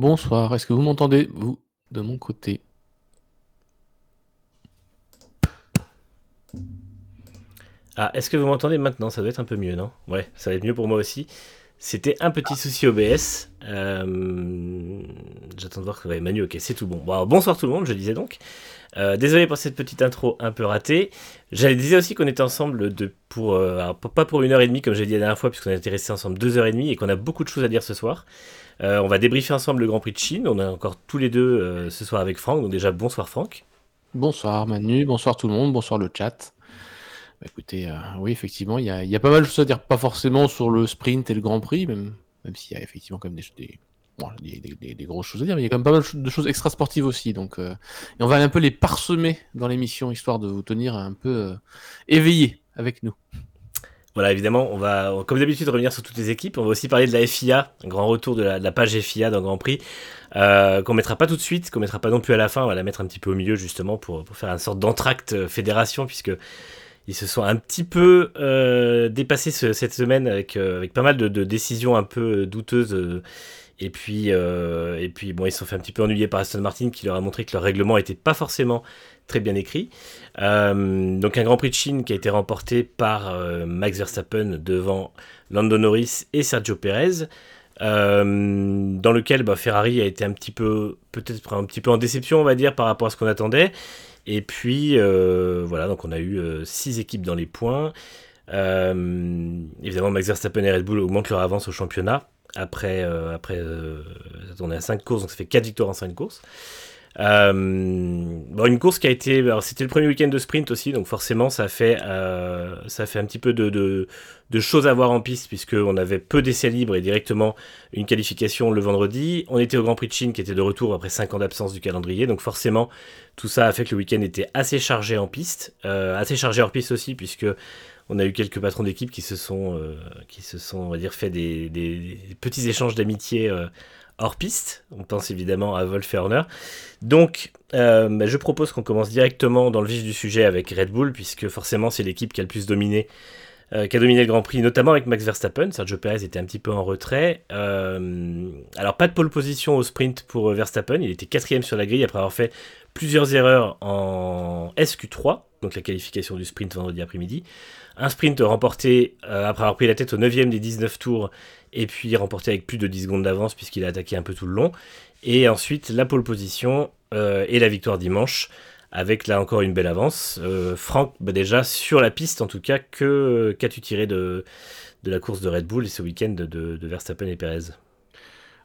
Bonsoir, est-ce que vous m'entendez, vous, de mon côté? Ah, est-ce que vous m'entendez maintenant? Ça doit être un peu mieux, non? Ouais, ça va être mieux pour moi aussi. C'était un petit souci OBS. Euh, J'attends de voir que Manu, ok, c'est tout bon. bon. Bonsoir tout le monde, je disais donc. Euh, désolé pour cette petite intro un peu ratée. J'avais disais aussi qu'on était ensemble pour, euh, pas pour une heure et demie comme j'ai dit la dernière fois, puisqu'on était resté ensemble deux heures et demie et qu'on a beaucoup de choses à dire ce soir. On va débriefer ensemble le Grand Prix de Chine. On est encore tous les deux ce soir avec Franck. Donc déjà, bonsoir Franck. Bonsoir Manu, bonsoir tout le monde, bonsoir le chat. Bah, écoutez, euh, oui, effectivement, il y a, pas mal de choses à dire, pas forcément sur le sprint et le Grand Prix, même, même s'il y a effectivement quand même des, des, des, grosses choses à dire, mais il y a quand même pas mal de choses extra sportives aussi. Donc, et on va un peu les parsemer dans l'émission, histoire de vous tenir un peu éveillés avec nous. Voilà, évidemment, on va, comme d'habitude, revenir sur toutes les équipes. On va aussi parler de la FIA, un grand retour de la, page FIA dans Grand Prix, euh, qu'on mettra pas tout de suite, qu'on mettra pas non plus à la fin. On va la mettre un petit peu au milieu, justement, pour, pour faire une sorte d'entracte fédération, puisque ils se sont un petit peu euh, dépassés ce, cette semaine avec, euh, avec pas mal de, décisions un peu douteuses. et puis, euh, et puis, bon, ils se sont fait un petit peu ennuyer par Aston Martin, qui leur a montré que leur règlement était pas forcément très bien écrit. Euh, donc un Grand Prix de Chine qui a été remporté par euh, Max Verstappen devant Lando Norris et Sergio Perez. Euh, dans lequel bah, Ferrari a été un petit peu peut-être un petit peu en déception on va dire par rapport à ce qu'on attendait et puis euh, voilà donc on a eu euh, six équipes dans les points. Évidemment Max Verstappen et Red Bull augmentent leur avance au championnat. Après après on est à 5 courses donc ça fait 4 victoires en 5 courses euh, une course qui a été, c'était le premier week-end de sprint aussi, donc forcément ça fait, euh, ça fait un petit peu de, choses à voir en piste puisque on avait peu d'essais libres et directement une qualification le vendredi. On était au Grand Prix de Chine qui était de retour après 5 ans d'absence du calendrier, donc forcément tout ça a fait que le week-end était assez chargé en piste, euh, assez chargé hors piste aussi puisque on a eu quelques patrons d'équipe qui se sont, qui se sont, on va dire, fait des, petits échanges d'amitié hors piste. On pense évidemment à Wolf Horner. Donc, euh, bah, je propose qu'on commence directement dans le vif du sujet avec Red Bull, puisque forcément c'est l'équipe qui a le plus dominé, euh, qui a dominé le Grand Prix, notamment avec Max Verstappen. Sergio Perez était un petit peu en retrait. Euh, alors, pas de pole position au sprint pour Verstappen. Il était quatrième sur la grille après avoir fait plusieurs erreurs en SQ3, donc la qualification du sprint vendredi après-midi. Un sprint remporté après avoir pris la tête au 9 des 19 tours et puis remporté avec plus de 10 secondes d'avance puisqu'il a attaqué un peu tout le long. Et ensuite la pole position euh, et la victoire dimanche avec là encore une belle avance. Euh, Franck, bah déjà sur la piste en tout cas, que qu'as-tu tiré de, la course de Red Bull et ce week-end de, Verstappen et Perez?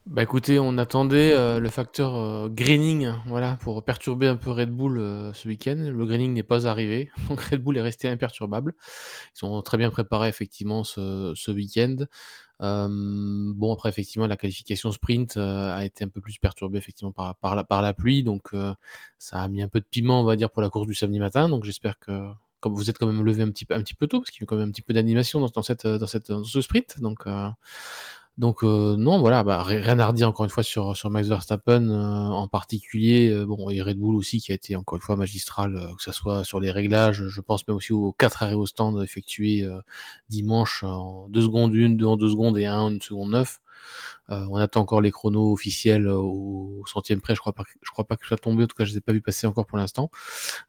Bah écoutez, on attendait euh, le facteur euh, greening voilà, pour perturber un peu Red Bull euh, ce week-end. Le greening n'est pas arrivé, donc Red Bull est resté imperturbable. Ils sont très bien préparés effectivement ce week-end. Bon après effectivement la qualification sprint a été un peu plus perturbée effectivement par, par, la, par la pluie, donc ça a mis un peu de piment on va dire pour la course du samedi matin. Donc j'espère que comme vous êtes quand même levé un petit, un petit peu tôt parce qu'il y a quand même un petit peu d'animation dans, cette, dans, cette, dans ce sprint. Donc donc euh, non, voilà, bah, rien à redire encore une fois sur, sur Max Verstappen euh, en particulier. Euh, bon, et Red Bull aussi qui a été encore une fois magistral, que ce soit sur les réglages, je pense même aussi aux quatre arrêts au stand effectués dimanche en 2 secondes 1, 2 en 2 secondes et 1 en 1 seconde 9. Euh, on attend encore les chronos officiels au centième près. Je crois pas, je crois pas que ça tombé. En tout cas, je les ai pas vu passer encore pour l'instant.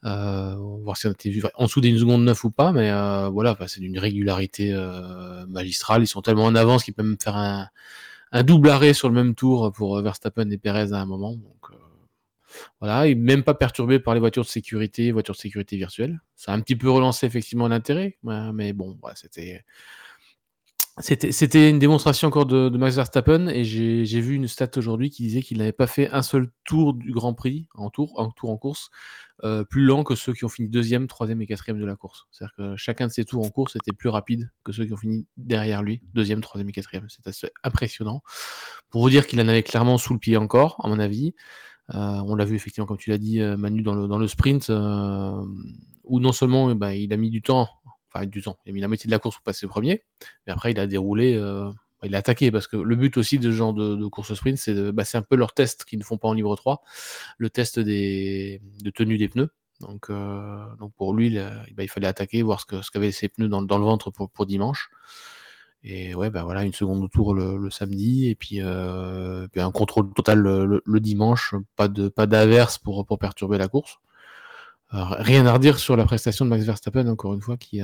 Euh, on va voir si on vu en dessous d'une seconde neuf ou pas. Mais euh, voilà, c'est d'une régularité euh, magistrale. Ils sont tellement en avance qu'ils peuvent même faire un, double arrêt sur le même tour pour Verstappen et Perez à un moment. Donc euh, voilà, et même pas perturbé par les voitures de sécurité, voitures de sécurité virtuelle. Ça a un petit peu relancé effectivement l'intérêt, mais bon, c'était c'était une démonstration encore de, Max Verstappen et j'ai vu une stat aujourd'hui qui disait qu'il n'avait pas fait un seul tour du Grand Prix en tour, en tour en course, euh, plus lent que ceux qui ont fini deuxième, troisième et quatrième de la course. C'est-à-dire que chacun de ses tours en course était plus rapide que ceux qui ont fini derrière lui, deuxième, troisième et quatrième. C'est assez impressionnant. Pour vous dire qu'il en avait clairement sous le pied encore, à mon avis. Euh, on l'a vu effectivement, comme tu l'as dit, euh, Manu, dans le, sprint, où non seulement bah, il a mis du temps du temps. Il a mis la moitié de la course pour passer premier, mais après il a déroulé, euh, il a attaqué parce que le but aussi de ce genre de, course sprint, c'est bah, un peu leur test qu'ils ne font pas en livre 3, le test de tenue des pneus. Donc, euh, pour lui, il, bah, il fallait attaquer, voir ce qu'avaient ses pneus dans, le ventre pour, dimanche. Et ouais, bah voilà, une seconde tour le, samedi, et puis, euh, un contrôle total le, dimanche, pas de pas d'averse pour perturber la course. Rien à redire sur la prestation de Max Verstappen, encore une fois, qui,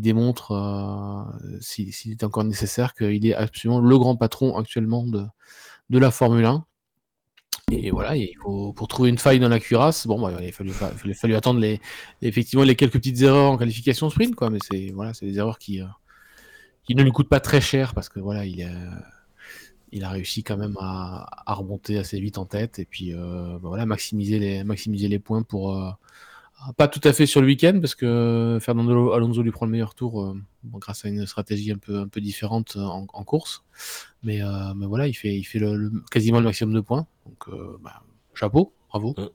démontre, euh, s'il est encore nécessaire, qu'il est absolument le grand patron actuellement de, la Formule 1. Et voilà, pour trouver une faille dans la cuirasse, bon, bah, il, a fallu, attendre les, effectivement les quelques petites erreurs en qualification sprint, quoi, mais c'est voilà, des erreurs qui, euh, qui ne lui coûtent pas très cher parce que voilà, il il a réussi quand même à, remonter assez vite en tête et puis euh, bah, voilà, maximiser les, points pour, euh, pas tout à fait sur le week-end parce que Fernando Alonso lui prend le meilleur tour euh, grâce à une stratégie un peu, différente en, course. Mais, voilà, il fait, il fait le, quasiment le maximum de points. Donc bah, chapeau, bravo. Mm.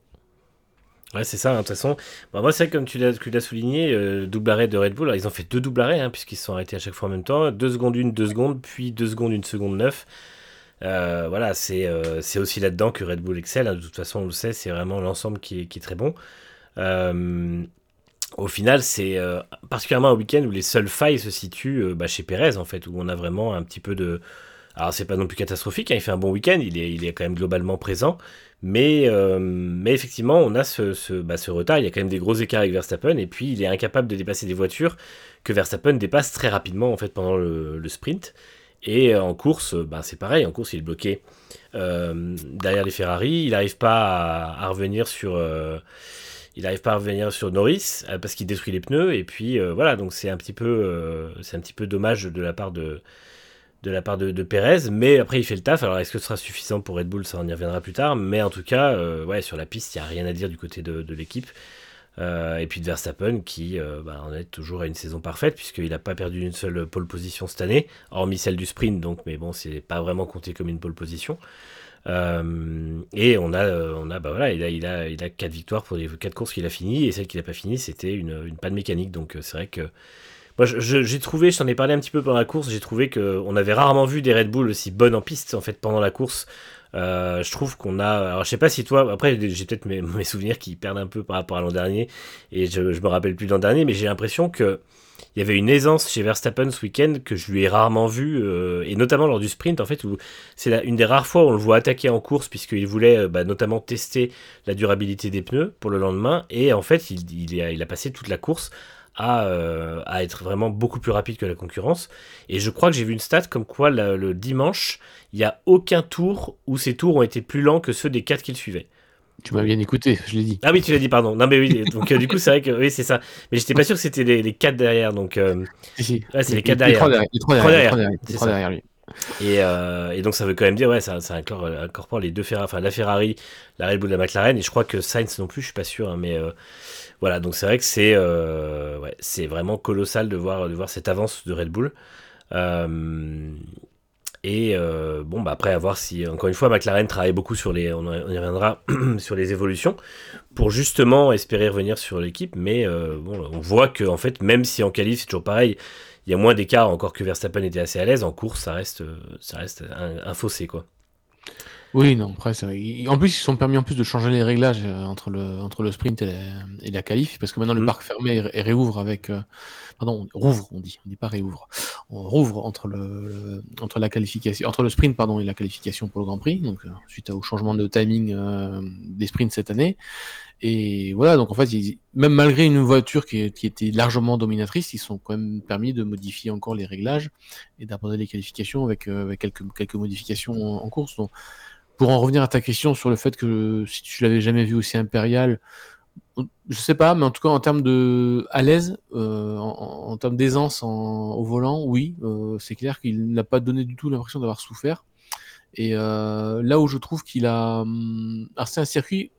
Ouais, c'est ça, hein, de toute façon. Bah, moi, c'est comme tu l'as souligné, double arrêt de Red Bull. Alors, ils ont fait deux double arrêts, hein, puisqu'ils se sont arrêtés à chaque fois en même temps. Deux secondes, une, deux secondes, puis deux secondes, une seconde, neuf. Voilà, c'est aussi là-dedans que Red Bull excelle. Hein. De toute façon, on le sait, c'est vraiment l'ensemble qui, qui, est très bon. Euh, au final, c'est euh, particulièrement un week-end où les seules failles se situent euh, bah, chez Pérez, en fait, où on a vraiment un petit peu de. Alors, c'est pas non plus catastrophique, hein, il fait un bon week-end, il est, il est quand même globalement présent, mais, mais effectivement, on a ce, ce, bah, ce, retard, il y a quand même des gros écarts avec Verstappen, et puis il est incapable de dépasser des voitures que Verstappen dépasse très rapidement, en fait, pendant le, sprint. Et en course, bah, c'est pareil, en course, il est bloqué derrière les Ferrari, il n'arrive pas à, revenir sur il n'arrive pas à revenir sur Norris euh, parce qu'il détruit les pneus. Et puis euh, voilà donc c'est un petit peu euh, un petit peu dommage de la part de de la part de, Perez. Mais après il fait le taf. Alors est-ce que ce sera suffisant pour Red Bull? Ça on y reviendra plus tard. Mais en tout cas ouais sur la piste il y a rien à dire du côté de l'équipe et puis de Verstappen qui bah, en est toujours à une saison parfaite puisqu'il n'a pas perdu une seule pole position cette année hormis celle du sprint donc mais bon c'est pas vraiment compté comme une pole position euh, et on a, euh, on a, bah voilà, il a, il a, il a quatre victoires pour les quatre courses qu'il a fini, et celle qu'il n'a pas fini, c'était une, une panne mécanique. Donc euh, c'est vrai que moi, j'ai trouvé, je t'en ai parlé un petit peu pendant la course, j'ai trouvé qu'on avait rarement vu des Red Bull aussi bonnes en piste en fait pendant la course. Je trouve qu'on a. Alors, je sais pas si toi. Après, j'ai peut-être mes, souvenirs qui perdent un peu par rapport à l'an dernier. Et je, je me rappelle plus l'an dernier. Mais j'ai l'impression que il y avait une aisance chez Verstappen ce week-end que je lui ai rarement vu, euh, et notamment lors du sprint, en fait, où c'est une des rares fois où on le voit attaquer en course, puisqu'il voulait euh, bah, notamment tester la durabilité des pneus pour le lendemain, et en fait, il, a, passé toute la course euh, à, être vraiment beaucoup plus rapide que la concurrence. Et je crois que j'ai vu une stat comme quoi le dimanche, il n'y a aucun tour où ces tours ont été plus lents que ceux des quatre qu'il suivait. Tu m'as bien écouté, je l'ai dit. Ah oui, tu l'as dit, pardon. Non, mais oui, donc euh, du coup, c'est vrai que oui, c'est ça. Mais j'étais pas sûr que c'était les, les quatre derrière, donc. Euh... Si, c'est les quatre derrière. Les trois derrière. Les trois derrière, lui. Et, euh, et, donc ça veut quand même dire, ouais, ça, ça incorpore les deux Ferrari, enfin la Ferrari, la Red Bull, la McLaren, et je crois que Sainz non plus, je suis pas sûr, hein, mais euh, voilà, donc c'est vrai que c'est euh, c'est vraiment colossal de voir, de voir cette avance de Red Bull. Euh, et euh, bon, bah après, à voir si, encore une fois, McLaren travaille beaucoup sur les, on, y reviendra, sur les évolutions, pour justement espérer revenir sur l'équipe. Mais bon, on voit que, en fait, même si en qualif, c'est toujours pareil, il y a moins d'écart, encore que Verstappen était assez à l'aise, en course, ça reste, ça reste un, fossé, quoi. Oui, non, après, en plus, ils se sont permis en plus de changer les réglages euh, entre le, entre le sprint et la, et qualif, parce que maintenant, le mmh. parc fermé réouvre avec pardon, on rouvre, on dit, on dit pas réouvre, on rouvre entre le, entre la qualification, entre le sprint pardon et la qualification pour le Grand Prix, donc euh, suite au changement de timing euh, des sprints cette année. Et voilà, donc en fait, même malgré une voiture qui, était largement dominatrice, ils sont quand même permis de modifier encore les réglages et d'aborder les qualifications avec, euh, avec quelques, quelques modifications en, course. Donc, pour en revenir à ta question sur le fait que si tu l'avais jamais vu aussi impérial, je sais pas, mais en tout cas en termes de à l'aise, euh, en, termes d'aisance au volant, oui, euh, c'est clair qu'il n'a pas donné du tout l'impression d'avoir souffert. Et euh, là où je trouve qu'il a, hum, alors c'est un circuit,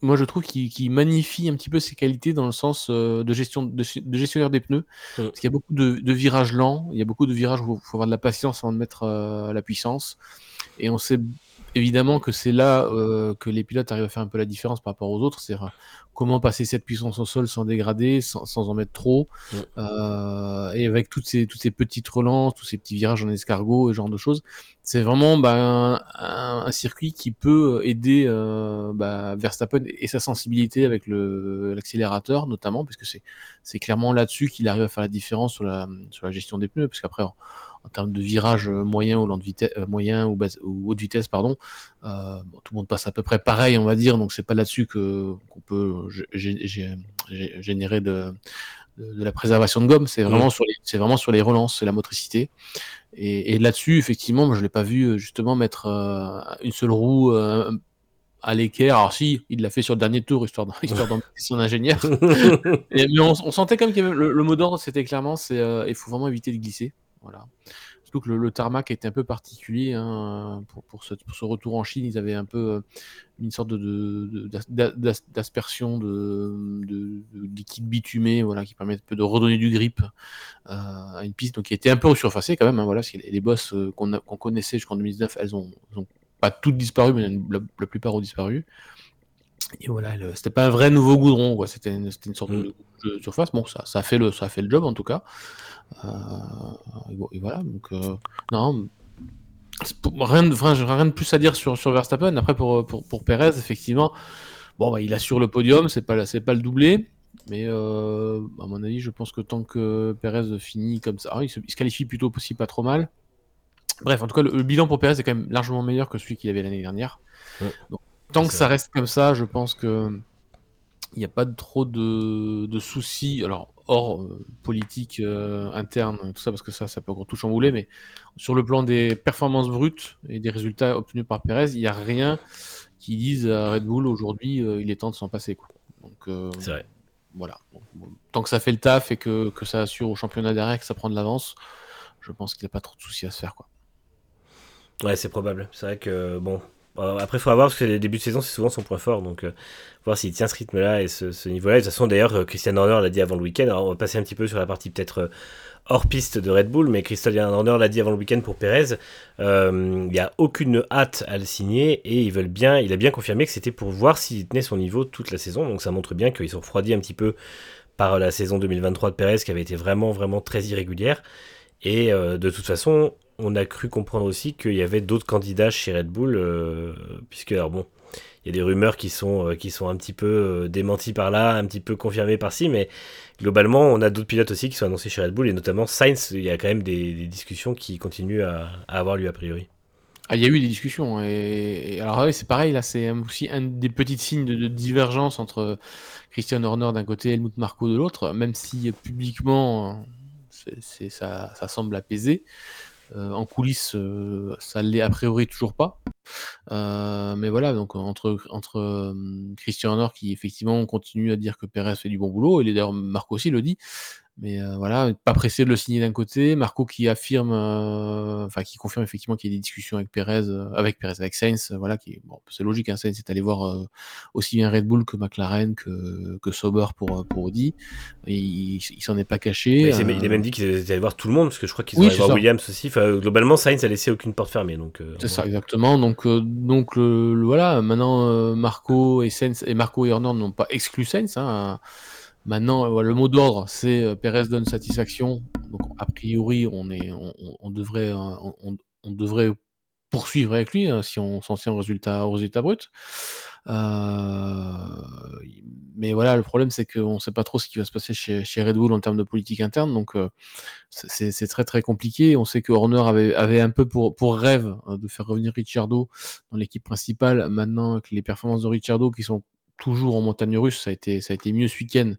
moi je trouve qu'il magnifie un petit peu ses qualités dans le sens de gestion de, gestionnaire des pneus, parce qu'il y a beaucoup de, virages lents, il y a beaucoup de virages où il faut avoir de la patience avant de mettre la puissance, et on sait évidemment que c'est là que les pilotes arrivent à faire un peu la différence par rapport aux autres, c'est comment passer cette puissance au sol sans dégrader, sans, en mettre trop, euh, et avec toutes ces, toutes ces petites relances, tous ces petits virages en escargot et ce genre de choses. C'est vraiment bah, un, circuit qui peut aider euh, bah, Verstappen et sa sensibilité avec l'accélérateur notamment, parce que c'est clairement là-dessus qu'il arrive à faire la différence sur la, sur la gestion des pneus, parce qu'après, en, en termes de virage moyen ou, lent vitesse, moyen ou, haute vitesse, pardon, tout le monde passe à peu près pareil, on va dire, donc c'est pas là-dessus que qu'on peut générer de, de, la préservation de gomme, c'est vraiment, sur les, c'est vraiment sur les relances, c'est la motricité. Et, là-dessus, effectivement, moi, je l'ai pas vu justement mettre une seule roue à l'équerre. Alors si, il l'a fait sur le dernier tour, histoire d'embêter son ingénieur. mais on, sentait quand même que le, mot d'ordre, c'était clairement, c'est euh, il faut vraiment éviter de glisser. Voilà. Surtout que le, tarmac était un peu particulier hein, pour, ce, retour en Chine. Ils avaient un peu euh, une sorte d'aspersion de, de, liquide bitumé, voilà, qui permet un peu de redonner du grip euh, à une piste, donc qui était un peu resurfacée quand même. Hein, voilà, les, bosses qu'on, qu'on connaissait jusqu'en 2019, elles ont, elles ont pas toutes disparues, mais la, plupart ont disparu. Et voilà, c'était pas un vrai nouveau goudron, quoi. C'était une, une, sorte de, mm. surface. Bon, ça, ça, a fait le, ça fait le job en tout cas. Euh, et, voilà, donc euh, non, rien, de, rien de plus à dire sur, sur Verstappen. Après, pour, pour, pour Perez, effectivement, bon, bah, il assure le podium, c'est pas, c'est pas le doublé. Mais euh, à mon avis, je pense que tant que Perez finit comme ça, ah, il, se, il, se, qualifie plutôt aussi pas trop mal. Bref, en tout cas, le, bilan pour Perez est quand même largement meilleur que celui qu'il avait l'année dernière. Tant que ça reste comme ça, je pense que il n'y a pas trop de, soucis. Alors, hors euh, politique euh, interne, tout ça, parce que ça, ça peut encore tout chambouler, mais sur le plan des performances brutes et des résultats obtenus par Perez, il n'y a rien qui dise à Red Bull aujourd'hui, euh, il est temps de s'en passer. Quoi. Donc, c'est vrai. Voilà. tant que ça fait le taf et que, que ça assure au championnat derrière, que ça prend de l'avance, je pense qu'il n'y a pas trop de soucis à se faire. Quoi. Ouais, c'est probable. C'est vrai que, bon, euh, après, il faut voir parce que les débuts de saison, c'est souvent son point fort. Donc, euh, voir s'il tient ce rythme-là et ce, niveau-là. De toute façon, d'ailleurs, euh, Christian Horner l'a dit avant le week-end. Alors, on va passer un petit peu sur la partie peut-être hors piste de Red Bull, mais Christian Horner l'a dit avant le week-end pour Perez. Il n'y a aucune hâte à le signer et ils veulent bien. Il a bien confirmé que c'était pour voir s'il tenait son niveau toute la saison. Donc, ça montre bien qu'ils sont refroidis un petit peu par la saison 2023 de Perez qui avait été vraiment, vraiment très irrégulière. Et de toute façon, on a cru comprendre aussi qu'il y avait d'autres candidats chez Red Bull, euh, puisque, alors bon, il y a des rumeurs qui sont, euh, qui sont un petit peu euh, démenties par là, un petit peu confirmées par-ci, mais globalement, on a d'autres pilotes aussi qui sont annoncés chez Red Bull, et notamment Sainz, il y a quand même des, discussions qui continuent à, avoir lieu a priori. Ah, il y a eu des discussions, et, alors c'est pareil, là, c'est aussi un des petits signes de, divergence entre Christian Horner d'un côté et Helmut Marko de l'autre, même si publiquement, ça, ça semble apaisé. Euh, en coulisses, euh, ça l'est a priori toujours pas. Euh, mais voilà, donc entre, entre Christian Horner qui effectivement continue à dire que Perez fait du bon boulot, et d'ailleurs Marco aussi le dit, mais euh, voilà, pas pressé de le signer d'un côté. Marco qui affirme, euh, enfin qui confirme effectivement qu'il y a des discussions avec Perez, euh, avec Perez, avec Sainz, voilà, qui bon, c'est logique. Hein, Sainz est allé voir aussi bien Red Bull que McLaren que, que Sauber pour pour Audi. Et il, s'en est pas caché. il a même dit qu'il allait voir tout le monde parce que je crois qu'ils oui, voir Williams aussi. globalement, Sainz a laissé aucune porte fermée. Donc c'est ça exactement. Donc donc le, voilà, maintenant Marco et Sainz et Marco et Horner n'ont pas exclu Sainz. Hein, Maintenant, le mot d'ordre, c'est euh, Pérez donne satisfaction. Donc, a priori, on, est, on, devrait, euh, on, devrait poursuivre avec lui hein, si on s'en tient au résultat, résultat brut. Euh, mais voilà, le problème, c'est qu'on ne sait pas trop ce qui va se passer chez, Red Bull en termes de politique interne. Donc, c'est très très compliqué. On sait que Horner avait, un peu pour, rêve de faire revenir Ricciardo dans l'équipe principale. Maintenant, que les performances de Ricciardo qui sont toujours en montagne russe, ça a été, ça a été mieux ce week-end.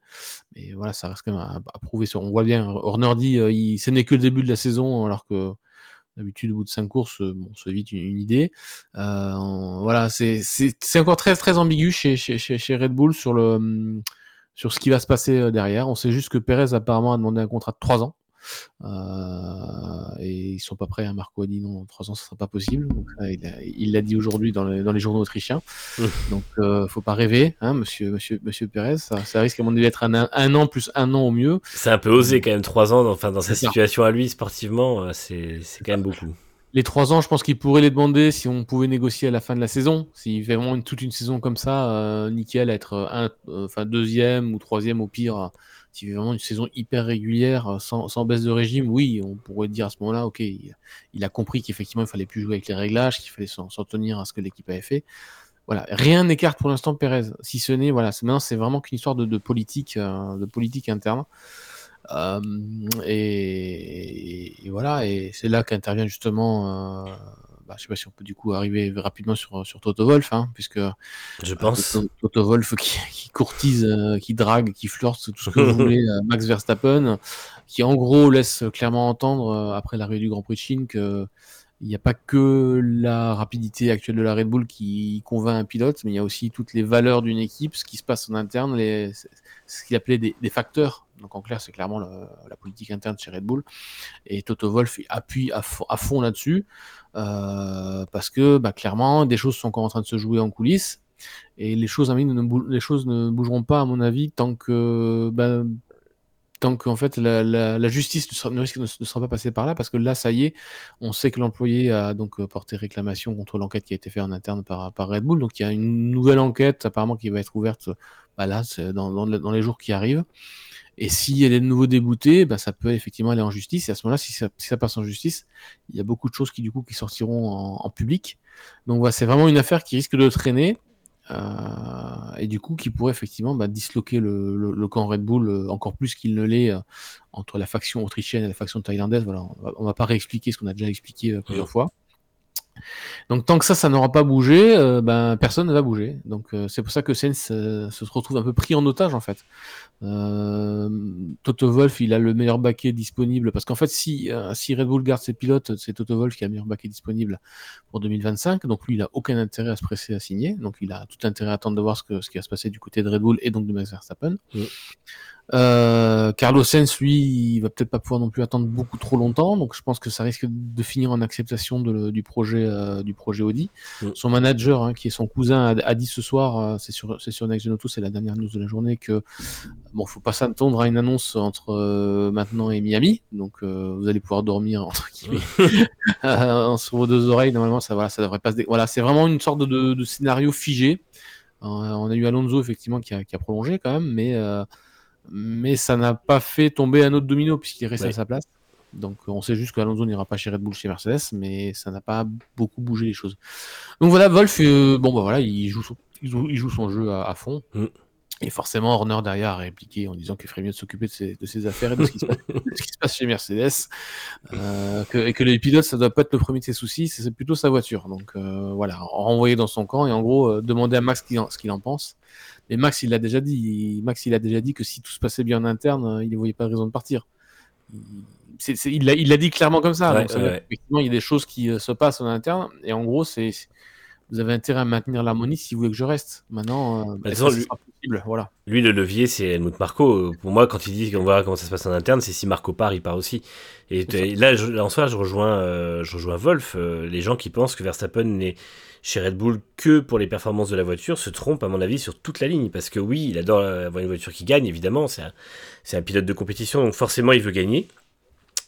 Mais voilà, ça reste quand même à, prouver. On voit bien, Horner dit, euh, ce n'est que le début de la saison, alors que d'habitude, au bout de cinq courses, euh, bon, on vite une, idée. Euh, voilà, c'est encore très, très ambigu chez, chez, chez, Red Bull sur, le, sur ce qui va se passer derrière. On sait juste que Perez apparemment a demandé un contrat de 3 ans. Euh, et ils sont pas prêts. à hein. Marco a dit non, en 3 ans, ce sera pas possible. il l'a dit aujourd'hui dans, dans, les journaux autrichiens. Donc, euh, faut pas rêver, hein, monsieur, monsieur, monsieur Pérez. Ça, ça, risque à mon avis d'être un, un, an plus un an au mieux. C'est un peu osé quand même, 3 ans. Enfin, dans sa situation à lui, sportivement, euh, c'est quand même beaucoup. Les 3 ans, je pense qu'il pourrait les demander si on pouvait négocier à la fin de la saison. S'il fait vraiment toute une saison comme ça, euh, nickel, être un, enfin deuxième ou troisième au pire s'il fait vraiment une saison hyper régulière, euh, sans, baisse de régime, oui, on pourrait dire à ce moment-là, ok, il, a compris qu'effectivement, il fallait plus jouer avec les réglages, qu'il fallait s'en tenir à ce que l'équipe avait fait. Voilà, rien n'écarte pour l'instant Pérez, si ce n'est, voilà, maintenant c'est vraiment qu'une histoire de, politique, euh, de politique interne. et, voilà, et c'est là qu'intervient justement. Euh, bah, je sais pas si on peut du coup arriver rapidement sur, sur Toto Wolf, hein, puisque je pense. Toto, Wolf qui, courtise, qui drague, qui flirte, tout ce que vous voulez, Max Verstappen, qui en gros laisse clairement entendre après l'arrivée du Grand Prix de Chine que il n'y a pas que la rapidité actuelle de la Red Bull qui convainc un pilote, mais il y a aussi toutes les valeurs d'une équipe, ce qui se passe en interne, ce qu'il appelait des, facteurs. Donc en clair, c'est clairement la politique interne chez Red Bull. Et Toto Wolf appuie à, fond là-dessus, euh, parce que bah, clairement, des choses sont encore en train de se jouer en coulisses. Et les choses, ne, les choses ne bougeront pas, à mon avis, tant que bah, tant qu'en fait la, justice ne, sera, risque, ne, sera pas passée par là, parce que là, ça y est, on sait que l'employé a donc euh, porté réclamation contre l'enquête qui a été faite en interne par, par, Red Bull. Donc il y a une nouvelle enquête apparemment qui va être ouverte bah, là, dans, dans, les jours qui arrivent. Et si elle est de nouveau déboutée, bah, ça peut effectivement aller en justice. Et à ce moment-là, si ça, si ça, passe en justice, il y a beaucoup de choses qui du coup qui sortiront en, en public. Donc voilà, c'est vraiment une affaire qui risque de traîner. Euh, et du coup, qui pourrait effectivement bah, disloquer le, camp Red Bull euh, encore plus qu'il ne l'est euh, entre la faction autrichienne et la faction thaïlandaise. Voilà, on va, va pas réexpliquer ce qu'on a déjà expliqué plusieurs mmh. fois. Donc tant que ça, ça n'aura pas bougé, euh, ben personne ne va bouger. Donc euh, c'est pour ça que Sens euh, se retrouve un peu pris en otage en fait. Toto Wolf, il a le meilleur baquet disponible parce qu'en fait, si Red Bull garde ses pilotes, c'est Toto Wolf qui a le meilleur baquet disponible pour 2025. Donc lui, il a aucun intérêt à se presser à signer. Donc il a tout intérêt à attendre de voir ce, qui va se passer du côté de Red Bull et donc de Max Verstappen. Euh, Carlos Sainz, lui, il va peut-être pas pouvoir non plus attendre beaucoup trop longtemps, donc je pense que ça risque de finir en acceptation de, du projet euh, du projet Audi. Mm. Son manager, hein, qui est son cousin, a, dit ce soir, euh, c'est sur c'est sur Next Gen Auto, c'est la dernière news de la journée, que bon, faut pas s'attendre à une annonce entre maintenant et Miami, donc vous allez pouvoir dormir entre guillemets sur vos deux oreilles. Normalement, ça voilà, ça devrait pas se voilà, c'est vraiment une sorte de, de, scénario figé. on a eu Alonso effectivement qui a, qui a prolongé quand même, mais mais ça n'a pas fait tomber un autre domino puisqu'il est resté à sa place. Donc on sait juste qu'Alonso n'ira pas chez Red Bull, chez Mercedes, mais ça n'a pas beaucoup bougé les choses. Donc voilà, Wolf, euh, bon bah voilà, il joue son, il joue, son jeu à, fond. Mm. Et forcément, Horner derrière a répliqué en disant qu'il ferait mieux de s'occuper de ses, de ses, affaires et de ce qui se passe, chez Mercedes. Euh, que, et que les pilotes, ça doit pas être le premier de ses soucis, c'est plutôt sa voiture. Donc euh, voilà, renvoyer dans son camp et en gros, euh, demander à Max ce qu'il en pense. Mais Max, il l'a déjà dit. Max, il a déjà dit que si tout se passait bien en interne, euh, il ne voyait pas de raison de partir. il l'a dit clairement comme ça. Effectivement, il y a des choses qui euh, se passent en interne. Et en gros, c'est vous avez intérêt à maintenir l'harmonie si vous voulez que je reste. Maintenant, euh, bah, ça lui, possible? Voilà. Lui, le levier, c'est Helmut Marco. Pour moi, quand il dit qu'on verra comment ça se passe en interne, c'est si Marco part, il part aussi. Et là, en soi, je rejoins, je rejoins Wolf. les gens qui pensent que Verstappen n'est chez Red Bull que pour les performances de la voiture se trompe, à mon avis, sur toute la ligne. Parce que oui, il adore avoir une voiture qui gagne, évidemment. C'est un, pilote de compétition, donc forcément, il veut gagner.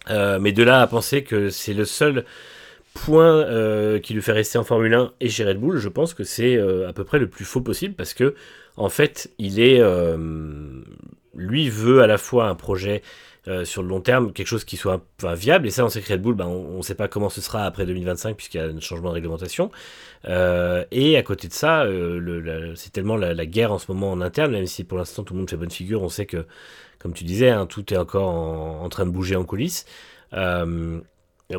Euh, mais de là à penser que c'est le seul point euh, qui lui fait rester en Formule 1 et chez Red Bull, je pense que c'est euh, à peu près le plus faux possible parce que, en fait, il est. lui veut à la fois un projet euh, sur le long terme, quelque chose qui soit viable. Et ça, on sait que Red Bull, ben, on ne sait pas comment ce sera après 2025 puisqu'il y a un changement de réglementation. Euh, et à côté de ça, euh, c'est tellement la, guerre en ce moment en interne, même si pour l'instant tout le monde fait bonne figure, on sait que, comme tu disais, hein, tout est encore en, train de bouger en coulisses.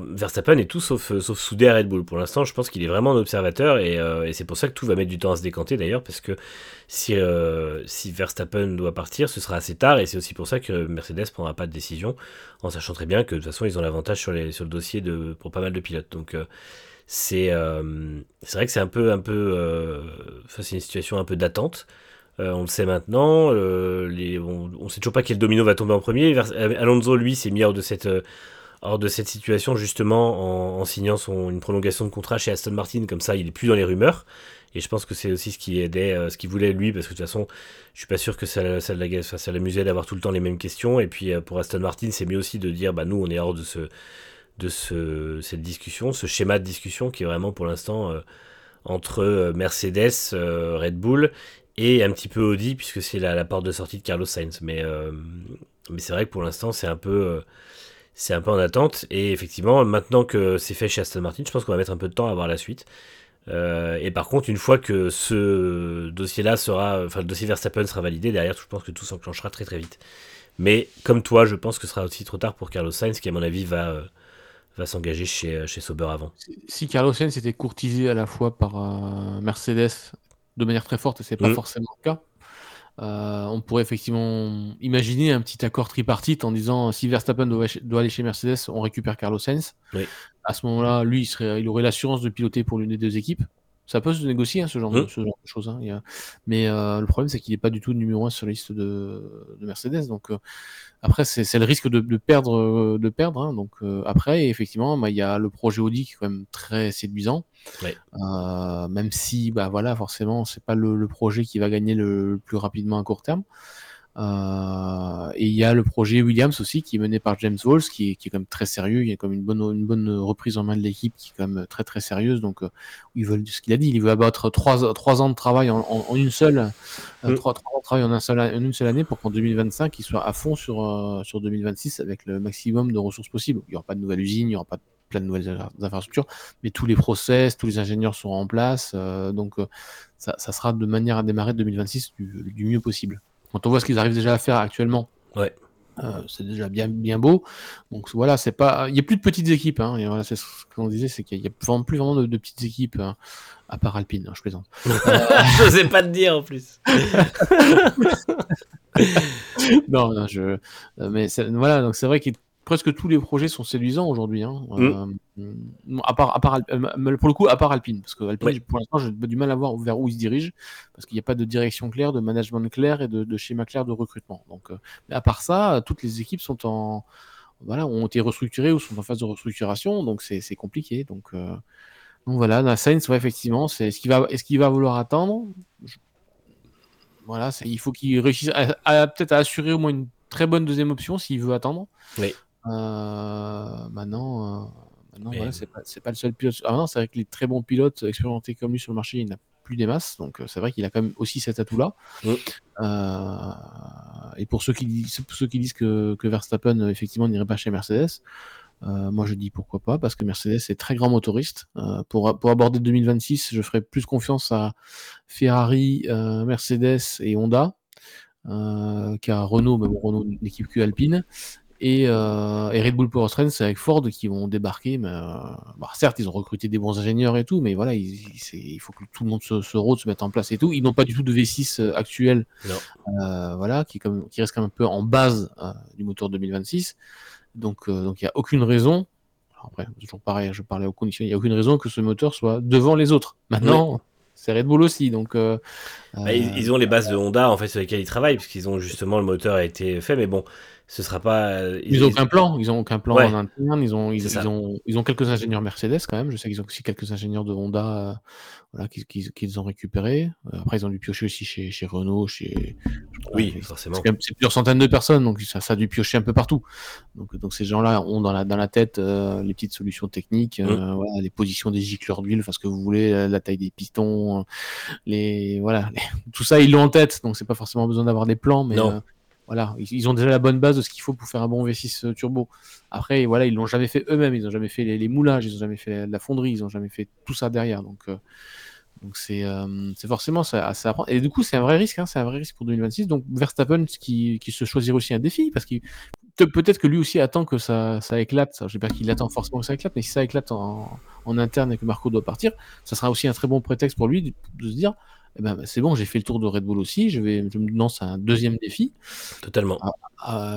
Verstappen est tout sauf, euh, sauf soudé à Red Bull. Pour l'instant, je pense qu'il est vraiment un observateur euh, et, c'est pour ça que tout va mettre du temps à se décanter d'ailleurs, parce que si, euh, si Verstappen doit partir, ce sera assez tard et c'est aussi pour ça que Mercedes prendra pas de décision, en sachant très bien que de toute façon, ils ont l'avantage sur, sur le dossier de, pour pas mal de pilotes. Donc, c'est vrai que c'est un peu. Un peu c'est une situation un peu d'attente. on le sait maintenant. les, on ne sait toujours pas quel domino va tomber en premier. Alonso, lui, s'est mis hors de cette hors de cette situation justement en, signant son, une prolongation de contrat chez Aston Martin, comme ça il est plus dans les rumeurs. Et je pense que c'est aussi ce qui aidait, euh, ce qu'il voulait lui, parce que de toute façon, je suis pas sûr que ça, ça, ça l'amusait d'avoir tout le temps les mêmes questions. Et puis euh, pour Aston Martin, c'est mieux aussi de dire, bah nous on est hors de ce, de ce, cette discussion, ce schéma de discussion qui est vraiment pour l'instant euh, entre Mercedes, Red Bull et un petit peu Audi, puisque c'est la, la, porte de sortie de Carlos Sainz. Mais, mais c'est vrai que pour l'instant, c'est un peu c'est un peu en attente. Et effectivement, maintenant que c'est fait chez Aston Martin, je pense qu'on va mettre un peu de temps à voir la suite. Euh, et par contre, une fois que ce dossier-là sera, enfin le dossier Verstappen sera validé, derrière, je pense que tout s'enclenchera très très vite. Mais comme toi, je pense que ce sera aussi trop tard pour Carlos Sainz, qui à mon avis va, euh, va s'engager chez, chez Sauber avant. Si Carlos Sainz était courtisé à la fois par Mercedes de manière très forte, et c'est pas mm. forcément le cas, euh, on pourrait effectivement imaginer un petit accord tripartite en disant si Verstappen doit, aller chez Mercedes, on récupère Carlos Sainz. À ce moment-là, lui, il, serait, il aurait l'assurance de piloter pour l'une des deux équipes. Ça peut se négocier, hein, ce, genre de, mmh. choses. Hein, mais euh, le problème, c'est qu'il n'est pas du tout numéro 1 sur la liste de, Mercedes. Donc, euh, après, c'est le risque de, perdre. De perdre hein. donc, après, effectivement, bah, il y a le projet Audi qui est quand même très séduisant. même si, bah, voilà, forcément, c'est pas le, projet qui va gagner le plus rapidement à court terme. Euh, et il y a le projet Williams aussi qui est mené par James Walls qui est, qui est quand même très sérieux. Il y a comme une bonne, une bonne reprise en main de l'équipe qui est quand même très très sérieuse. Donc, euh, ils veulent ce qu'il a dit. Il veut abattre trois, trois ans de travail en, en, une seule, euh, mm. trois, trois, ans de travail en, un seul, en une seule année pour qu'en 2025 il soit à fond sur, sur 2026 avec le maximum de ressources possibles. Il n'y aura pas de nouvelle usine, il n'y aura pas plein de nouvelles infrastructures, mais tous les process, tous les ingénieurs seront en place. donc, ça, ça, sera de manière à démarrer 2026 du, du mieux possible. Quand on voit ce qu'ils arrivent déjà à faire actuellement, ouais. Euh, c'est déjà bien, bien beau. Donc voilà, c'est pas, il y a plus de petites équipes. Hein, et voilà, c'est ce qu'on disait, c'est qu'il y a plus vraiment de, petites équipes hein, à part Alpine. Hein, je plaisante. je n'osais pas te dire en plus. non, non, je. Mais voilà, donc c'est vrai qu'il presque tous les projets sont séduisants aujourd'hui. Hein. Mm. Euh, à part, à part, euh, pour le coup, à part Alpine, parce que Alpine, pour l'instant, j'ai du mal à voir vers où ils se dirigent, parce qu'il n'y a pas de direction claire, de management clair et de, schéma clair de recrutement. Donc, euh, mais à part ça, toutes les équipes sont en, voilà, ont été restructurées ou sont en phase de restructuration, donc c'est compliqué. Donc, donc voilà, la Sainz, ouais, effectivement, c'est ce qu'il va, est-ce qu'il va vouloir attendre? Voilà, il faut qu'il réussisse à, peut-être à assurer au moins une très bonne deuxième option s'il veut attendre. Oui. Euh, maintenant, euh, c'est pas, le seul pilote. Ah non, c'est vrai que les très bons pilotes expérimentés comme lui sur le marché, il n'a plus des masses. Donc euh, c'est vrai qu'il a quand même aussi cet atout-là. et pour ceux qui, ceux qui disent que, Verstappen effectivement n'irait pas chez Mercedes, moi je dis pourquoi pas, parce que Mercedes est très grand motoriste. pour, pour aborder 2026, je ferai plus confiance à Ferrari, Mercedes et Honda. qu'à Renault, mais bon, Renault n'équipe que Alpine. Euh, et, Red Bull Powertrain, c'est avec Ford qui vont débarquer. Mais, euh, bah, certes, ils ont recruté des bons ingénieurs et tout, mais voilà, il, il faut que tout le monde se, se rôde, se mette en place et tout. Ils n'ont pas du tout de V6 euh, actuel, voilà, qui, comme, qui reste quand même un peu en base du moteur 2026. Donc, donc il n'y a aucune raison. après, toujours pareil, je parlais aux conditions. Il n'y a aucune raison que ce moteur soit devant les autres. Maintenant. c'est Red Bull aussi. Donc, bah, ils, ont les bases de Honda en fait sur lesquelles ils travaillent, puisqu'ils ont justement le moteur a été fait. Mais bon, ce sera pas. Euh, ils n'ont aucun plan, ils ont aucun plan en interne. Ils ont, ils, ont, ils ont quelques ingénieurs Mercedes quand même. Je sais qu'ils ont aussi quelques ingénieurs de Honda, euh, voilà, qu'ils ont récupérés. Euh, après, ils ont dû piocher aussi chez, chez Renault, chez. oui, forcément. C'est plusieurs centaines de personnes, donc ça, ça, a dû piocher un peu partout. Donc, donc ces gens-là ont dans la, dans la tête les petites solutions techniques, mmh. voilà, les positions des gicleurs d'huile, enfin ce que vous voulez, la taille des pistons, les voilà, tout ça ils l'ont en tête. Donc c'est pas forcément besoin d'avoir des plans, mais voilà, ils, ont déjà la bonne base de ce qu'il faut pour faire un bon V6 euh, turbo. Après, voilà, ils l'ont jamais fait eux-mêmes, ils n'ont jamais fait les, moulages, ils n'ont jamais fait la, fonderie, ils n'ont jamais fait tout ça derrière. Donc, euh, donc c'est euh, forcément ça, ça apprend. Et du coup, c'est un vrai risque, hein, c'est un vrai risque pour 2026. Donc Verstappen qui, se choisirait aussi un défi, parce que peut-être que lui aussi attend que ça, éclate. Je pas qu'il attend forcément que ça éclate, mais si ça éclate en, en, interne et que Marco doit partir, ça sera aussi un très bon prétexte pour lui de se dire eh ben, c'est bon, j'ai fait le tour de Red Bull aussi, je, vais, je me lance un deuxième défi. Totalement.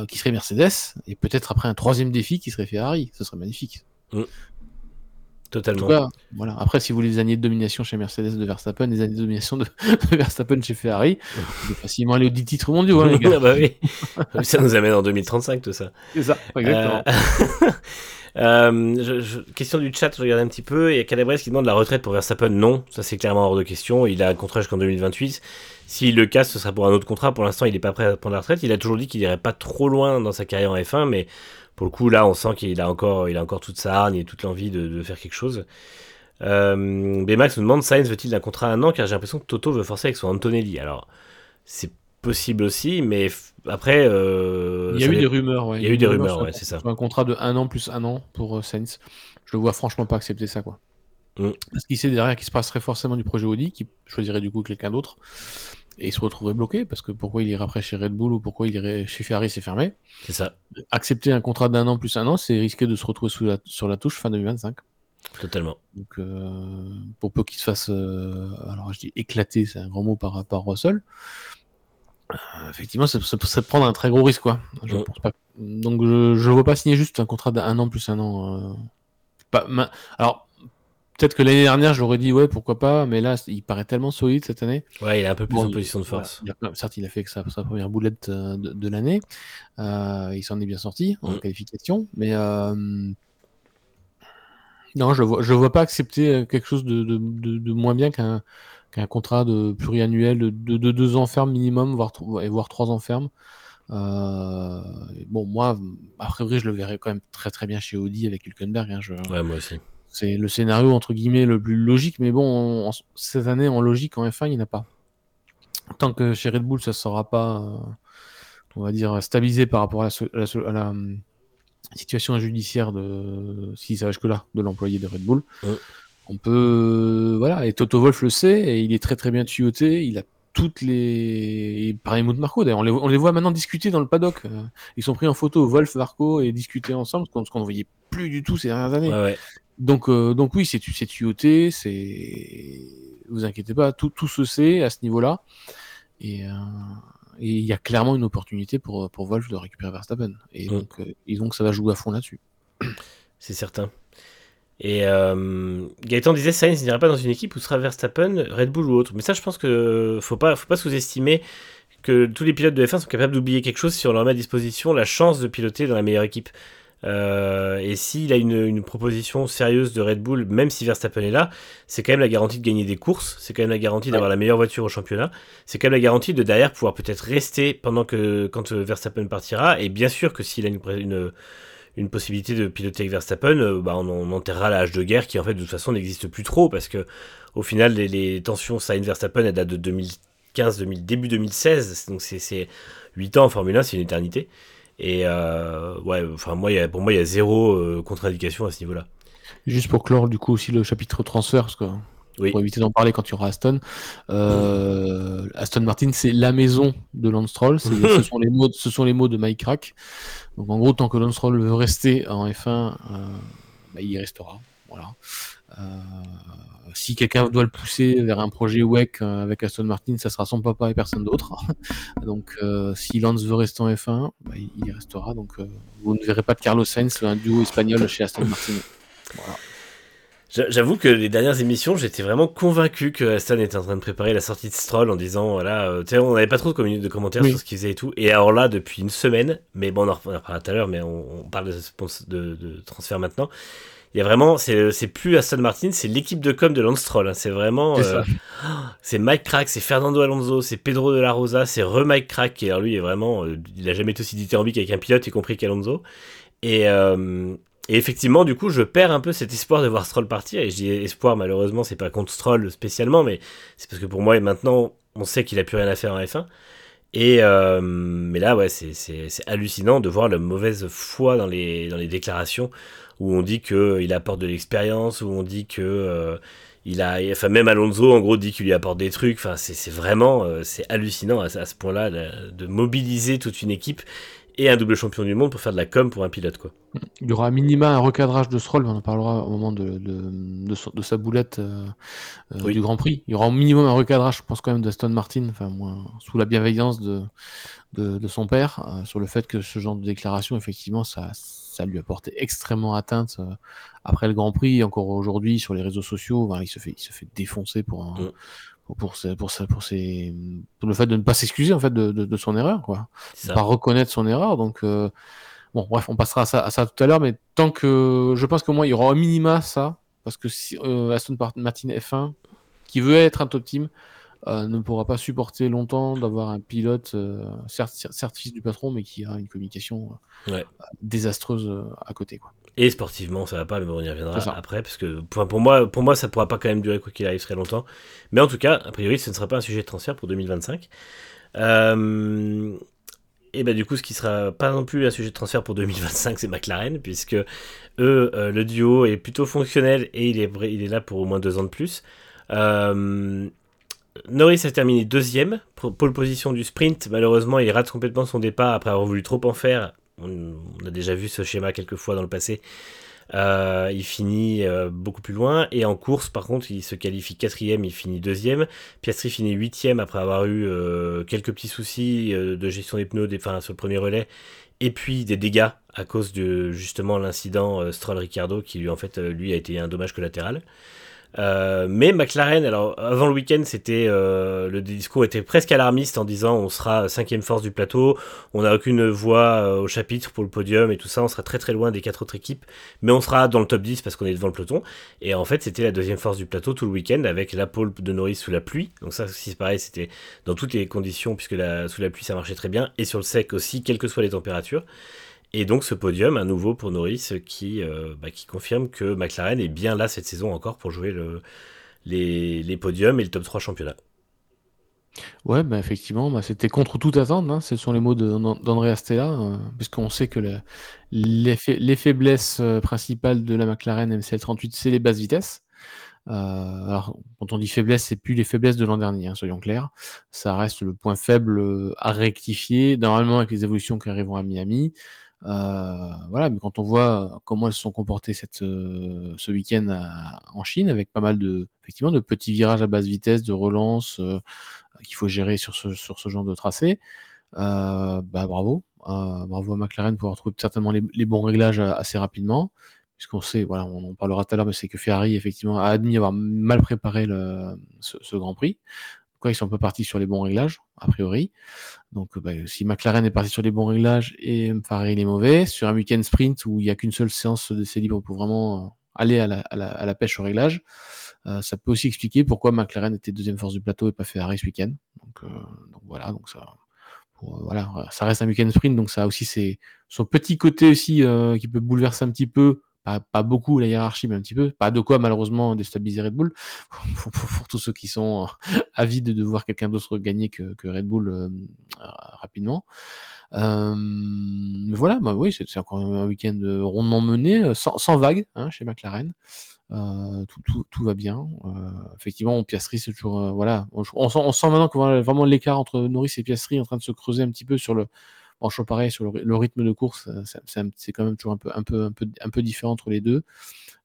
qui serait Mercedes, et peut-être après un troisième défi qui serait Ferrari. Ce serait magnifique. Mm. Totalement. voilà. Après, si vous voulez des années de domination chez Mercedes de Verstappen, des années de domination de, Verstappen chez Ferrari, vous pouvez facilement aller aux 10 titres mondiaux, hein, les gars. bah oui. ça nous amène en 2035, tout ça. C'est ça, exactement. Euh, euh, question du chat, je regarde un petit peu. Il y a Calabres qui demande la retraite pour Verstappen. Non, ça c'est clairement hors de question. Il a un contrat jusqu'en 2028. S'il le casse, ce sera pour un autre contrat. Pour l'instant, il n'est pas prêt à prendre la retraite. Il a toujours dit qu'il irait pas trop loin dans sa carrière en F1, mais pour le coup, là, on sent qu'il a encore, il a encore toute sa hargne et toute l'envie de, faire quelque chose. Euh, Max nous demande Sainz veut-il un contrat à un an? Car j'ai l'impression que Toto veut forcer avec son Antonelli. Alors, c'est possible aussi, mais après. Euh, il y a eu des rumeurs, Il y a eu des rumeurs, ouais, c'est ça. Un contrat de un an plus un an pour euh, Sainz. Je le vois franchement pas accepter ça, quoi. Mm. Parce qu'il sait derrière qu'il se passerait forcément du projet Audi, qui choisirait du coup quelqu'un d'autre. et il se retrouverait bloqué parce que pourquoi il irait après chez Red Bull ou pourquoi il irait chez Ferrari, c'est fermé. C'est ça. Accepter un contrat d'un an plus un an, c'est risquer de se retrouver sous la, sur la touche fin 2025. Totalement. Donc, euh, pour peu qu'il se fasse, euh, alors je dis éclater, c'est un grand mot par, par Russell. Euh, effectivement, ça, ça, ça, prendre un très gros risque, quoi. Je Ouais. pense pas. Donc, je ne vois pas signer juste un contrat d'un an plus un an. euh. Pas, ma- Alors, peut-être que l'année dernière, je l'aurais dit, ouais, pourquoi pas, mais là, il paraît tellement solide cette année. Ouais, il est un peu plus Bon, en position de force. il a- certes, il a fait que sa, sa première boulette euh, de, de l'année. Euh, il s'en est bien sorti en Mm. qualification. Mais euh, non, je vois, je vois pas accepter quelque chose de, de, de- de moins bien qu'un qu'un contrat de pluriannuel de, de, de deux ans ferme minimum, voire, et voire trois ans ferme. Euh, bon, moi, a priori, je le verrais quand même très très bien chez Audi avec Hülkenberg. hein, je- Ouais, moi aussi. c'est le scénario entre guillemets le plus logique, mais bon, en- cette année en logique en F1, il n'y en a pas. Tant que chez Red Bull, ça ne sera pas, euh, on va dire, stabilisé par rapport à la, so- à la so- à la, hum, situation judiciaire de, si ça va jusque-là, de l'employé de Red Bull. Ouais. On peut, voilà, et Toto Wolf le sait, et il est très très bien tuyauté, il a toutes les. Pareil, Mout Marco, d'ailleurs, on les, on les voit maintenant discuter dans le paddock. euh, Ils sont pris en photo, Wolf, Marco, et discuter ensemble, ce qu'on ne voyait plus du tout ces dernières années. Ouais, ouais. Donc, euh, donc oui, c'est c'est tuyauté, c'est. Vous inquiétez pas, tout, tout se sait à ce niveau-là. Et euh, et il y a clairement une opportunité pour, pour Wolf de récupérer Verstappen. Et Mm. donc, et donc ça va jouer à fond là-dessus. C'est certain. Et euh, Gaëtan disait Sainz n'ira pas dans une équipe où sera Verstappen, Red Bull ou autre. Mais ça, je pense que faut pas, faut pas sous-estimer que tous les pilotes de F1 sont capables d'oublier quelque chose si on leur met à disposition la chance de piloter dans la meilleure équipe. Euh, et s'il a une, une proposition sérieuse de Red Bull, même si Verstappen est là, c'est quand même la garantie de gagner des courses, c'est quand même la garantie d'avoir la meilleure voiture au championnat, c'est quand même la garantie de derrière pouvoir peut-être rester pendant que quand euh, Verstappen partira. Et bien sûr que s'il a une, une possibilité de piloter avec Verstappen, euh, bah on, on enterrera la hache de guerre qui en fait de toute façon n'existe plus trop parce que au final les, les tensions Sainz-Verstappen elles datent de 2015, 2000, début 2016, donc c'est- c'est 8 ans en Formule 1, c'est une éternité. Et euh, ouais, enfin moi, il y a- pour moi il y a zéro euh, contre-indication à ce niveau-là. Juste pour clore du coup aussi le chapitre transfert, parce que Oui. pour éviter d'en parler quand il y aura Aston. Euh, Aston Martin, c'est la maison de Lance Stroll. C'est- ce, sont les mots, ce sont les mots de Mike Crack. Donc en gros, tant que Lance Stroll veut rester en F1, euh, bah, il y restera. Voilà. Euh, si quelqu'un doit le pousser vers un projet WEC euh, avec Aston Martin, ça sera son papa et personne d'autre. Donc si Lance veut rester en F1, bah, il y restera. Donc vous ne verrez pas de Carlos Sainz, un duo espagnol chez Aston Martin. Voilà. J'a- J'avoue que les dernières émissions, j'étais vraiment convaincu que Aston était en train de préparer la sortie de Stroll en disant voilà, euh, on n'avait pas trop de, commentaires Oui. sur ce qu'il faisait et tout. Et alors là, depuis une semaine, mais bon, on en reparlera tout à l'heure, mais on, on parle de, spons- de, de transfert maintenant. Il y a vraiment, c'est plus Aston Martin, c'est l'équipe de com de Lance Stroll. hein. C'est vraiment, C'est euh, c'est Mike Crack, c'est Fernando Alonso, c'est Pedro de la Rosa, c'est re Mike Crack qui alors lui est vraiment, euh, il a jamais été aussi dithyrambique avec un pilote, y compris qu'Alonso. Et, et effectivement, du coup, je perds un peu cet espoir de voir Stroll partir. Et je dis espoir, malheureusement, c'est pas contre Stroll spécialement, mais c'est parce que pour moi, maintenant, on sait qu'il a plus rien à faire en F1. Et euh, mais là, ouais, c'est- hallucinant de voir la mauvaise foi dans les, dans les déclarations où on dit qu'il apporte de l'expérience, où on dit que euh, il a, enfin même Alonso en gros dit qu'il lui apporte des trucs. Enfin, c'est vraiment, euh, c'est hallucinant à, ce point-là de mobiliser toute une équipe et un double champion du monde pour faire de la com pour un pilote, quoi. Il y aura à minima un recadrage de Stroll, mais on en parlera au moment de, de, de, sa boulette euh, euh, Oui. du Grand Prix. Il y aura au minimum un recadrage, je pense quand même, d'Aston Martin, enfin moi, sous la bienveillance de, de, son père, euh, sur le fait que ce genre de déclaration, effectivement, ça, ça lui a porté extrêmement atteinte euh, après le Grand Prix, et encore aujourd'hui sur les réseaux sociaux, ben, il se fait, il se fait défoncer pour un, Mm. Pour, pour, ses- pour, sa- pour, ses- pour le fait de ne pas s'excuser en fait de, de, de son erreur, quoi ça. pas reconnaître son erreur. Donc, euh, bon, bref, on passera à ça, à ça tout à l'heure, mais tant que je pense qu'au moins il y aura au minima ça, parce que si euh, Aston Martin F1, qui veut être un top team, euh, ne pourra pas supporter longtemps d'avoir un pilote, euh, certes, certes fils du patron, mais qui a une communication euh, Ouais. désastreuse euh, à côté. Quoi. Et sportivement, ça va pas, mais bon, on y reviendra après, parce que pour, pour moi, pour moi, ça pourra pas quand même durer quoi qu'il arrive très longtemps. Mais en tout cas, a priori, ce ne sera pas un sujet de transfert pour 2025. Euh, et bah du coup, ce qui sera pas non plus un sujet de transfert pour 2025, c'est McLaren, puisque eux, euh, le duo est plutôt fonctionnel et il est, il est là pour au moins deux ans de plus. Euh, Norris a terminé deuxième, pole position du sprint. Malheureusement, il rate complètement son départ après avoir voulu trop en faire. On, a déjà vu ce schéma quelques fois dans le passé. Euh, il finit euh, beaucoup plus loin. Et en course, par contre, il se qualifie quatrième, il finit deuxième. Piastri finit huitième après avoir eu euh, quelques petits soucis de gestion des pneus des, enfin, sur le premier relais. Et puis des dégâts à cause de justement l'incident Stroll-Ricardo qui lui en fait lui a été un dommage collatéral. Euh, mais McLaren, alors avant le week-end, c'était euh, le discours était presque alarmiste en disant on sera cinquième force du plateau, on n'a aucune voix euh, au chapitre pour le podium et tout ça, on sera très très loin des quatre autres équipes, mais on sera dans le top 10 parce qu'on est devant le peloton. Et en fait, c'était la deuxième force du plateau tout le week-end avec la pole de Norris sous la pluie. Donc ça, si c'est pareil, c'était dans toutes les conditions puisque la, sous la pluie ça marchait très bien et sur le sec aussi, quelles que soient les températures. Et donc ce podium, à nouveau pour Norris, qui, euh, bah, qui confirme que McLaren est bien là cette saison encore pour jouer le, les, podiums et le top 3 championnat. Ouais, bah effectivement, bah, c'était contre toute attente. Hein. Ce sont les mots d'André Astella, euh, puisqu'on sait que les, faiblesses euh, principales de la McLaren MCL38, c'est les basses vitesses. alors, quand on dit faiblesse, c'est plus les faiblesses de l'an dernier, hein, soyons clairs. Ça reste le point faible à rectifier, normalement avec les évolutions qui arriveront à Miami. Euh, voilà, mais quand on voit comment elles se sont comportées euh, ce week-end en Chine, avec pas mal de, effectivement, de petits virages à basse vitesse, de relance euh, qu'il faut gérer sur ce, genre de tracé, bah, bravo. bravo à McLaren pour avoir trouvé certainement les, bons réglages assez rapidement. Puisqu'on sait, voilà, on en parlera tout à l'heure, mais c'est que Ferrari, effectivement, a admis avoir mal préparé ce Grand Prix ils sont peu partis sur les bons réglages, a priori. Donc, bah, si McLaren est parti sur les bons réglages et Ferrari est mauvais, sur un week-end sprint où il n'y a qu'une seule séance d'essai libre pour vraiment euh, aller à la, pêche au réglage, euh, ça peut aussi expliquer pourquoi McLaren était deuxième force du plateau et pas Ferrari ce week-end. Donc, euh, voilà, donc ça reste un week-end sprint, donc ça a aussi son petit côté aussi qui peut bouleverser un petit peu pas, beaucoup la hiérarchie, mais un petit peu. Pas de quoi malheureusement déstabiliser Red Bull. pour, tous ceux qui sont euh, avides de voir quelqu'un d'autre gagner que, Red Bull euh, rapidement. Euh, voilà, bah oui, c'est encore un week-end rondement mené, sans, vague hein, chez McLaren. tout, va bien. effectivement, Piastri, c'est toujours. voilà, on, sent, on, sent, maintenant que l'écart entre Norris et Piastri est en train de se creuser un petit peu sur le, Franchement, pareil, sur le, rythme de course, c'est quand même toujours un peu, différent entre les deux.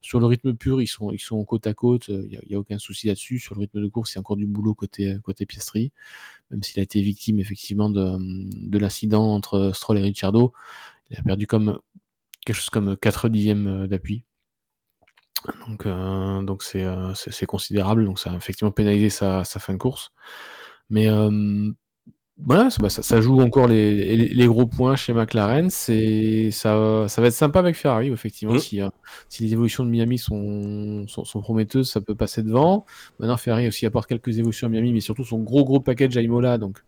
Sur le rythme pur, ils sont, côte à côte, il n'y a, aucun souci là-dessus. Sur le rythme de course, il y a encore du boulot côté, côté Piastri, même s'il a été victime effectivement de, de l'accident entre Stroll et Ricciardo. Il a perdu comme quelque chose comme 4 dixièmes d'appui. Donc, euh, c'est, considérable. Donc, ça a effectivement pénalisé sa, fin de course. Mais euh, voilà, bah, ça, joue encore les, gros points chez McLaren. C'est ça, ça va être sympa avec Ferrari, effectivement. Mmh. Si, euh, si, les évolutions de Miami sont, sont, prometteuses, ça peut passer devant. Maintenant, Ferrari aussi apporte quelques évolutions à Miami, mais surtout son gros gros package à Imola. Donc,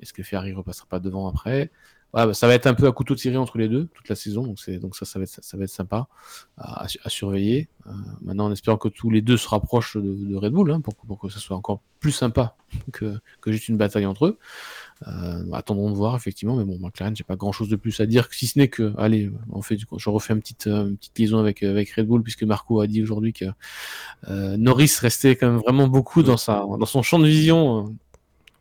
est-ce que Ferrari repassera pas devant après? Bah, ça va être un peu à couteau tiré entre les deux toute la saison, donc, donc ça, ça va, être, ça, va être sympa à, surveiller. Euh, maintenant, en espérant que tous les deux se rapprochent de, Red Bull, hein, pour, pour, que ça soit encore plus sympa que, que juste une bataille entre eux. Euh, attendons de voir effectivement, mais bon, McLaren, j'ai pas grand chose de plus à dire, si ce n'est que, allez, on fait, je refais une petite, une petite liaison avec, avec Red Bull, puisque Marco a dit aujourd'hui que euh, Norris restait quand même vraiment beaucoup dans, sa, dans son champ de vision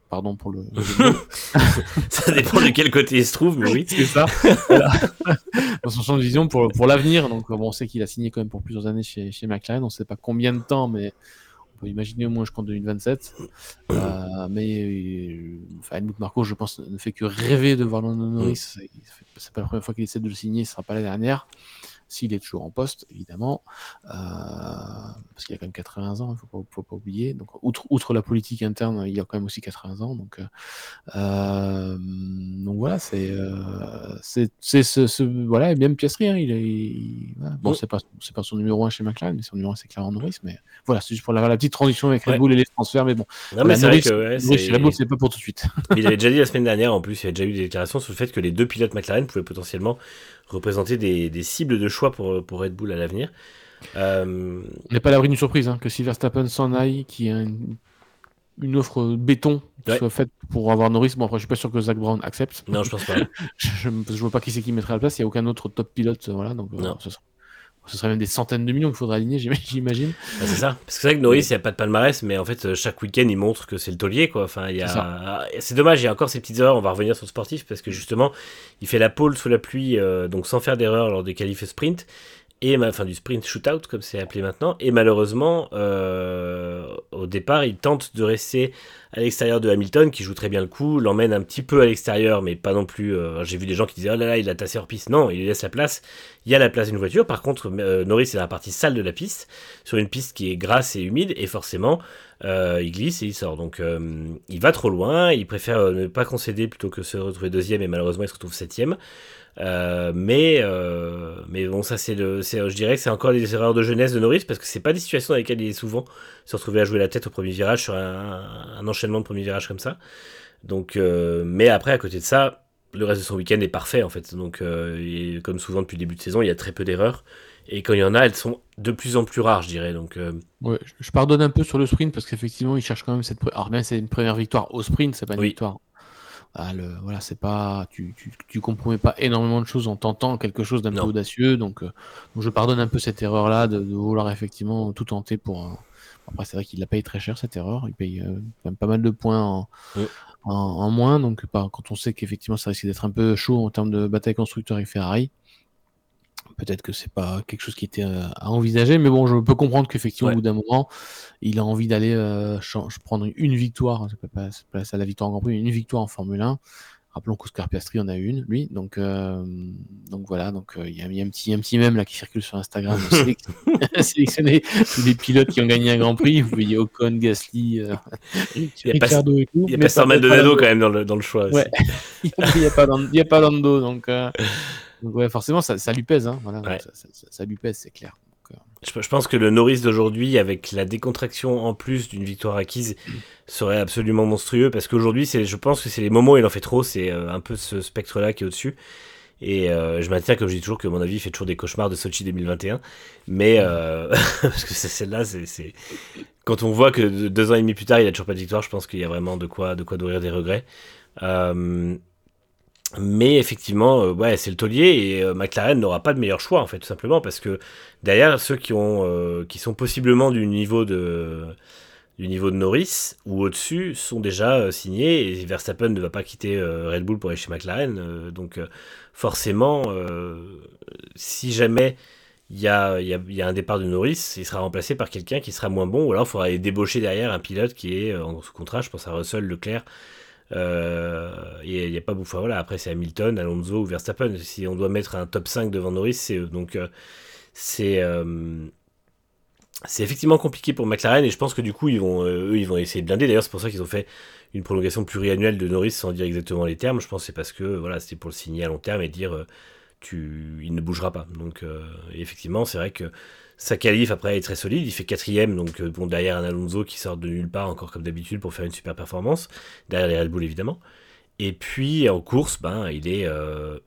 Pardon pour le. ça dépend de quel côté il se trouve, mais oui. C'est ça. Dans son champ de vision pour, pour l'avenir. Donc, bon, on sait qu'il a signé quand même pour plusieurs années chez, chez McLaren. On ne sait pas combien de temps, mais on peut imaginer au moins jusqu'en 2027. Euh, mais euh, enfin, Helmut Marco, je pense, ne fait que rêver de voir Lando Norris. C'est pas la première fois qu'il essaie de le signer, ce sera pas la dernière s'il est toujours en poste, évidemment, euh, parce qu'il a quand même 80 ans, il ne faut, pas oublier. Donc, outre, outre, la politique interne, il a quand même aussi 80 ans. Donc, euh, euh, donc voilà, c'est c'est ce, voilà, et bien Piastri, hein, il est, bon, c'est pas c'est pas son numéro 1 chez McLaren, mais son numéro 1 c'est Clarence Norris, mais voilà, c'est juste pour la, la, petite transition avec Red Bull et les transferts, mais bon. Non, mais c'est vrai que Red Bull, c'est pas pour tout de suite. il avait déjà dit la semaine dernière, en plus, il y a déjà eu des déclarations sur le fait que les deux pilotes McLaren pouvaient potentiellement représenter des, cibles de choix pour, pour Red Bull à l'avenir. Euh... On n'est pas à l'abri d'une surprise, hein, que si Verstappen s'en aille, qu'il y ait une, offre béton qui soit faite pour avoir Norris. Bon, après, je suis pas sûr que Zach Brown accepte. Non, je pense pas. je, ne vois pas qui c'est qui mettrait à la place. Il n'y a aucun autre top pilote. Voilà, donc, euh, ce serait même des centaines de millions qu'il faudrait aligner, j'imagine. Bah, c'est ça. Parce que c'est vrai que Norris, il n'y a pas de palmarès, mais en fait, chaque week-end, il montre que c'est le taulier, quoi. Enfin, il y a... C'est dommage, il y a encore ces petites erreurs. On va revenir sur le sportif, parce que justement, il fait la pole sous la pluie, euh, donc sans faire d'erreur lors des qualifs sprint et enfin du sprint shootout comme c'est appelé maintenant. Et malheureusement euh, au départ il tente de rester à l'extérieur de Hamilton qui joue très bien le coup l'emmène un petit peu à l'extérieur mais pas non plus euh, j'ai vu des gens qui disaient oh là là il a tassé hors piste non il lui laisse la place. Il y a la place d'une voiture. Par contre euh, Norris est dans la partie sale de la piste sur une piste qui est grasse et humide et forcément il glisse et il sort. Donc il va trop loin. Il préfère ne pas concéder plutôt que se retrouver deuxième et malheureusement il se retrouve septième euh, mais, euh, mais bon, ça, c'est le, je dirais que c'est encore des erreurs de jeunesse de Norris parce que c'est pas des situations dans lesquelles il est souvent se retrouver à jouer la tête au premier virage sur un, enchaînement de premier virage comme ça. Donc, euh, mais après, à côté de ça, le reste de son week-end est parfait en fait. Donc, comme souvent depuis le début de saison, il y a très peu d'erreurs. Et quand il y en a, elles sont de plus en plus rares, je dirais. Donc, ouais, je pardonne un peu sur le sprint parce qu'effectivement, il cherche quand même cette. Alors, bien, c'est une première victoire au sprint, c'est pas une victoire ah, voilà, c'est pas, tu, tu, tu, compromets pas énormément de choses en tentant quelque chose d'un peu audacieux, donc, euh, donc, je pardonne un peu cette erreur-là de, vouloir effectivement tout tenter pour. Après, c'est vrai qu'il la paye très cher cette erreur, il paye euh, quand même pas mal de points en, en, moins, donc quand on sait qu'effectivement ça risque d'être un peu chaud en termes de bataille constructeur et Ferrari, Peut-être que c'est pas quelque chose qui était euh, à envisager, mais bon, je peux comprendre qu'effectivement, au bout d'un moment, il a envie d'aller euh, prendre une victoire, ça pas, pas ça la victoire en Grand Prix, mais une victoire en Formule 1. Rappelons qu'Oscar Piastri en a une, lui. Donc, euh, donc voilà, donc il y, a, un petit, un petit mème là qui circule sur Instagram, sélectionné tous les pilotes qui ont gagné un Grand Prix. Vous voyez Ocon, Gasly, Ricardo et tout. Il y a pas Pastor Maldonado quand même dans le, dans le choix. Ouais. il n'y a, a, pas Lando, donc ouais, forcément, ça, ça, lui pèse. Hein, voilà, ça, ça, lui pèse, c'est clair. Euh, je, pense que le Norris d'aujourd'hui, avec la décontraction en plus d'une victoire acquise, serait absolument monstrueux. Parce qu'aujourd'hui, je pense que c'est les moments où il en fait trop. C'est euh, un peu ce spectre-là qui est au-dessus. Et euh, je maintiens, comme je dis toujours, que mon avis fait toujours des cauchemars de Sochi 2021. Mais parce que celle-là, c'est quand on voit que deux ans et demi plus tard, il a toujours pas de victoire, je pense qu'il y a vraiment de quoi, de quoi nourrir des regrets. Euh, mais effectivement, euh, c'est le taulier et euh, McLaren n'aura pas de meilleur choix en fait, tout simplement parce que derrière ceux qui euh, sont possiblement du niveau de Norris ou au-dessus sont déjà signés et Verstappen ne va pas quitter Red Bull pour aller chez McLaren. donc forcément, si jamais il y a, y, a, y a, un départ de Norris, il sera remplacé par quelqu'un qui sera moins bon ou alors il faudra aller débaucher derrière un pilote qui est en sous contrat. Je pense à Russell, Leclerc euh, il n'y a, pas beaucoup. voilà, après, c'est Hamilton, Alonso ou Verstappen. Si on doit mettre un top 5 devant Norris, c'est. Donc, euh, c'est. Euh, c'est effectivement compliqué pour McLaren et je pense que du coup ils vont eux ils vont essayer de blinder d'ailleurs c'est pour ça qu'ils ont fait une prolongation pluriannuelle de Norris sans dire exactement les termes je pense c'est parce que voilà c'était pour le signer à long terme et dire tu il ne bougera pas donc effectivement c'est vrai que sa qualif après est très solide, il fait quatrième, donc euh, bon derrière un Alonso qui sort de nulle part encore comme d'habitude pour faire une super performance, derrière les Red Bull évidemment. Et puis en course, ben il est, euh,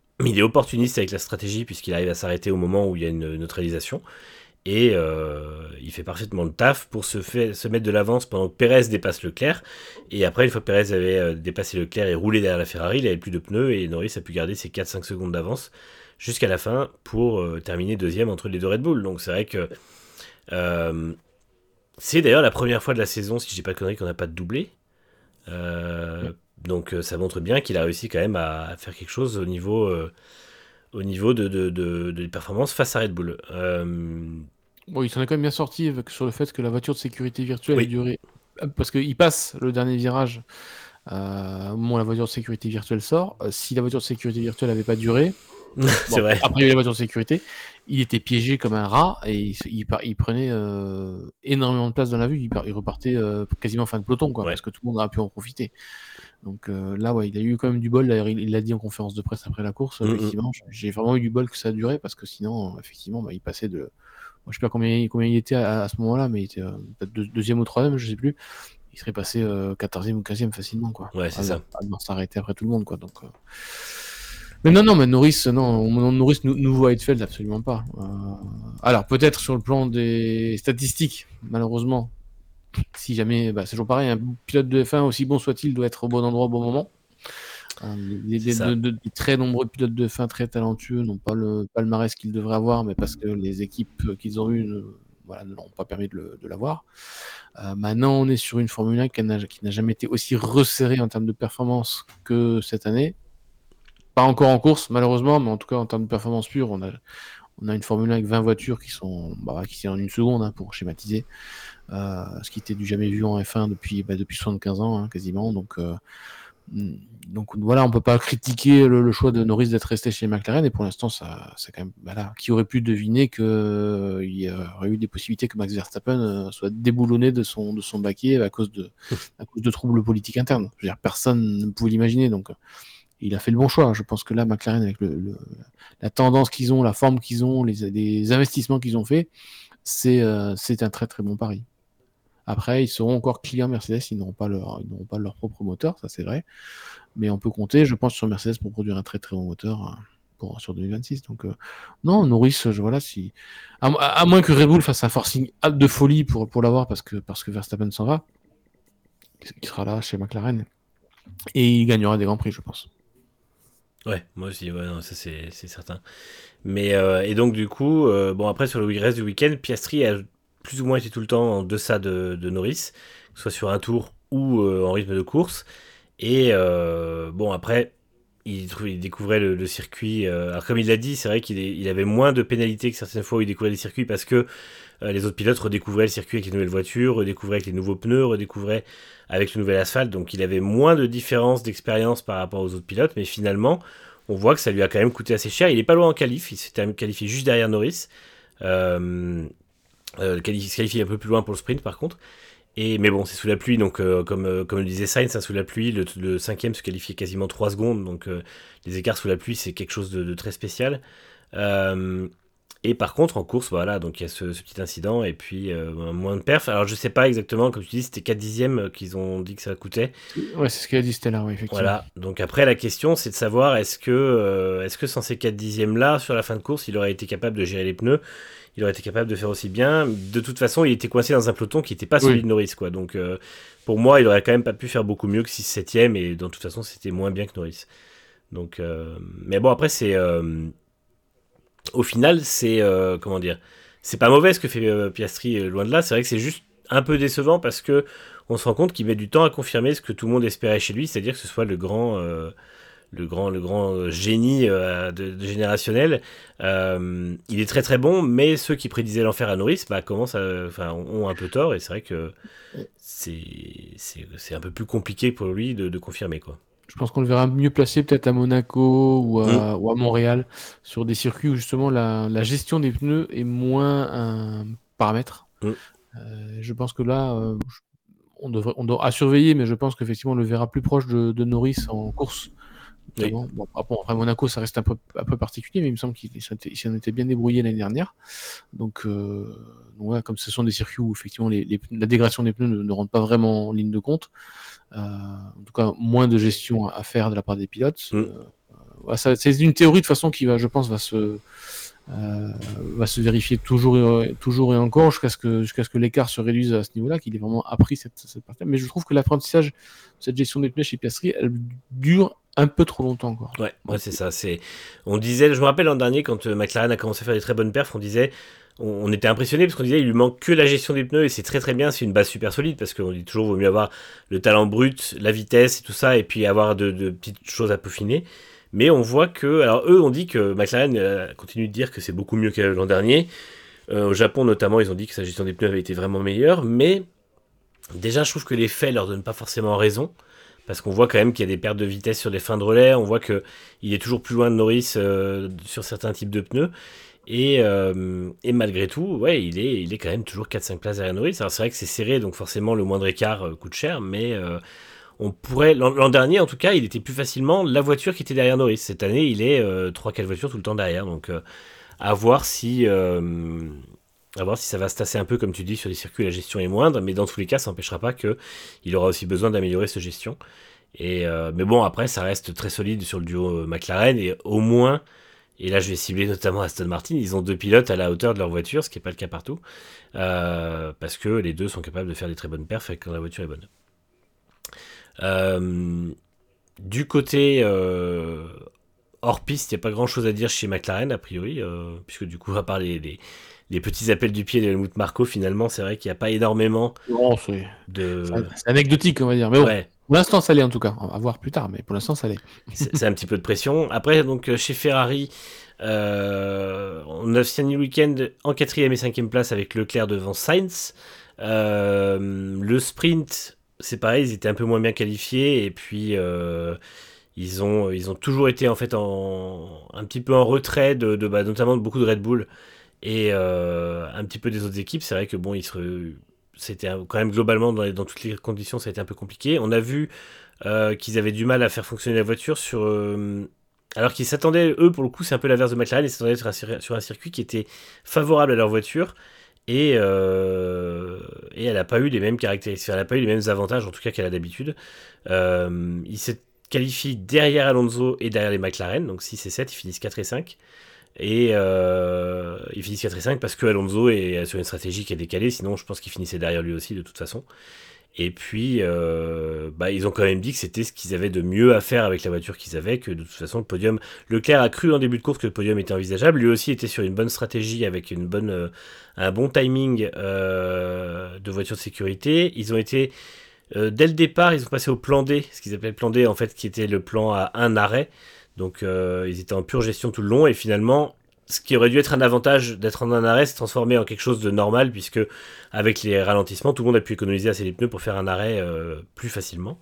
opportuniste avec la stratégie puisqu'il arrive à s'arrêter au moment où il y a une neutralisation. Et euh, il fait parfaitement le taf pour se, mettre de l'avance pendant que Perez dépasse Leclerc. Et après, une fois que Perez avait dépassé Leclerc et roulé derrière la Ferrari, il n'avait plus de pneus et Norris a pu garder ses 4-5 secondes d'avance jusqu'à la fin pour euh, terminer deuxième entre les deux Red Bull. Donc c'est vrai que euh, c'est d'ailleurs la première fois de la saison, si j'ai pas de conneries, qu'on n'a pas de doublé. Euh, donc ça montre bien qu'il a réussi quand même à, faire quelque chose au niveau, au niveau de, de, de, performances face à Red Bull. Bon, il s'en est quand même bien sorti avec, sur le fait que la voiture de sécurité virtuelle a duré. Parce qu'il passe le dernier virage au moment où la voiture de sécurité virtuelle sort. si la voiture de sécurité virtuelle n'avait pas duré, vrai. Après, il y avait la voiture de sécurité. Il était piégé comme un rat et il, il, prenait euh, énormément de place dans la vue. Il, repartait euh, quasiment fin de peloton, quoi, parce que tout le monde aurait pu en profiter. Donc euh, là, ouais, il a eu quand même du bol. D'ailleurs, il l'a dit en conférence de presse après la course. Mm, mm. Effectivement, j'ai vraiment eu du bol que ça a duré parce que sinon, effectivement, bah, il passait de. Moi, je sais pas combien, combien il était à, ce moment-là, mais il était peut-être deuxième ou troisième, je sais plus. Il serait passé 14e ou 15e facilement, quoi. Ouais, c'est ça. s'arrêter après tout le monde, quoi. Donc. Mais non, non, mais Norris, non, Norris, nouveau Heidfeld, absolument pas. Euh, alors, peut-être sur le plan des statistiques, malheureusement, si jamais, bah, c'est toujours pareil, un pilote de F1, aussi bon soit-il, doit être au bon endroit au bon moment. Hein, les, très nombreux pilotes de fin très talentueux n'ont pas le palmarès qu'ils devraient avoir, mais parce que les équipes qu'ils ont eues ne, voilà, n'ont pas permis de, l'avoir. Euh, maintenant, on est sur une Formule 1 qui n'a jamais été aussi resserrée en termes de performance que cette année. Pas encore en course, malheureusement, mais en tout cas en termes de performance pure, on a, on a une Formule 1 avec 20 voitures qui sont bah, qui en une seconde hein, pour schématiser, euh, ce qui était du jamais vu en F1 depuis, bah, depuis 75 ans hein, quasiment. Donc, euh, donc voilà, on peut pas critiquer le, choix de Norris d'être resté chez McLaren et pour l'instant, ça, c'est quand même voilà, qui aurait pu deviner qu'il euh, y aurait eu des possibilités que Max Verstappen soit déboulonné de son de son baquet à cause de à cause de troubles politiques internes. Je veux dire, personne ne pouvait l'imaginer donc il a fait le bon choix. Je pense que là, McLaren, avec la tendance qu'ils ont, la forme qu'ils ont, les, investissements qu'ils ont fait, euh, c'est un très très bon pari. Après, ils seront encore clients Mercedes, ils n'auront pas leur, ils pas leur propre moteur, ça c'est vrai. Mais on peut compter, je pense, sur Mercedes pour produire un très très bon moteur euh, pour, sur 2026. Donc, euh, non, Norris, je, voilà, si. À, moins que Red Bull fasse un forcing de folie pour, pour l'avoir parce que, parce que Verstappen s'en va, il sera là chez McLaren. Et il gagnera des grands prix, je pense. Ouais, moi aussi, ouais, ça c'est certain. Mais euh, et donc du coup, euh, bon après sur le reste du week-end, Piastri a plus ou moins été tout le temps en deçà de, de Norris, que ce soit sur un tour ou euh, en rythme de course. Et bon après, il, découvrait le, circuit. alors comme il l'a dit, c'est vrai qu'il il avait moins de pénalités que certaines fois où il découvrait les circuits parce que les autres pilotes redécouvraient le circuit avec les nouvelles voitures, redécouvraient avec les nouveaux pneus, redécouvraient avec le nouvel asphalte. Donc il avait moins de différence d'expérience par rapport aux autres pilotes, mais finalement, on voit que ça lui a quand même coûté assez cher. Il est pas loin en qualif, il s'est qualifié juste derrière Norris. Euh, euh, il se qualifie un peu plus loin pour le sprint par contre. Et, mais bon, c'est sous la pluie, donc euh, comme, euh, comme le disait Sainz, hein, sous la pluie, le, cinquième se qualifiait quasiment 3 secondes, donc les écarts sous la pluie, c'est quelque chose de, de très spécial. Et par contre, en course, voilà, donc il y a ce, petit incident et puis euh, moins de perf. Alors je sais pas exactement, comme tu dis, c'était 4 dixièmes euh, qu'ils ont dit que ça coûtait. Ouais, c'est ce qu'il a dit Stella, oui, effectivement. Voilà, donc après la question c'est de savoir est-ce que, euh, est-ce que sans ces 4 dixièmes là, sur la fin de course, il aurait été capable de gérer les pneus il aurait été capable de faire aussi bien. De toute façon, il était coincé dans un peloton qui n'était pas celui de Norris, quoi. Donc, pour moi, il aurait quand même pas pu faire beaucoup mieux que 6 7 e et de toute façon, c'était moins bien que Norris. Donc, mais bon, après, c'est au final, c'est euh, comment dire, c'est pas mauvais ce que fait euh, Piastri euh, loin de là. C'est vrai que c'est juste un peu décevant parce que on se rend compte qu'il met du temps à confirmer ce que tout le monde espérait chez lui, c'est-à-dire que ce soit le grand, le grand, le grand génie de, générationnel. il est très très bon, mais ceux qui prédisaient l'enfer à Norris, bah, commencent enfin, ont un peu tort et c'est vrai que c'est un peu plus compliqué pour lui de, de confirmer quoi. Je pense qu'on le verra mieux placé peut-être à Monaco ou à, mm. Montréal, sur des circuits où justement la, gestion des pneus est moins un paramètre. Mm. Euh, je pense que là, euh, on, devrait, on doit à surveiller, mais je pense qu'effectivement on le verra plus proche de, Norris en course. Bon, après, Monaco, ça reste un peu, un peu particulier, mais il me semble qu'il s'en était bien débrouillé l'année dernière. Donc, euh, comme ce sont des circuits où effectivement la dégradation des pneus ne, rentre pas vraiment en ligne de compte, euh, en tout cas moins de gestion à faire de la part des pilotes. Mm. Euh, c'est une théorie de façon qui va, je pense, va se, va se vérifier toujours et, toujours et encore jusqu'à ce que, jusqu'à ce que l'écart se réduise à ce niveau-là, qu'il ait vraiment appris cette, cette partie. Mais je trouve que l'apprentissage, cette gestion des pneus chez Piastri, elle dure un peu trop longtemps encore. Ouais, ouais c'est ça. C'est, on disait, je me rappelle l'an dernier quand McLaren a commencé à faire des très bonnes perfs, on disait, on, était impressionné parce qu'on disait il lui manque que la gestion des pneus et c'est très très bien, c'est une base super solide parce qu'on dit toujours vaut mieux avoir le talent brut, la vitesse et tout ça et puis avoir de, petites choses à peaufiner. Mais on voit que, alors eux on dit que McLaren euh, continue de dire que c'est beaucoup mieux que l'an dernier. Euh, au Japon notamment ils ont dit que sa gestion des pneus avait été vraiment meilleure, mais déjà je trouve que les faits leur donnent pas forcément raison parce qu'on voit quand même qu'il y a des pertes de vitesse sur les fins de relais, on voit que il est toujours plus loin de Norris euh, sur certains types de pneus. Euh, et, malgré tout, ouais, il est, il est quand même toujours 4-5 places derrière Norris. Alors c'est vrai que c'est serré, donc forcément le moindre écart euh, coûte cher, mais on pourrait. L'an dernier, en tout cas, il était plus facilement la voiture qui était derrière Norris. Cette année, il est 3-4 voitures tout le temps derrière. Donc à voir si. À voir si ça va se tasser un peu, comme tu dis, sur les circuits, la gestion est moindre, mais dans tous les cas, ça n'empêchera pas qu'il aura aussi besoin d'améliorer cette gestion. Et, mais bon, après, ça reste très solide sur le duo McLaren, et au moins, et là, je vais cibler notamment Aston Martin. Ils ont deux pilotes à la hauteur de leur voiture, ce qui n'est pas le cas partout. Euh, parce que les deux sont capables de faire des très bonnes perfs quand la voiture est bonne. Euh, du côté hors piste, il n'y a pas grand chose à dire chez McLaren, a priori, puisque du coup, à part les, petits appels du pied de Helmut Marco, finalement, c'est vrai qu'il n'y a pas énormément de. C'est anecdotique, on va dire. Mais bon, pour l'instant, ça l'est en tout cas. On va voir plus tard, mais pour l'instant, ça l'est. c'est un petit peu de pression. Après, donc, chez Ferrari, euh, on a fini le week-end en quatrième et cinquième place avec Leclerc devant Sainz. Euh, le sprint, c'est pareil, ils étaient un peu moins bien qualifiés et puis euh, ils, ont, ils ont toujours été en fait en, un petit peu en retrait de, bah, notamment de beaucoup de Red Bull et un petit peu des autres équipes. C'est vrai que bon, c'était quand même globalement dans, toutes les conditions, ça a été un peu compliqué. On a vu qu'ils avaient du mal à faire fonctionner la voiture sur alors qu'ils s'attendaient, eux, pour le coup, c'est un peu l'inverse de McLaren, ils s'attendaient sur, un circuit qui était favorable à leur voiture. Et, euh, et elle n'a pas eu les mêmes caractéristiques, elle n'a pas eu les mêmes avantages, en tout cas qu'elle a d'habitude. Euh, ils se qualifient derrière Alonso et derrière les McLaren, donc 6 et 7, ils finissent 4 et 5. Et euh, ils finissent 4 et 5 parce que Alonso est sur une stratégie qui est décalée, sinon je pense qu'il finissait derrière lui aussi de toute façon. Et puis, euh, bah, ils ont quand même dit que c'était ce qu'ils avaient de mieux à faire avec la voiture qu'ils avaient, que de toute façon, le podium. Leclerc a cru en début de course que le podium était envisageable. Lui aussi était sur une bonne stratégie, avec une euh, un bon timing euh, de voiture de sécurité. Ils ont été, dès le départ, ils ont passé au plan D, ce qu'ils appelaient plan D, en fait, qui était le plan à un arrêt. Donc, ils étaient en pure gestion tout le long. Et finalement, ce qui aurait dû être un avantage d'être en un arrêt s'est transformé en quelque chose de normal puisque avec les ralentissements, tout le monde a pu économiser assez les pneus pour faire un arrêt euh, plus facilement.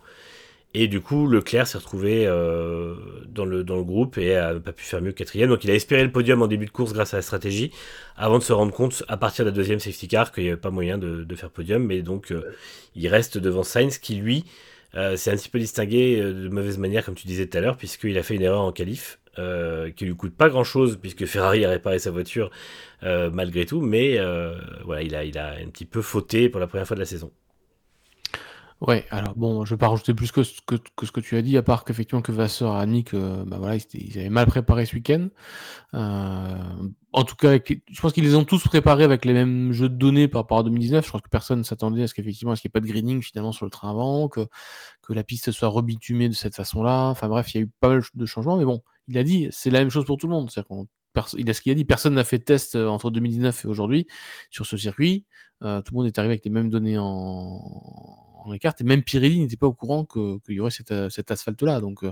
Et du coup, Leclerc s'est retrouvé euh, dans, le, groupe et a pas pu faire mieux que quatrième. Donc il a espéré le podium en début de course grâce à la stratégie, avant de se rendre compte à partir de la deuxième safety car qu'il n'y avait pas moyen de, faire podium. Mais donc euh, il reste devant Sainz qui lui s'est un petit peu distingué de mauvaise manière, comme tu disais tout à l'heure, puisqu'il a fait une erreur en qualif euh, qui lui coûte pas grand chose puisque Ferrari a réparé sa voiture euh, malgré tout, mais euh, voilà, il a, un petit peu fauté pour la première fois de la saison. Ouais, alors bon, je vais pas rajouter plus que, ce que tu as dit, à part qu'effectivement que Vasseur a dit que bah voilà, ils, avaient mal préparé ce week-end. En tout cas, je pense qu'ils les ont tous préparés avec les mêmes jeux de données par rapport à 2019. Je pense que personne ne s'attendait à ce qu'effectivement, qu'il n'y ait pas de greening finalement sur le train avant, que, que la piste soit rebitumée de cette façon-là. Enfin bref, il y a eu pas mal de changements, mais bon, il a dit, c'est la même chose pour tout le monde. il a ce qu'il a dit, personne n'a fait de test euh, entre 2019 et aujourd'hui sur ce circuit. Euh, tout le monde est arrivé avec les mêmes données en, en écart, et même Pirelli n'était pas au courant qu'il y aurait euh, cet asphalte-là. Donc,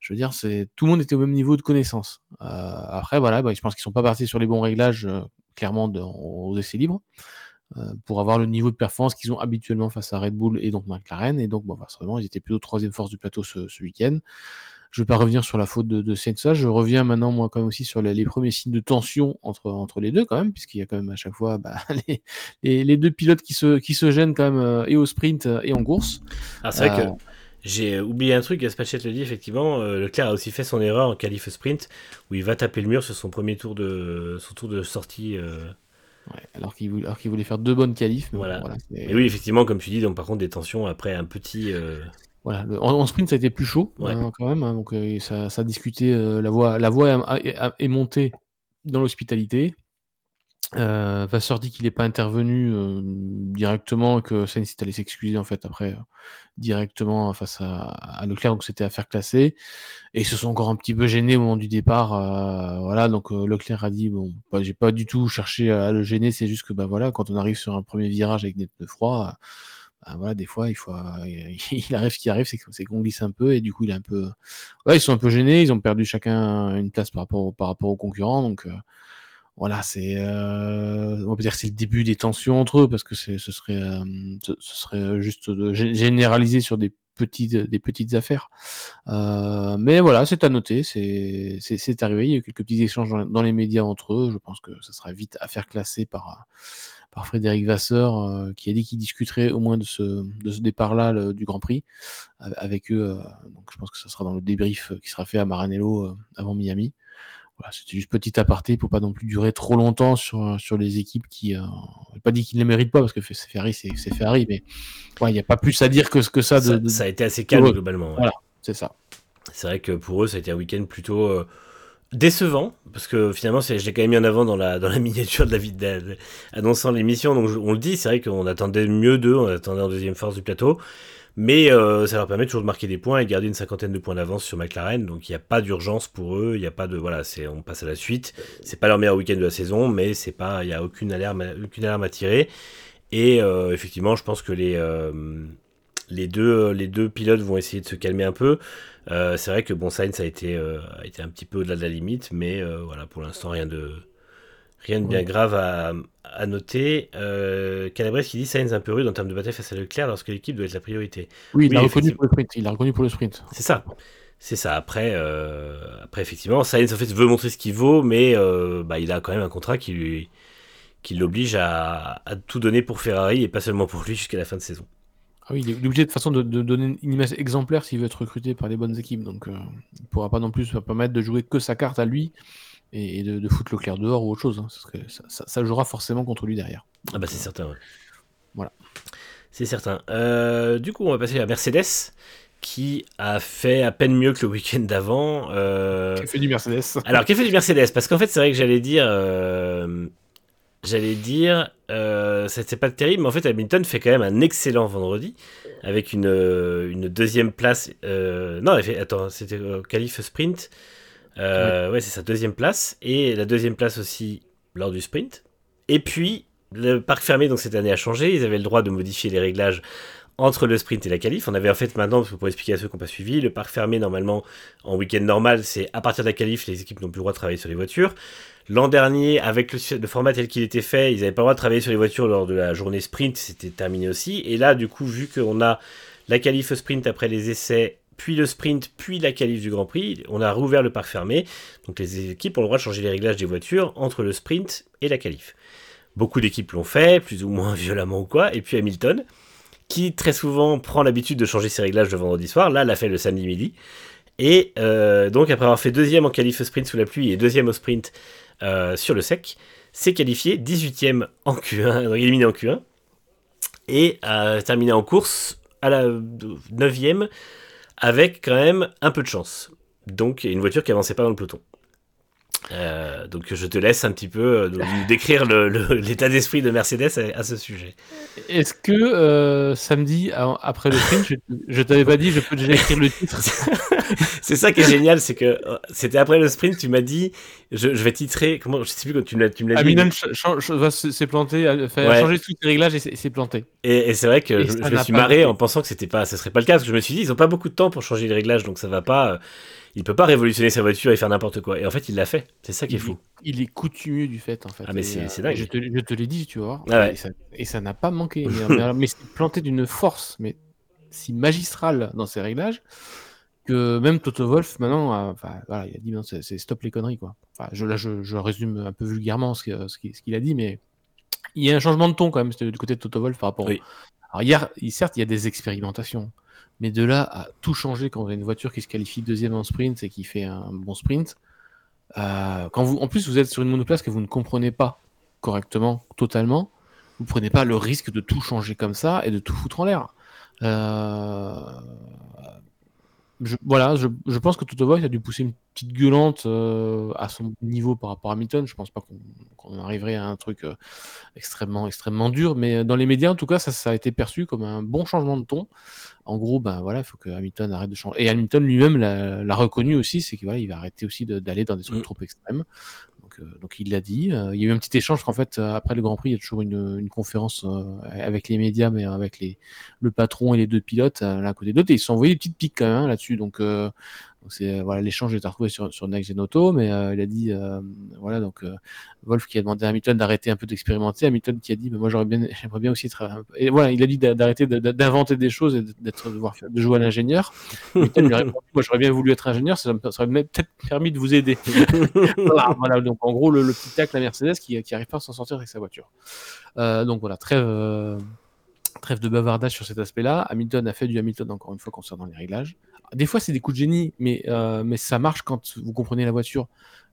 je veux dire, tout le monde était au même niveau de connaissance. après, voilà, bah, je pense qu'ils sont pas partis sur les bons réglages, clairement, aux essais libres. pour avoir le niveau de performance qu'ils ont habituellement face à Red Bull et donc McLaren. Et donc, bon, ils étaient plutôt troisième force du plateau ce week-end. Je ne vais pas revenir sur la faute de, de Sensa. Je reviens maintenant, moi, quand même aussi sur les, premiers signes de tension entre, entre les deux, quand même, puisqu'il y a quand même à chaque fois bah, les, les, deux pilotes qui se, qui se gênent quand même euh, et au sprint euh, et en course. Ah, c'est vrai que euh, j'ai oublié un truc, Gaspachet le dit, effectivement, Leclerc a aussi fait son erreur en qualif sprint, où il va taper le mur sur son premier tour de, son tour de sortie. Ouais, alors qu'il voulait, voulait, faire deux bonnes qualifs. voilà. et oui, effectivement, comme tu dis, donc par contre des tensions après un petit, voilà, en, sprint, ça a été plus chaud hein, quand même. Hein, donc euh, ça, ça, a discuté. Euh, la voie, la voie est montée dans l'hospitalité. Euh, Vasseur dit qu'il n'est pas intervenu directement, que Sainz allait s'excuser en fait après directement face à, Leclerc, donc c'était à faire classer. Et ils se sont encore un petit peu gênés au moment du départ. voilà, donc Leclerc a dit bon, bah, j'ai pas du tout cherché à, le gêner, c'est juste que bah voilà, quand on arrive sur un premier virage avec des pneus froids bah, voilà, des fois, il faut, il arrive ce qui arrive, c'est qu'on glisse un peu et du coup, il est un peu, ouais, ils sont un peu gênés, ils ont perdu chacun une place par rapport, par rapport aux concurrents, donc euh, voilà, c'est, euh, on peut dire c'est le début des tensions entre eux parce que ce serait, euh, ce, serait juste de généraliser sur des petites, des petites affaires. mais voilà, c'est à noter, c'est, c'est, arrivé, il y a eu quelques petits échanges dans, dans, les médias entre eux, je pense que ça sera vite à faire classer par par Frédéric Vasseur, euh, qui a dit qu'il discuterait au moins de ce, de ce départ-là du Grand Prix avec eux. Euh, donc je pense que ça sera dans le débrief qui sera fait à Maranello euh, avant Miami. Voilà, c'était juste petit aparté pour pas non plus durer trop longtemps sur, sur les équipes qui. Euh, pas dit qu'ils ne les méritent pas parce que c'est Ferrari, c'est Ferrari, mais il n'y a pas plus à dire que ce que ça. ça, a été assez calme globalement. Voilà, c'est ça. C'est vrai que pour eux, ça a été un week-end plutôt décevant, parce que finalement, je l'ai quand même mis en avant dans la, miniature de la vidéo annonçant l'émission, donc on le dit, c'est vrai qu'on attendait mieux d'eux, on attendait en deuxième force du plateau, mais euh, ça leur permet toujours de marquer des points et garder une cinquantaine de points d'avance sur McLaren, donc il n'y a pas d'urgence pour eux, il n'y a pas de, voilà, on passe à la suite, c'est pas leur meilleur week-end de la saison, mais c'est pas, il n'y a aucune alarme, aucune alarme à tirer, et euh, effectivement, je pense que les, euh, les, deux, les deux pilotes vont essayer de se calmer un peu, euh, c'est vrai que bon, Sainz a été, euh, a été un petit peu au-delà de la limite, mais euh, voilà, pour l'instant, rien de, rien de bien grave à, à noter. Calabres qui dit Sainz un peu rude en termes de bataille face à Leclerc lorsque l'équipe doit être la priorité. Oui, il l'a reconnu pour le sprint. Il l'a reconnu pour le sprint. C'est ça. C'est ça. Après, après, effectivement, Sainz en fait veut montrer ce qu'il vaut, mais bah, il a quand même un contrat qui lui qui l'oblige à, à, tout donner pour Ferrari et pas seulement pour lui jusqu'à la fin de saison. Ah oui, il est obligé de façon de, donner une image exemplaire s'il veut être recruté par les bonnes équipes. Donc, euh, il ne pourra pas non plus se permettre de jouer que sa carte à lui et, de, de, foutre Leclerc dehors ou autre chose. Hein. Ça, ça, jouera forcément contre lui derrière. Ah bah c'est certain. Ouais. Voilà. C'est certain. Euh, du coup, on va passer à Mercedes qui a fait à peine mieux que le week-end d'avant. Euh... Qui a fait du Mercedes? Alors, qui a fait du Mercedes? Parce qu'en fait, c'est vrai que j'allais dire J'allais dire, euh, c'était pas terrible, mais en fait, Hamilton fait quand même un excellent vendredi avec une, euh, une deuxième place. Euh, non, fait, attends, c'était au qualif sprint. Euh, ouais, c'est sa deuxième place et la deuxième place aussi lors du sprint. Et puis, le parc fermé, donc cette année, a changé. Ils avaient le droit de modifier les réglages entre le sprint et la qualif. On avait en fait maintenant, pour expliquer à ceux qui n'ont pas suivi, le parc fermé, normalement, en week-end normal, c'est à partir de la qualif, les équipes n'ont plus le droit de travailler sur les voitures. L'an dernier, avec le, format tel qu'il était fait, ils n'avaient pas le droit de travailler sur les voitures lors de la journée sprint, c'était terminé aussi. Et là, du coup, vu qu'on a la qualif sprint après les essais, puis le sprint, puis la qualif du Grand Prix, on a rouvert le parc fermé. Donc les équipes ont le droit de changer les réglages des voitures entre le sprint et la qualif. Beaucoup d'équipes l'ont fait, plus ou moins violemment ou quoi. Et puis Hamilton, qui très souvent prend l'habitude de changer ses réglages le vendredi soir, là l'a fait le samedi midi. Et euh, donc après avoir fait deuxième en qualif sprint sous la pluie et deuxième au sprint euh, sur le sec, s'est qualifié 18ème en Q1, donc éliminé en Q1, et a terminé en course à la 9ème avec quand même un peu de chance. Donc une voiture qui avançait pas dans le peloton. Euh, donc je te laisse un petit peu euh, nous décrire l'état d'esprit de Mercedes à, ce sujet. Est-ce que euh, samedi, après le sprint, je, je t'avais pas dit, je peux déjà écrire le titre C'est ça qui est génial, c'est que c'était après le sprint, tu m'as dit, je, vais titrer, comment, je sais plus quand tu me l'as dit. Aminan s'est planté, a, changé tous les réglages et s'est planté. Et, c'est vrai que je, me suis marré en pensant que c'était pas, ce serait pas le cas, parce que je me suis dit, ils ont pas beaucoup de temps pour changer les réglages, donc ça va pas il peut pas révolutionner sa voiture et faire n'importe quoi. Et en fait, il l'a fait. C'est ça qui est fou. il est coutumier du fait, en fait. Ah, mais c'est dingue. Je te, je te l'ai dit, tu vois. Ah et ça n'a pas manqué. mais, mais c'est planté d'une force, mais si magistrale dans ses réglages que même Toto Wolf maintenant, enfin, voilà, il a dit c'est stop les conneries quoi. Enfin, je, là, je, je, résume un peu vulgairement ce, ce qu'il a dit, mais il y a un changement de ton quand même du côté de Toto Wolf par rapport. Oui. Alors hier, certes, il y a des expérimentations. Mais de là à tout changer quand vous avez une voiture qui se qualifie deuxième en sprint et qui fait un bon sprint, euh, quand vous, en plus vous êtes sur une monoplace que vous ne comprenez pas correctement, totalement, vous prenez pas le risque de tout changer comme ça et de tout foutre en l'air. Euh, je, voilà, je, je, pense que Toto Wolff a dû pousser une petite gueulante euh, à son niveau par rapport à Hamilton. Je pense pas qu'on arriverait à un truc euh, extrêmement, extrêmement dur, mais dans les médias, en tout cas, ça, ça, a été perçu comme un bon changement de ton. En gros, ben voilà, il faut que Hamilton arrête de changer. Et Hamilton lui-même l'a reconnu aussi, c'est qu'il voilà, il va arrêter aussi d'aller dans des trucs mm. trop extrêmes. Donc, euh, donc il l'a dit. Euh, il y a eu un petit échange qu'en fait, euh, après le Grand Prix, il y a toujours une, conférence avec les médias, mais avec le patron et les deux pilotes l'un à côté de l'autre. Et ils se sont envoyés des petites piques quand même hein, là-dessus. Donc c'est voilà, l'échange est retrouvé sur, sur Next Gen Auto, mais il a dit voilà donc Wolf qui a demandé à Hamilton d'arrêter un peu d'expérimenter, Hamilton qui a dit mais moi j'aurais bien j'aimerais bien aussi être et voilà il a dit d'arrêter d'inventer des choses et d'être de, de jouer à l'ingénieur. Hamilton lui a répondu moi j'aurais bien voulu être ingénieur, ça, ça aurait peut-être permis de vous aider. voilà, donc en gros le, petit tac la Mercedes qui qui arrive pas à s'en sortir avec sa voiture. Euh, donc voilà trêve trêve de bavardage sur cet aspect-là. Hamilton a fait du Hamilton encore une fois concernant les réglages. Des fois, c'est des coups de génie, mais, euh, mais ça marche quand vous comprenez la voiture.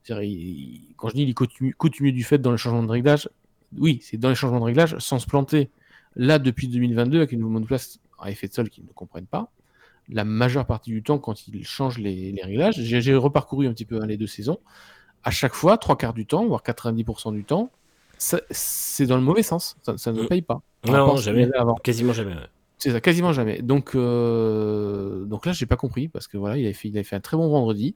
Il, quand je dis il est coutumier, du fait dans le changement de réglage, oui, c'est dans les changements de réglage sans se planter. Là, depuis 2022, avec une monoplace à effet de sol qu'ils ne comprennent pas, la majeure partie du temps quand ils changent les, réglages. J'ai reparcouru un petit peu hein, les deux saisons. À chaque fois, trois quarts du temps, voire 90% du temps, c'est dans le mauvais sens. Ça, ne mm. paye pas. Non, jamais. Quasiment jamais. C'est ça, quasiment jamais. Donc, euh, donc là, j'ai pas compris parce que voilà, il avait, fait, il fait un très bon vendredi.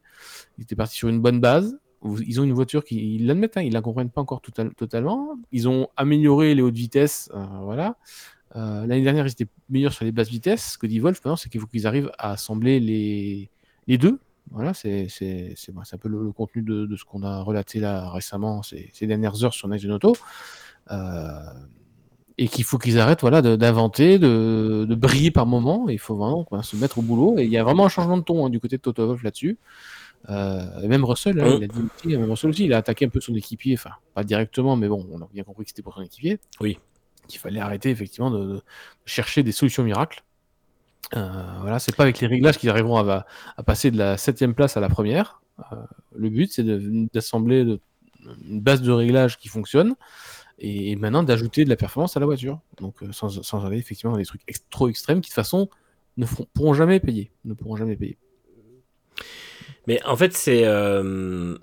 Il était parti sur une bonne base. Ils ont une voiture qui, l'admettent, hein, ils la comprennent pas encore totalement. Ils ont amélioré les hautes vitesses, euh, voilà. Euh, l'année dernière, ils étaient meilleurs sur les basses vitesses. Ce que dit Wolf, c'est qu'il faut qu'ils arrivent à assembler les, les deux. Voilà, c'est un peu le, contenu de, de ce qu'on a relaté là récemment, ces, dernières heures sur Next Auto. Euh, et qu'il faut qu'ils arrêtent voilà, d'inventer, de, de, briller par moment. Il faut vraiment se mettre au boulot. Et il y a vraiment un changement de ton hein, du côté de Toto Wolff là-dessus. Euh, même Russell, hein, il a dit aussi, même Russell aussi, il a attaqué un peu son équipier, enfin pas directement, mais bon, on a bien compris que c'était pour son équipier. Oui. Qu'il fallait arrêter effectivement de, chercher des solutions miracles. Euh, voilà, c'est pas avec les réglages qu'ils arriveront à, à, passer de la septième place à la première. Euh, le but, c'est d'assembler une base de réglage qui fonctionne et, maintenant d'ajouter de la performance à la voiture. Donc euh, sans, sans, aller effectivement dans des trucs trop extrêmes qui de toute façon ne pourront jamais payer. Ne pourront jamais payer. Mais en fait, c'est. Euh,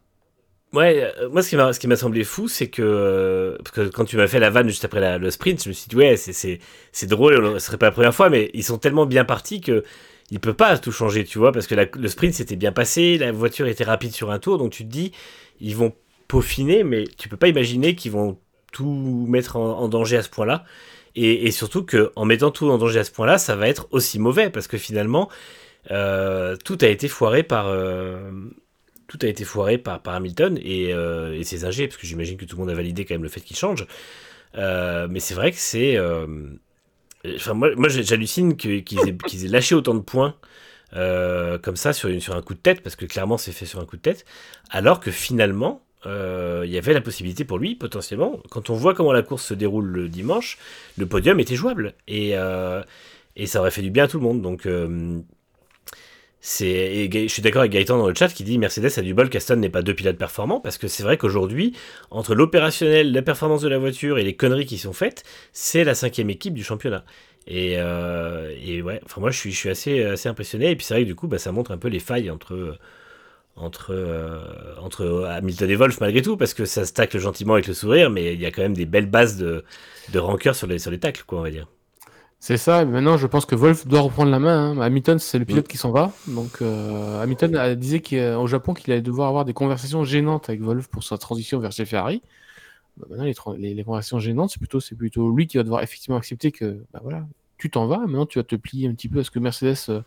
ouais, euh, moi, ce qui m'a semblé fou, c'est que, parce que quand tu m'as fait la vanne juste après le sprint, je me suis dit, ouais, c'est drôle, ce serait pas la première fois, mais ils sont tellement bien partis que il peut pas tout changer, tu vois, parce que le sprint s'était bien passé, la voiture était rapide sur un tour, donc tu te dis, ils vont peaufiner, mais tu peux pas imaginer qu'ils vont tout mettre en, danger à ce point-là. Et, surtout qu'en mettant tout en danger à ce point-là, ça va être aussi mauvais parce que finalement, euh, tout a été foiré par euh, tout a été foiré par, Hamilton et, euh, et ses ingés, parce que j'imagine que tout le monde a validé quand même le fait qu'il change. mais c'est vrai que c'est. Enfin, moi, moi j'hallucine qu'ils aient, aient, lâché autant de points comme ça sur, une, sur un coup de tête, parce que clairement c'est fait sur un coup de tête, alors que finalement, euh, il y avait la possibilité pour lui, potentiellement, quand on voit comment la course se déroule le dimanche, le podium était jouable. Et, euh, ça aurait fait du bien à tout le monde. Donc, euh, je suis d'accord avec Gaëtan dans le chat qui dit Mercedes a du bol qu'Aston n'est pas deux pilotes performants, parce que c'est vrai qu'aujourd'hui, entre l'opérationnel, la performance de la voiture et les conneries qui sont faites, c'est la cinquième équipe du championnat. Et, et ouais, enfin moi je suis, assez impressionné. Et puis c'est vrai que du coup, bah, ça montre un peu les failles entre entre, euh, entre Hamilton et Wolf malgré tout, parce que ça se tacle gentiment avec le sourire, mais il y a quand même des belles bases de, de rancœur sur les, sur les tacles, quoi, on va dire. C'est ça, maintenant je pense que Wolf doit reprendre la main. Hein. Hamilton, c'est le pilote mm. qui s'en va. Donc euh, Hamilton a, disait qu'au Japon qu'il allait devoir avoir des conversations gênantes avec Wolf pour sa transition vers chez Ferrari. Bah, maintenant, les, les, conversations gênantes, c'est plutôt, plutôt lui qui va devoir effectivement accepter que bah, voilà, tu t'en vas. Maintenant, tu vas te plier un petit peu à ce que Mercedes euh,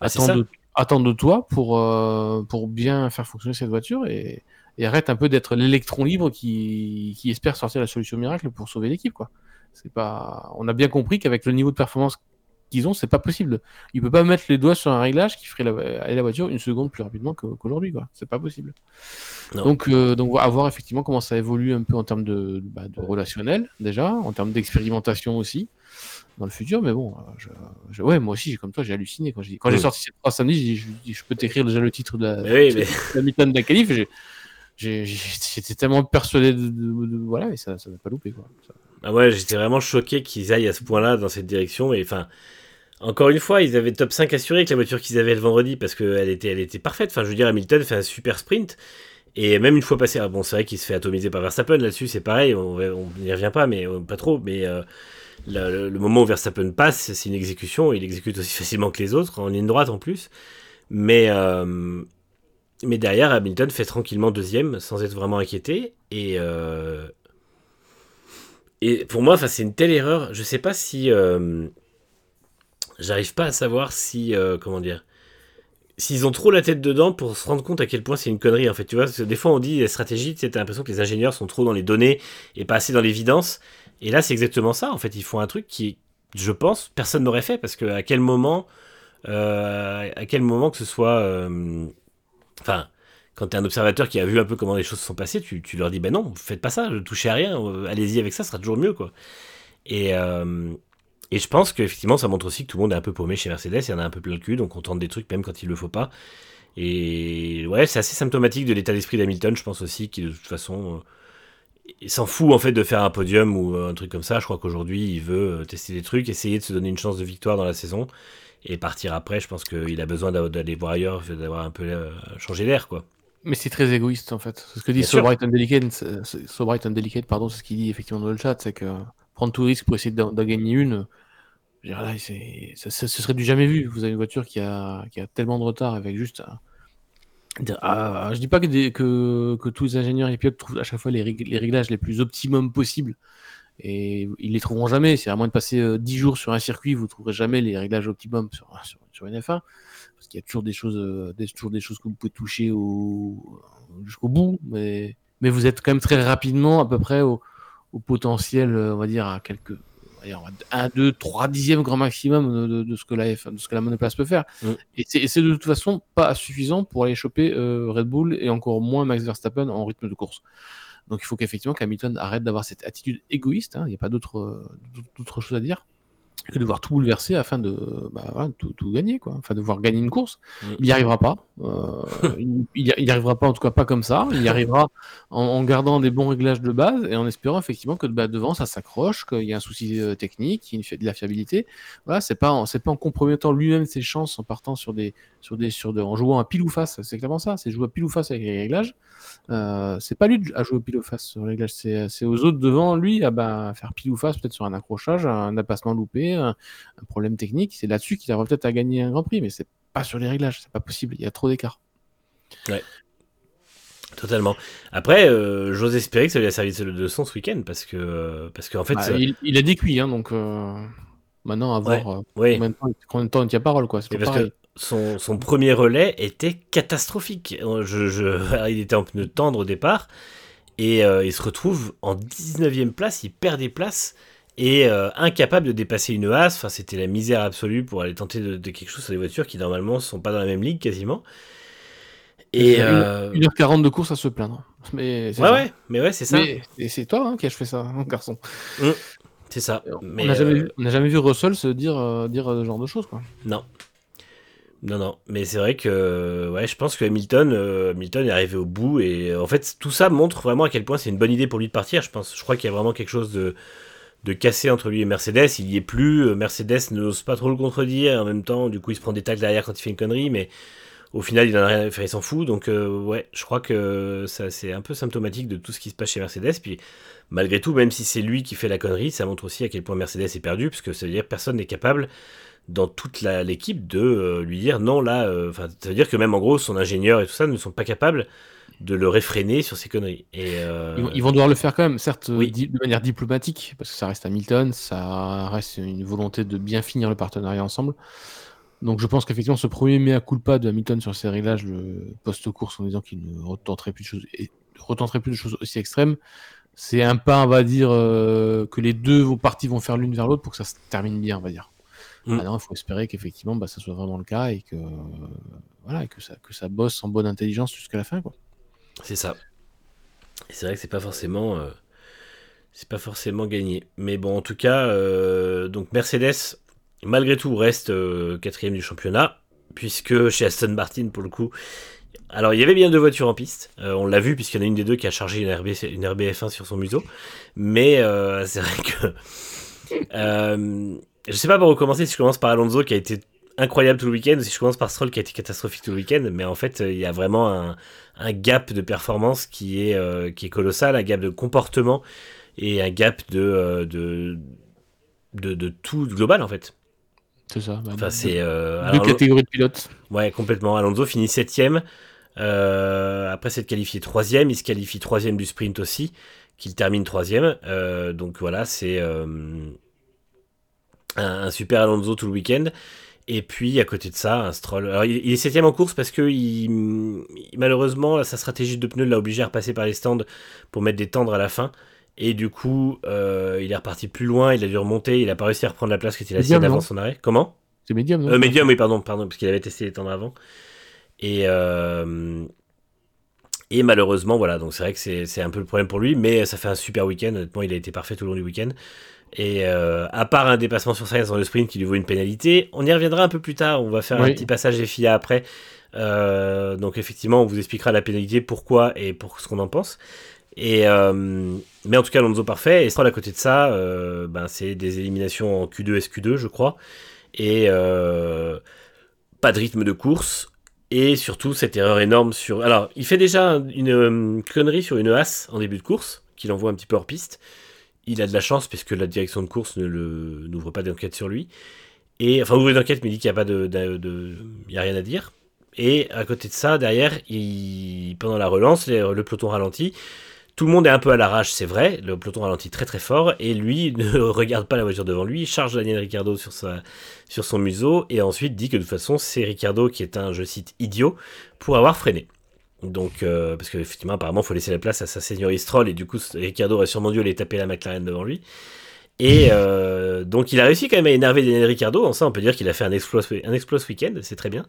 ah, attend de attends de toi pour, euh, pour bien faire fonctionner cette voiture et, arrête un peu d'être l'électron libre qui, qui, espère sortir la solution miracle pour sauver l'équipe. quoi. C'est pas... On a bien compris qu'avec le niveau de performance qu'ils ont, c'est pas possible. Il peut pas mettre les doigts sur un réglage qui ferait la, aller la voiture une seconde plus rapidement qu'aujourd'hui. quoi. C'est pas possible. Donc, euh, donc, à voir effectivement comment ça évolue un peu en termes de, bah, de relationnel, déjà, en termes d'expérimentation aussi dans le futur, mais bon, euh, je, ouais, moi aussi, comme toi, j'ai halluciné quand j'ai quand j'ai sorti cette phrase samedi, j'ai dit, je, peux t'écrire déjà le titre de la, oui, de, de la qualif. J'étais tellement persuadé de, voilà, et ça, ça n'a pas loupé quoi. Ah ouais, j'étais vraiment choqué qu'ils aillent à ce point-là dans cette direction, et enfin. Encore une fois, ils avaient top 5 assuré avec la voiture qu'ils avaient le vendredi parce qu'elle était, elle était parfaite. Enfin, je veux dire, Hamilton fait un super sprint. Et même une fois passé, ah bon, c'est vrai qu'il se fait atomiser par Verstappen là-dessus, c'est pareil, on n'y revient pas, mais euh, pas trop. Mais euh, le, moment où Verstappen passe, c'est une exécution. Il exécute aussi facilement que les autres, en ligne droite en plus. Mais, euh, mais derrière, Hamilton fait tranquillement deuxième, sans être vraiment inquiété. Et, euh, et pour moi, c'est une telle erreur. Je sais pas si. Euh, j'arrive pas à savoir si. comment dire S'ils ont trop la tête dedans pour se rendre compte à quel point c'est une connerie en fait, tu vois, des fois on dit la stratégie, tu as l'impression que les ingénieurs sont trop dans les données et pas assez dans l'évidence, et là, c'est exactement ça. En fait, ils font un truc qui, je pense, personne n'aurait fait parce que à quel moment, euh, à quel moment que ce soit, euh, enfin, quand tu es un observateur qui a vu un peu comment les choses se sont passées, tu, leur dis, ben non, faites pas ça, ne touchez à rien, euh, allez-y avec ça, ce sera toujours mieux, quoi. Et, et je pense qu'effectivement, ça montre aussi que tout le monde est un peu paumé chez Mercedes, il y en a un peu plein le cul, donc on tente des trucs même quand il le faut pas. Et ouais, c'est assez symptomatique de l'état d'esprit d'Hamilton, je pense aussi, qui de toute façon il s'en fout en fait de faire un podium ou un truc comme ça. Je crois qu'aujourd'hui il veut euh, tester des trucs, essayer de se donner une chance de victoire dans la saison. et partir après. Je pense qu'il a besoin d'aller voir ailleurs, d'avoir un peu changé d'air, quoi. Mais c'est très égoïste en fait. C'est ce que dit So Bright Delicate, so Bright Delicate, pardon, c'est ce qu'il dit effectivement dans le chat, c'est que prendre tout risque pour essayer d'en gagner une, là, ce serait du jamais vu. Vous avez une voiture qui a, qui a tellement de retard avec juste. Ah, je dis pas que, tous les ingénieurs et pilotes trouvent à chaque fois les, réglages les plus optimum possibles. Et ils les trouveront jamais. C'est à moins de passer 10 euh, jours sur un circuit, vous trouverez jamais les réglages optimum sur, une F1 parce qu'il y a toujours des choses, euh, toujours des choses que vous pouvez toucher au, jusqu'au bout, mais, mais vous êtes quand même très rapidement à peu près au, au potentiel, euh, on va dire, à quelques 1, 2, 3 dixièmes grand maximum de, de, ce que la F, de ce que la monoplace peut faire. Mm. Et c'est de toute façon pas suffisant pour aller choper euh, Red Bull et encore moins Max Verstappen en rythme de course. Donc il faut qu'effectivement Hamilton arrête d'avoir cette attitude égoïste. Hein. Il n'y a pas d'autre chose à dire que de devoir tout bouleverser afin de bah, tout, tout, gagner, quoi. Enfin, de voir gagner une course. Il n'y arrivera pas. Euh, il n'y arrivera pas, en tout cas pas comme ça. Il y arrivera en, gardant des bons réglages de base et en espérant effectivement que bah, devant ça s'accroche, qu'il y a un souci euh, technique, qu'il y a de la fiabilité. Voilà, c'est pas, c'est pas en compromettant lui-même ses chances en partant sur des, sur des, sur de, en jouant à pile ou face. C'est exactement ça. C'est jouer à pile ou face avec les réglages. Euh, c'est pas lui à jouer au pile ou face sur les réglages. C'est, aux autres devant lui à bah, faire pile ou face peut-être sur un accrochage, un dépassement loupé un, problème technique. C'est là-dessus qu'il aura peut-être à gagner un Grand Prix, mais c'est pas sur les réglages, c'est pas possible. Il y a trop d'écart. Ouais. Totalement. Après, euh, j'ose espérer que ça lui a servi de leçon ce week-end parce que, parce qu'en fait, bah, il, a que oui, hein, donc euh, maintenant à voir euh, combien, de temps, il tient parole, quoi. parce que son, son, premier relais était catastrophique. Je, je... il était en pneu tendre au départ et il se retrouve en 19e place. Il perd des places et euh, incapable de dépasser une as. Enfin, c'était la misère absolue pour aller tenter de, quelque chose sur des voitures qui normalement ne sont pas dans la même ligue quasiment. Et 1h40 euh, de course à se plaindre. Mais ouais, ouais, mais ouais, c'est ça. Et c'est toi hein, qui as fait ça, hein, garçon. Mmh, c'est ça. Mais on n'a jamais, vu Russell se dire, euh, dire ce genre de choses, quoi. Non. Non, non, mais c'est vrai que ouais, je pense que Hamilton, Hamilton est arrivé au bout et en fait tout ça montre vraiment à quel point c'est une bonne idée pour lui de partir. Je pense, je crois qu'il y a vraiment quelque chose de, de casser entre lui et Mercedes. Il y est plus. Euh, Mercedes n'ose pas trop le contredire. En même temps, du coup, il se prend des tacles derrière quand il fait une connerie, mais au final, il en a rien il s'en fout. Donc, euh, ouais, je crois que ça, c'est un peu symptomatique de tout ce qui se passe chez Mercedes. Puis, malgré tout, même si c'est lui qui fait la connerie, ça montre aussi à quel point Mercedes est perdu, parce que ça veut dire que personne n'est capable dans toute l'équipe de euh, lui dire non là. Enfin, ça veut dire que même en gros, son ingénieur et tout ça ne sont pas capables de le réfréner sur ses conneries. Et euh, ils, vont devoir le faire quand même, certes de manière diplomatique, parce que ça reste Hamilton, ça reste une volonté de bien finir le partenariat ensemble. Donc je pense qu'effectivement ce premier mea culpa de Hamilton sur ses réglages le post-course en disant qu'il ne retenterait plus de choses, et retenterait plus de choses aussi extrêmes, c'est un pas, on va dire, euh, que les deux parties vont faire l'une vers l'autre pour que ça se termine bien, on va dire. Mm. Maintenant, il faut espérer qu'effectivement, bah, ça soit vraiment le cas et que voilà, que ça, que ça bosse en bonne intelligence jusqu'à la fin, quoi. C'est ça. c'est vrai que c'est pas forcément. Euh, c'est pas forcément gagné. Mais bon, en tout cas, euh, donc Mercedes, malgré tout, reste euh, quatrième du championnat. Puisque chez Aston Martin, pour le coup. Alors, il y avait bien deux voitures en piste. on l'a vu, puisqu'il y en a une des deux qui a chargé une, RB, une RBF1 sur son museau. Mais c'est vrai que. je sais pas par où commencer. Si je commence par Alonso, qui a été incroyable tout le week-end, si je commence par Stroll, qui a été catastrophique tout le week-end. Mais en fait, il y a vraiment un un gap de performance qui est, euh, qui est colossal, un gap de comportement et un gap de, euh, de, de, tout global en fait. C'est ça. Bah, enfin, c'est euh, deux catégories de pilotes. Ouais, complètement. Alonso finit septième. après s'être qualifié troisième, il se qualifie troisième du sprint aussi, qu'il termine troisième. donc voilà, c'est un, un, super Alonso tout le week-end. Et puis à côté de ça, un Stroll. Alors il, est septième en course parce que il, malheureusement sa stratégie de pneus l'a obligé à repasser par les stands pour mettre des tendres à la fin. Et du coup, euh, il est reparti plus loin, il a dû remonter, il a pas réussi à reprendre la place qui était la sienne avant son arrêt. Comment? C'est médium, non? Euh, Médium, oui, pardon, pardon, parce qu'il avait testé les tendres avant. Et, euh, et malheureusement, voilà, donc c'est vrai que c'est un peu le problème pour lui, mais ça fait un super week-end. Honnêtement, il a été parfait tout le long du week-end. Et euh, à part un dépassement sur 16 dans le sprint qui lui vaut une pénalité, on y reviendra un peu plus tard. On va faire un petit passage FIA après. Euh, donc effectivement, on vous expliquera la pénalité, pourquoi et pour ce qu'on en pense. Et euh, mais en tout cas, Alonso parfait. Et Stroll à côté de ça, ben, c'est des éliminations en Q2, SQ2, je crois. Et, pas de rythme de course. Et surtout, cette erreur énorme sur. Alors, il fait déjà une connerie sur une as en début de course, qu'il envoie un petit peu hors piste. Il a de la chance, puisque la direction de course ne n'ouvre pas d'enquête sur lui. Et, enfin, ouvre une enquête, mais il dit qu'il n'y a, pas de, y a rien à dire. Et à côté de ça, derrière, pendant la relance, le peloton ralentit. Tout le monde est un peu à l'arrache, c'est vrai. Le peloton ralentit très très fort. Et lui ne regarde pas la voiture devant lui. Charge Daniel Ricciardo sur, sa, sur son museau. Et ensuite dit que de toute façon, c'est Ricciardo qui est un, je cite, idiot pour avoir freiné. Donc, euh, parce qu'effectivement, apparemment, il faut laisser la place à sa seigneurie Stroll. Et du coup, Ricciardo aurait sûrement dû aller taper la McLaren devant lui. Et euh, donc il a réussi quand même à énerver Daniel Ricciardo. En ça, on peut dire qu'il a fait un exploit, un exploit ce week-end, c'est très bien.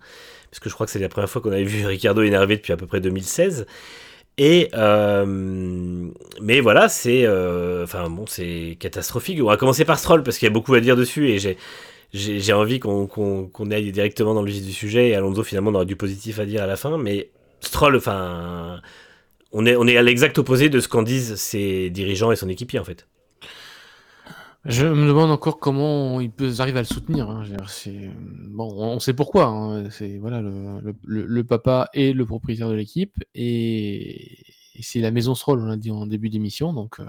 Parce que je crois que c'est la première fois qu'on avait vu Ricciardo énervé depuis à peu près 2016. Et euh, mais voilà, c'est euh, enfin bon, c'est catastrophique. On va commencer par Stroll parce qu'il y a beaucoup à dire dessus et j'ai j'ai envie qu'on qu'on aille directement dans le vif du sujet. Et Alonso finalement on aura du positif à dire à la fin, mais Stroll, enfin, on est à l'exact opposé de ce qu'en disent ses dirigeants et son équipier en fait. Je me demande encore comment ils arriver à le soutenir. Hein. On sait pourquoi. Hein. C'est voilà le, papa et le propriétaire de l'équipe et, c'est la maison Stroll, on l'a dit en début d'émission. Donc euh,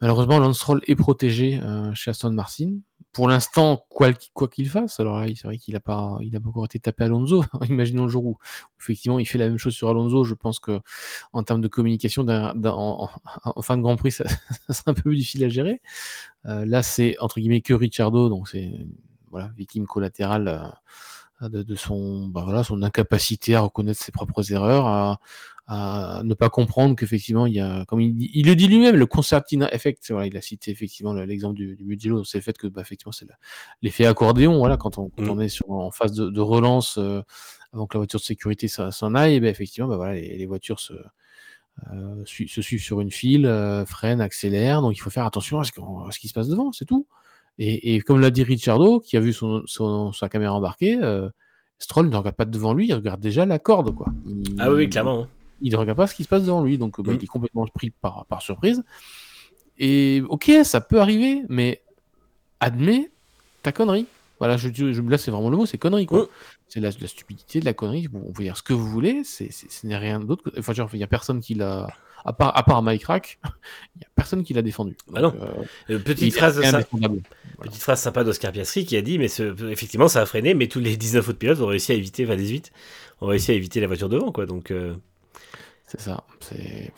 malheureusement, Lance Stroll est protégé euh, chez Aston Martin pour l'instant, quoi qu'il fasse, alors c'est vrai qu'il n'a pas, il a pas encore été tapé Alonso. Imaginons le jour où, effectivement, il fait la même chose sur Alonso. Je pense que en termes de communication, en, fin de Grand Prix, ça, sera un peu plus difficile à gérer. Euh, là, c'est entre guillemets que Ricciardo, donc c'est voilà, victime collatérale euh, de, son, bah, voilà, son incapacité à reconnaître ses propres erreurs, à, à ne pas comprendre qu'effectivement il y a, comme il, il le dit lui-même, le concertina effect. Voilà, il a cité effectivement l'exemple du, du Mugello, c'est le fait que bah, effectivement c'est l'effet accordéon. Voilà, quand on, quand mm. on est sur, en phase de, de relance euh, avant que la voiture de sécurité s'en aille, bah, effectivement, bah, voilà, les, les voitures se euh, se suivent sur une file, euh, freinent, accélèrent. Donc il faut faire attention à ce, ce qui se passe devant, c'est tout. Et, et, comme l'a dit Ricciardo, qui a vu son, son sa caméra embarquée, Stroll ne regarde pas devant lui, il regarde déjà la corde, quoi. ah oui, clairement. Il ne regarde pas ce qui se passe devant lui, donc bah, mm. il est complètement pris par, par surprise. Et ok, ça peut arriver, mais admets ta connerie. Voilà, je, je, là c'est vraiment le mot, c'est connerie quoi. Mm. C'est la, la, stupidité, de la connerie. Bon, on peut dire ce que vous voulez, c'est, ce n'est rien d'autre. Que... Enfin, genre, il n'y a personne qui l'a. À part, à part Mike Rack, il n'y a personne qui l'a défendu. Bah non. Euh, euh, petite, phrase ça... petite phrase sympa d'Oscar Piastri qui a dit mais ce... effectivement ça a freiné, mais tous les 19 autres pilotes ont réussi à éviter, enfin 18, ont réussi à éviter la voiture devant quoi. Donc. Euh... C'est ça. C'est...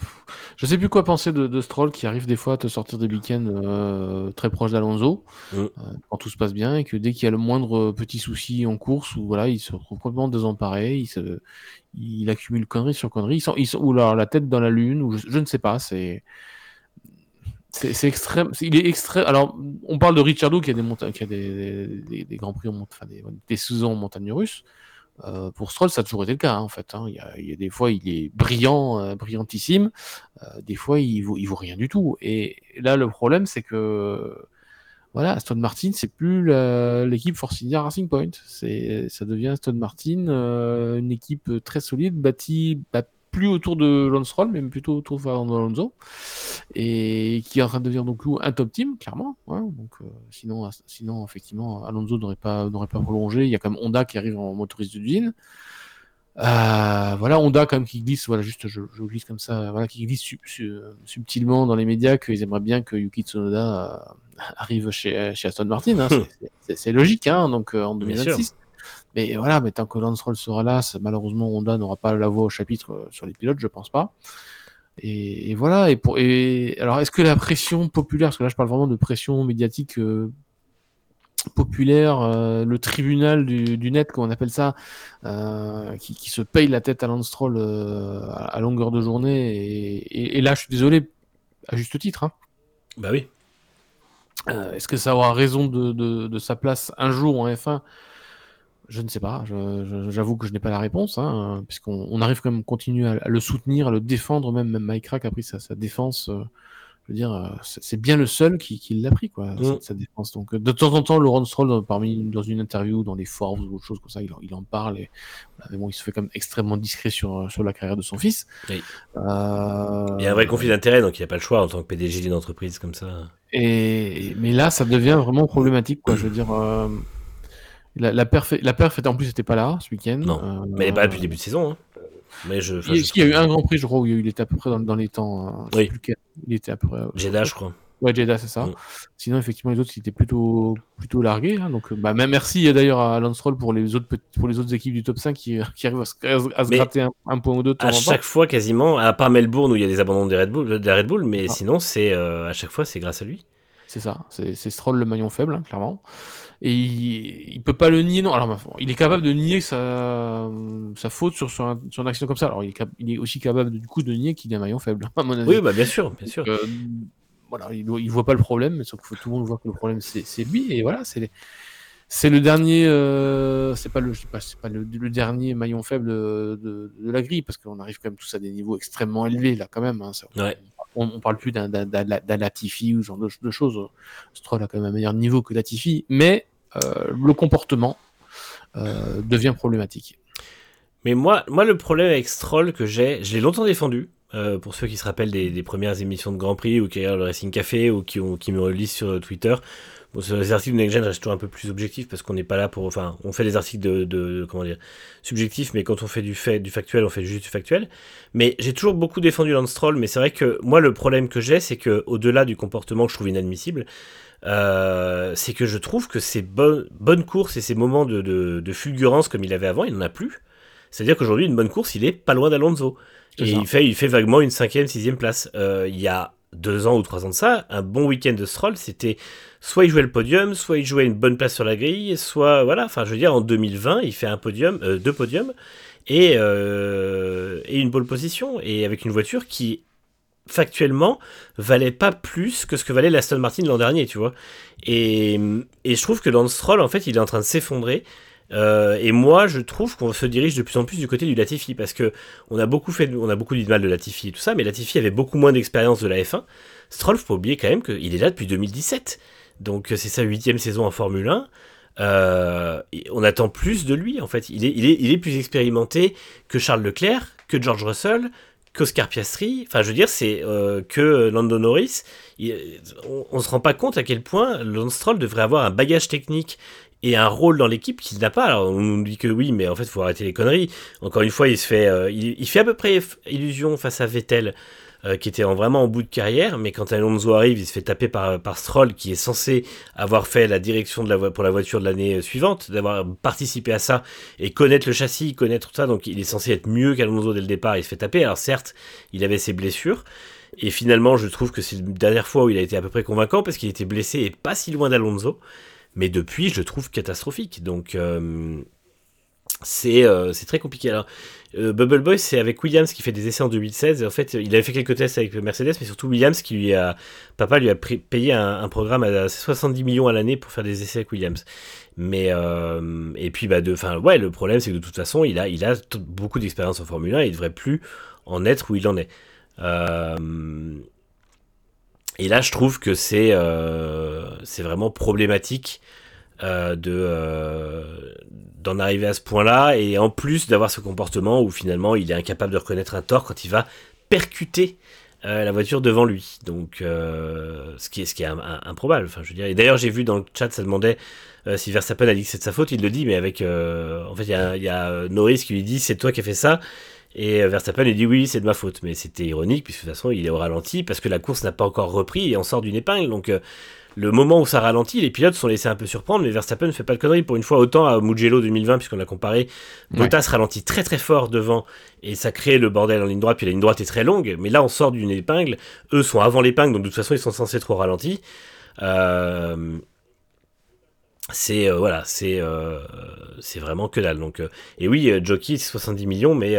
Je sais plus quoi penser de, de, Stroll qui arrive des fois à te sortir des week-ends euh, très proches d'Alonso mm. euh, quand tout se passe bien et que dès qu'il y a le moindre petit souci en course ou voilà il se retrouve complètement désemparé, il, se, il accumule connerie sur connerie, il il ou alors la tête dans la lune ou je, ne sais pas. C'est c'est, extrême. il est extrême. Alors, on parle de Ricciardo qui a des, montagnes, qui a des, des, des, grands prix en enfin, des, des saisons en montagne russe. Euh, pour Stroll, ça a toujours été le cas, hein, en fait. Hein. Il, y a, il, y a, des fois, il est brillant, euh, brillantissime. Euh, des fois, il vaut, vaut rien du tout. Et là, le problème, c'est que voilà, Aston Martin, c'est plus l'équipe Force India Racing Point. C'est, ça devient Aston Martin, une équipe très solide, bâtie, plus autour de Lance Roll, mais plutôt autour de Fernando Alonso, et qui est en train de devenir donc un top team, clairement. Hein. donc, euh, sinon, sinon, effectivement, Alonso n'aurait pas, n'aurait pas prolongé. Il y a quand même Honda qui arrive en motoriste d'usine. Euh, voilà, Honda quand même qui glisse, voilà, juste je, je glisse comme ça, voilà, qui glisse subtilement dans les médias qu'ils aimeraient bien que Yuki Tsunoda euh, arrive chez, chez Aston Martin. Hein. c'est logique, hein, donc en 2026. Mais voilà, mais tant que Lance Roll sera là, malheureusement Honda n'aura pas la voix au chapitre euh, sur les pilotes, je pense pas. Et, voilà. Et pour et alors, est-ce que la pression populaire, parce que là je parle vraiment de pression médiatique euh, populaire, euh, le tribunal du, net, comme on appelle ça, qui, se paye la tête à Lance Roll à, longueur de journée. Et, là, je suis désolé, à juste titre. Hein. Bah oui. est-ce que ça aura raison de, de, sa place un jour en F1 je ne sais pas, j'avoue que je n'ai pas la réponse, hein, puisqu'on arrive quand même à continuer à, le soutenir, à le défendre, même, même Mike Rack a pris sa, défense. Euh, je veux dire, euh, c'est bien le seul qui, l'a pris, quoi, mm. sa, défense. Donc, de temps en temps, Laurent Stroll, parmi, dans une interview, dans les forums ou autre chose comme ça, il, en parle. Et, mais bon, il se fait quand même extrêmement discret sur, sur la carrière de son fils. Oui. Euh... Il y a un vrai conflit d'intérêt, donc il n'y a pas le choix en tant que PDG d'une entreprise comme ça. Et, mais là, ça devient vraiment problématique, quoi. Je veux dire. Euh La, la, perf, la perf en plus, n'était pas là ce week-end. Non, mais elle n'est pas là depuis le début de saison. Hein. Mais je, il, y a eu un Grand Prix, je crois, où il était à peu près dans, dans les temps. oui. Il était à peu près. Jeddah, je crois. Ouais, Jeddah, c'est ça. Mm. Sinon, effectivement, les autres, c'était plutôt, plutôt largué. Hein, donc, bah, même merci d'ailleurs à Lance Roll pour les, autres, pour les autres équipes du top 5 qui, qui arrivent à se, à se gratter un, point ou deux. À chaque fois, quasiment, à part Melbourne où il y a des abandons de Red Bull, de Red Bull mais ah. sinon, c'est euh, à chaque fois, c'est grâce à lui. C'est ça. C'est Stroll le maillon faible, hein, clairement. Et il, il, peut pas le nier, non. Alors, il est capable de nier sa, sa faute sur son, son action comme ça. Alors, il est, il est aussi capable, du coup, de nier qu'il est un maillon faible, à mon avis. Oui, bah, bien sûr, bien sûr. Euh, voilà, il, il, voit pas le problème, mais sauf que tout le monde voit que le problème, c'est lui. Et voilà, c'est c'est le dernier, euh, c'est pas le, pas, pas le, le, dernier maillon faible de, de, de la grille parce qu'on arrive quand même tous à des niveaux extrêmement élevés là quand même. Hein, ça, ouais on, on parle plus d'un Latifi ou ce genre de, choses. Stroll a quand même un meilleur niveau que Latifi, mais euh, le comportement euh, devient problématique. Mais moi, moi, le problème avec Stroll que j'ai, je l'ai longtemps défendu. Euh, pour ceux qui se rappellent des, premières émissions de Grand Prix ou qui regardent le Racing Café ou qui, ont, qui me relisent sur Twitter, Bon, les articles de Next Gen restent toujours un peu plus objectifs parce qu'on n'est pas là pour. Enfin, on fait des articles de, de, comment dire subjectifs, mais quand on fait du fait, du factuel, on fait juste du factuel. Mais j'ai toujours beaucoup défendu Lance Stroll, mais c'est vrai que moi le problème que j'ai, c'est que au-delà du comportement que je trouve inadmissible, euh, c'est que je trouve que ces bonnes, bonnes courses et ces moments de, de, de fulgurance comme il avait avant, il n'en a plus. C'est-à-dire qu'aujourd'hui, une bonne course, il est pas loin d'Alonso. Et il fait, il fait vaguement une cinquième, sixième place. Euh, il y a deux ans ou trois ans de ça, un bon week-end de Stroll, c'était soit il jouait le podium, soit il jouait une bonne place sur la grille, soit voilà, enfin je veux dire en 2020 il fait un podium, euh, deux podiums et, euh, une bonne position et avec une voiture qui factuellement valait pas plus que ce que valait l'Aston Martin l'an dernier, tu vois. Et, je trouve que Lance Stroll en fait il est en train de s'effondrer. Euh, et moi, je trouve qu'on se dirige de plus en plus du côté du Latifi parce que on a beaucoup fait, on a beaucoup dit de mal de Latifi et tout ça, mais Latifi avait beaucoup moins d'expérience de la F1. Stroll, faut oublier quand même qu'il est là depuis 2017. Donc c'est sa huitième saison en Formule 1. Euh, on attend plus de lui en fait. Il est plus expérimenté que Charles Leclerc, que George Russell, qu'Oscar Piastri. Enfin, je veux dire, c'est euh, que Lando Norris. on, on se rend pas compte à quel point Lance Stroll devrait avoir un bagage technique et un rôle dans l'équipe qu'il n'a pas. Alors on nous dit que oui, mais en fait, il faut arrêter les conneries. Encore une fois, il se fait, euh, il, fait à peu près illusion face à Vettel euh, qui était en, vraiment en bout de carrière, mais quand Alonso arrive, il se fait taper par, Stroll, qui est censé avoir fait la direction pour la voiture de l'année suivante, d'avoir participé à ça et connaître le châssis, connaître tout ça, donc il est censé être mieux qu'Alonso dès le départ, il se fait taper. Alors certes, il avait ses blessures, et finalement, je trouve que c'est la dernière fois où il a été à peu prêt convaincant, parce qu'il était blessé et pas si loin d'Alonso, mais depuis, je le trouve catastrophique. Donc... Euh, euh, c'est très compliqué. Alors, euh, Bubble Boy, c'est avec Williams qui fait des essais en 2016. Et en fait, il avait fait quelques tests avec Mercedes, mais surtout Williams qui lui a. Papa lui a payé un, programme à 70 millions à l'année pour faire des essais avec Williams. Mais. Et puis, bah, de, enfin, ouais, le problème, c'est que de toute façon, il a, il a beaucoup d'expérience en Formule 1 et il devrait plus en être où il en est. et là, je trouve que c'est c'est vraiment problématique de d'en arriver à ce point-là, et en plus d'avoir ce comportement où finalement il est incapable de reconnaître un tort quand il va percuter euh, la voiture devant lui. Donc, euh, ce qui est, ce qui est improbable. Enfin, je veux dire. Et d'ailleurs, j'ai vu dans le chat, ça demandait euh, si Verstappen a dit que c'est de sa faute. Il le dit, mais avec, en fait, il y a, y a Norris qui lui dit c'est toi qui as fait ça. Et Verstappen lui dit oui, c'est de ma faute. Mais c'était ironique, puisque de toute façon, il est au ralenti parce que la course n'a pas encore repris et on sort d'une épingle. Donc, le moment où ça ralentit, les pilotes sont laissés un peu surprendre, mais Verstappen ne fait pas de conneries. Pour une fois, autant à Mugello 2020, puisqu'on a comparé, Bottas ralentit très très fort devant et ça crée le bordel en ligne droite, puis la ligne droite est très longue. Mais là, on sort d'une épingle. Eux sont avant l'épingle, donc de toute façon, ils sont censés être au ralenti. Euh, c'est euh, voilà, c'est euh, c'est vraiment que dalle. Donc et oui, Jockey 70 millions, mais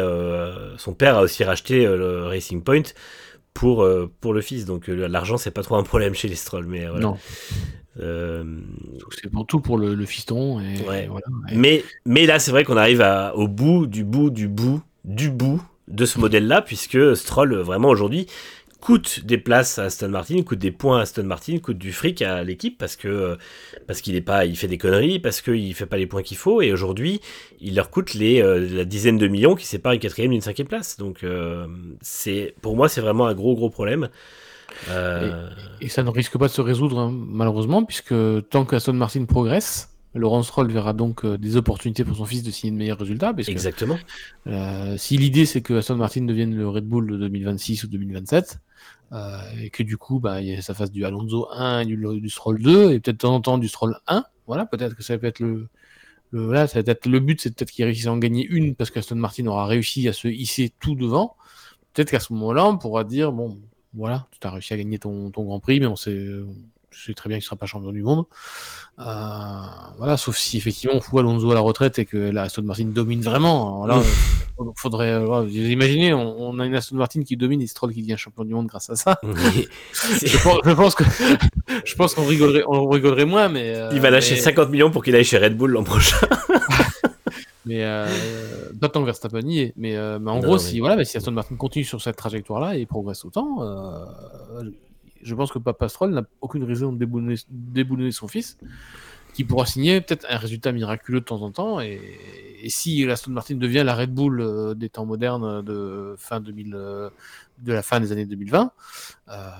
son père a aussi racheté le Racing Point pour, euh, pour le fils. Donc euh, l'argent, c'est pas trop un problème chez les Strolls. Mais, euh, Non. C'est pour tout pour le, fiston. Et, voilà, mais, mais là, c'est vrai qu'on arrive à, au bout du bout du bout du bout de ce modèle-là, puisque Stroll, vraiment aujourd'hui, coûte des places à Aston Martin, coûte des points à Aston Martin, coûte du fric à l'équipe parce que parce qu'il est pas, il fait des conneries, parce qu'il fait pas les points qu'il faut, et aujourd'hui il leur coûte les euh, la dizaine de millions qui séparent une quatrième d'une cinquième place. Donc euh, c'est pour moi c'est vraiment un gros gros problème. Euh, et, ça ne risque pas de se résoudre hein, malheureusement puisque tant qu'Aston Martin progresse, Laurent Stroll verra donc des opportunités pour son fils de signer de meilleurs résultats. Exactement. si l'idée c'est que Aston Martin devienne le Red Bull de 2026 ou 2027, et que du coup, bah, ça fasse du Alonso 1 et du, Stroll 2, et peut-être de temps en temps du Stroll 1, voilà, peut-être que ça peut être le, le, là, ça va être, le but, c'est peut-être qu'il réussisse à en gagner une parce qu'Aston Martin aura réussi à se hisser tout devant. Peut-être qu'à ce moment-là, on pourra dire bon, voilà, tu as réussi à gagner ton, ton Grand Prix, mais on sait, je sais très bien qu'il ne sera pas champion du monde. Euh, voilà, sauf si effectivement on fout Alonso à la retraite et que la Aston Martin domine vraiment. là, il faudrait. Euh, imaginez, on, a une Aston Martin qui domine et Stroll qui devient champion du monde grâce à ça. je, pense, que je pense qu'on rigolerait, on rigolerait moins, mais. Euh, il va lâcher 50 millions pour qu'il aille chez Red Bull l'an prochain. mais euh, d'autant que Verstappen y est. Mais, mais en gros, si voilà, si Aston Martin continue sur cette trajectoire-là et progresse autant, je pense que Papa Stroll n'a aucune raison de déboulonner, son fils, qui pourra signer peut-être un résultat miraculeux de temps en temps. Et, si l'Aston Martin devient la Red Bull euh, des temps modernes de fin 2000, euh, de la fin des années 2020, euh,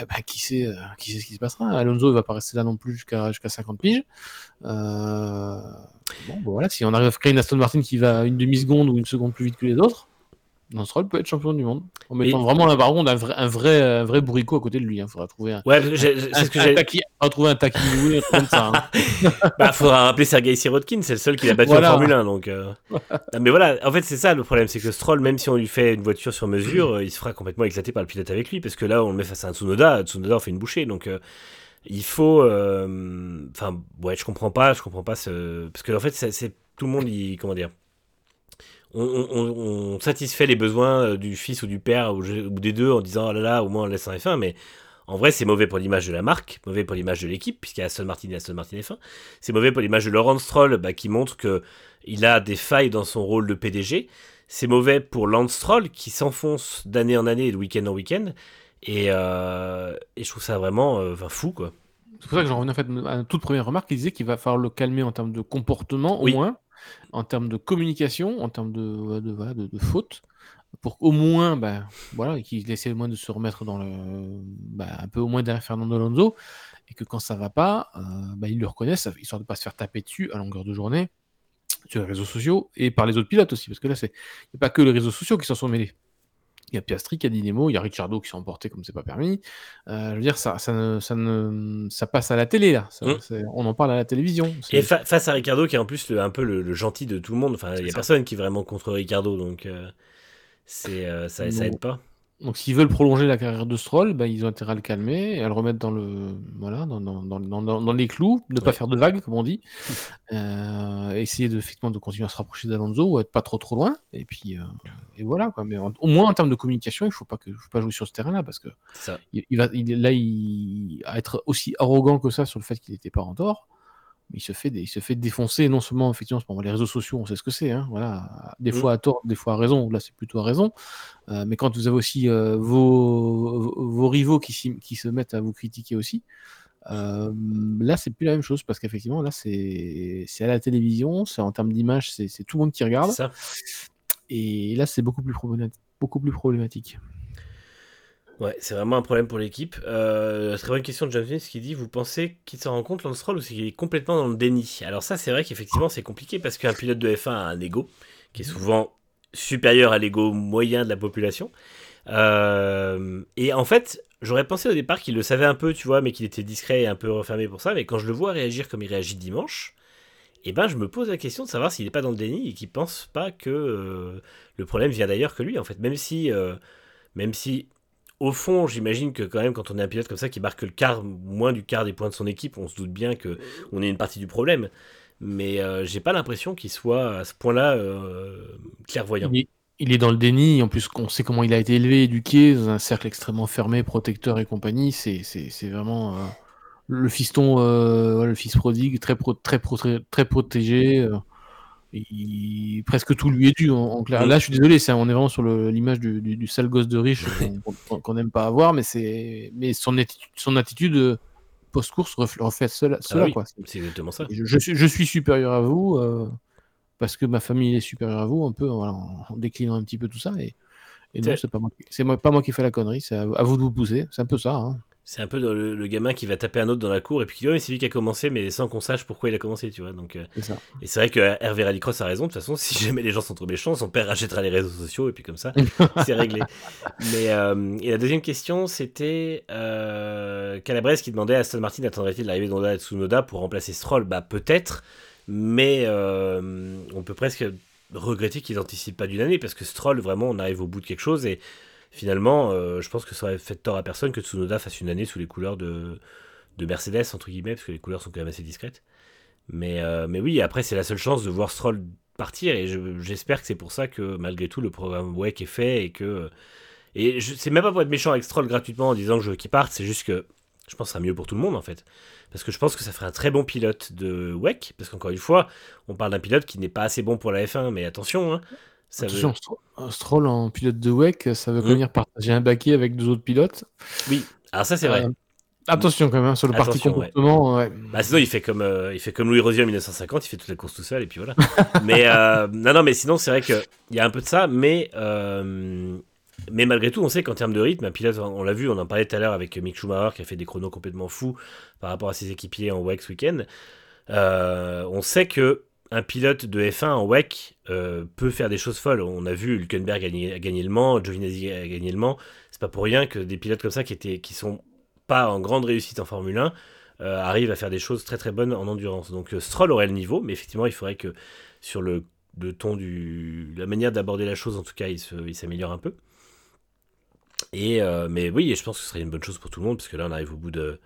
eh ben, qui, sait, qui sait ce qui se passera Alonso ne va pas rester là non plus jusqu'à jusqu'à 50 piges. bon, voilà, si on arrive à créer une Aston Martin qui va une demi-seconde ou une seconde plus vite que les autres, Stroll peut être champion du monde. En mettant vraiment la baronne un vrai, un vrai, un vrai bourricot à côté de lui. Il hein. faudra trouver un. Ouais, c'est ce que j'ai. trouver un taquini comme ça. Hein. bah, faudra rappeler Sergei Sirotkin, c'est le seul qui l'a battu en Formule 1. Donc, euh. mais voilà, en fait, c'est ça le problème, c'est que Stroll, même si on lui fait une voiture sur mesure, euh, il se fera complètement éclater par le pilote avec lui, parce que là, on le met face à un Tsunoda. Tsunoda, on fait une bouchée. Donc, euh, il faut. Enfin, ouais, je comprends pas, je comprends pas ce. Parce que, en fait, c'est tout le monde, il, comment dire on, satisfait les besoins euh, du fils ou du père ou, des deux en disant oh là là, au moins on laisse un F1, mais en vrai, c'est mauvais pour l'image de la marque, mauvais pour l'image de l'équipe, puisqu'il y a Aston Martin et Aston Martin F1. C'est mauvais pour l'image de Laurent Stroll, bah, qui montre que il a des failles dans son rôle de PDG. C'est mauvais pour Lance Stroll, qui s'enfonce d'année en année, de week-end en week-end. Et, euh, et, je trouve ça vraiment euh, fou, quoi. C'est pour ça que j'en reviens en fait à une toute première remarque. Il disait qu'il va falloir le calmer en termes de comportement, au moins en termes de communication, en termes de, de, fautes, pour qu'au moins, bah, voilà, qu'il au moins de se remettre dans le, bah, un peu au moins derrière Fernando Alonso, et que quand ça va pas, euh, bah, ils le reconnaissent, histoire de pas se faire taper dessus à longueur de journée sur les réseaux sociaux et par les autres pilotes aussi, parce que là, c'est pas que les réseaux sociaux qui s'en sont mêlés il y a Piastri qui a dit des mots, il y a Ricciardo qui s'est emporté comme c'est pas permis. Euh, je veux dire, ça, ça, ne, ça, ne, ça passe à la télé, là. Mmh. On en parle à la télévision. Et face à Ricciardo, qui est en plus un peu le, gentil de tout le monde, enfin, il n'y a personne qui est vraiment contre Ricciardo, donc euh, c'est, euh, ça, ça aide pas. Donc s'ils veulent prolonger la carrière de Stroll, bah, ils ont intérêt à le calmer et à le remettre dans le voilà dans, dans, dans, dans les clous, ne pas faire de vagues comme on dit, euh, essayer de, effectivement de continuer à se rapprocher d'Alonso ou être pas trop trop loin. Et puis euh, et voilà quoi. Mais au moins en termes de communication, il faut pas que faut pas jouer sur ce terrain-là parce que Il, va il, là il à être aussi arrogant que ça sur le fait qu'il n'était pas en tort il se fait, il se fait défoncer, non seulement effectivement les réseaux sociaux, on sait ce que c'est, hein, voilà, des mmh. fois à tort, des fois à raison, là c'est plutôt à raison, euh, mais quand vous avez aussi euh, vos, vos, rivaux qui, qui, se mettent à vous critiquer aussi, euh, là c'est plus la même chose parce qu'effectivement là c'est à la télévision, c'est en termes d'image, c'est tout le monde qui regarde, et là c'est beaucoup plus beaucoup plus problématique. Ouais, c'est vraiment un problème pour l'équipe. Euh, très bonne question de John Smith qui dit Vous pensez qu'il s'en rend compte, Lance Stroll, ou qu'il est complètement dans le déni? Alors, ça, c'est vrai qu'effectivement, c'est compliqué parce qu'un pilote de F1 a un ego qui est souvent supérieur à l'ego moyen de la population. Euh, et en fait, j'aurais pensé au départ qu'il le savait un peu, tu vois, mais qu'il était discret et un peu refermé pour ça. Mais quand je le vois réagir comme il réagit dimanche, eh ben, je me pose la question de savoir s'il n'est pas dans le déni et qu'il pense pas que euh, le problème vient d'ailleurs que lui, en fait. Même si, même si au fond, j'imagine que quand même, quand on est un pilote comme ça qui marque le quart, moins du quart des points de son équipe, on se doute bien que on est une partie du problème. Mais euh, j'ai pas l'impression qu'il soit à ce point-là euh, clairvoyant. Il est, dans le déni. En plus, on sait comment il a été élevé, éduqué dans un cercle extrêmement fermé, protecteur et compagnie. C'est vraiment euh, le fiston, le fils prodigue, très protégé presque tout lui est dû en, clair. Là, je suis désolé, on est vraiment sur l'image du, sale gosse de riche qu'on n'aime pas avoir, mais c'est mais son attitude, son attitude euh, post-course reflète cela. Ah quoi. C'est exactement ça. Je, je, suis supérieur à vous euh, parce que ma famille est supérieure à vous, un peu en, déclinant un petit peu tout ça. Et, et non, c'est pas moi, pas moi qui fais la connerie, c'est à, vous de vous pousser. C'est un peu ça. Hein. C'est un peu le, gamin qui va taper un autre dans la cour et puis qui dit oh, mais c'est lui qui a commencé mais sans qu'on sache pourquoi il a commencé tu vois. Donc euh, et c'est vrai que Hervé Rallycross a raison de toute façon si jamais les gens sont trop méchants son père achètera les réseaux sociaux et puis comme ça c'est réglé. Mais euh, et la deuxième question c'était euh, Calabrese qui demandait à Aston Martin attendrait-il l'arrivée d'Onda Tsunoda pour remplacer Stroll? Bah peut-être mais euh, on peut presque regretter qu'ils n'anticipent pas d'une année parce que Stroll vraiment on arrive au bout de quelque chose et finalement, euh, je pense que ça aurait fait tort à personne que Tsunoda fasse une année sous les couleurs de, de Mercedes, entre guillemets, parce que les couleurs sont quand même assez discrètes. Mais, euh, oui, après, c'est la seule chance de voir Stroll partir, et j'espère que c'est pour ça que malgré tout, le programme WEC est fait, et que. Et c'est même pas pour être méchant avec Stroll gratuitement en disant que je veux qu'il parte, c'est juste que je pense que ça sera mieux pour tout le monde en fait. Parce que je pense que ça ferait un très bon pilote de WEC, parce qu'encore une fois, on parle d'un pilote qui n'est pas assez bon pour la F1, mais attention, hein, Attention, Stroll en pilote de WEC, ça veut mmh. venir partager un baquet avec deux autres pilotes. Oui, alors ça c'est vrai. Euh, attention quand même sur le parti comportement. Bah, sinon il fait comme euh, il fait comme Louis Rosier en 1950, il fait toute la course tout seul et puis voilà. mais euh, non non mais sinon c'est vrai que il y a un peu de ça, mais mais malgré tout on sait qu'en termes de rythme, un pilote, on l'a vu, on en parlait tout à l'heure avec Mick Schumacher qui a fait des chronos complètement fous par rapport à ses équipiers en WEC ce week-end. on sait que un pilote de F1 en WEC euh, peut faire des choses folles. On a vu Hülkenberg gagner, gagner le Mans, Giovinazzi a gagné le Mans. C'est pas pour rien que des pilotes comme ça qui étaient qui sont pas en grande réussite en Formule 1 euh, arrivent à faire des choses très très bonnes en endurance. Donc euh, Stroll aurait le niveau, mais effectivement il faudrait que sur le, ton du la manière d'aborder la chose en tout cas il s'améliore un peu. Et mais oui, je pense que ce serait une bonne chose pour tout le monde parce que là on arrive au bout de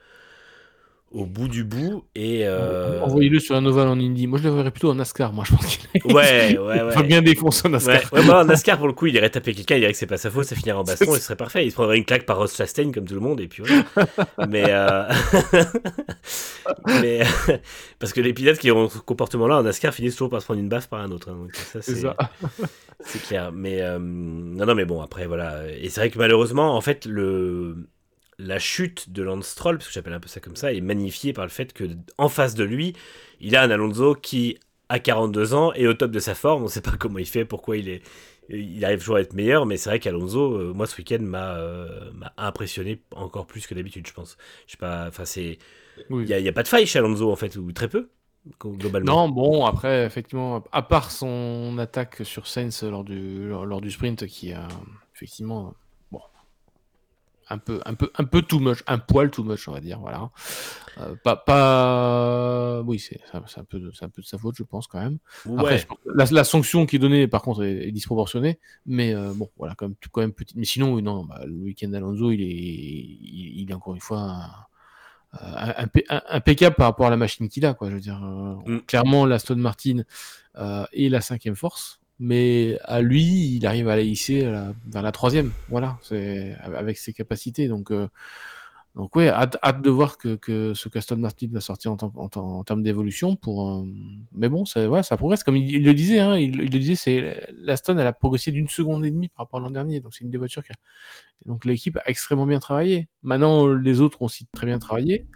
au bout du bout et euh... envoyez-le sur un oval en Indy. Moi je le verrais plutôt en NASCAR. Moi je pense qu'il ouais, ouais, ouais. bien défoncer en NASCAR. Ouais, ouais en NASCAR pour le coup il irait taper quelqu'un, il dirait que c'est pas sa faute, ça finirait en baston et ce serait parfait. Il se prendrait une claque par Ross Chastain comme tout le monde et puis voilà. mais euh... mais parce que les pilotes qui ont ce comportement-là en NASCAR finissent toujours par se prendre une baffe par un autre. Hein. Donc ça c'est c'est clair. Mais euh... non non mais bon après voilà et c'est vrai que malheureusement en fait le la chute de Lance Stroll, parce que j'appelle un peu ça comme ça, est magnifiée par le fait que en face de lui, il a un Alonso qui a 42 ans et au top de sa forme. On ne sait pas comment il fait, pourquoi il est, il arrive toujours à être meilleur, mais c'est vrai qu'Alonso, euh, moi ce week-end euh, m'a impressionné encore plus que d'habitude, je pense. Je sais pas, enfin c'est, il n'y a, pas de faille chez Alonso en fait, ou très peu. Globalement. Non, bon, après, effectivement, à part son attaque sur Sainz lors du, lors du sprint qui a effectivement un peu, un peu, un peu too much, un poil too much, on va dire, voilà. Euh, pas, pas, oui, c'est un peu, c'est un peu de sa faute, je pense quand même. Après, la, sanction qui est donnée, par contre, est, disproportionnée, mais euh, bon, voilà, quand même, quand même petite. Mais sinon, non, bah, le week-end d'Alonso, il est, il, est encore une fois impeccable par rapport à la machine qu'il a, quoi. Je veux dire, euh, mm. clairement, la Stone Martin est la cinquième force mais à lui, il arrive à la hisser vers la troisième, voilà, c'est avec ses capacités. Donc, euh, donc ouais, hâte, de voir que, que ce Caston Martin va sortir en, termes d'évolution. Euh, mais bon, ça, ouais, ça progresse. Comme il, le disait, hein, il, le disait, c'est l'Aston, a progressé d'une seconde et demie par rapport à l'an dernier. Donc c'est une des voitures qui a... Donc l'équipe a extrêmement bien travaillé. Maintenant, les autres ont aussi très bien travaillé.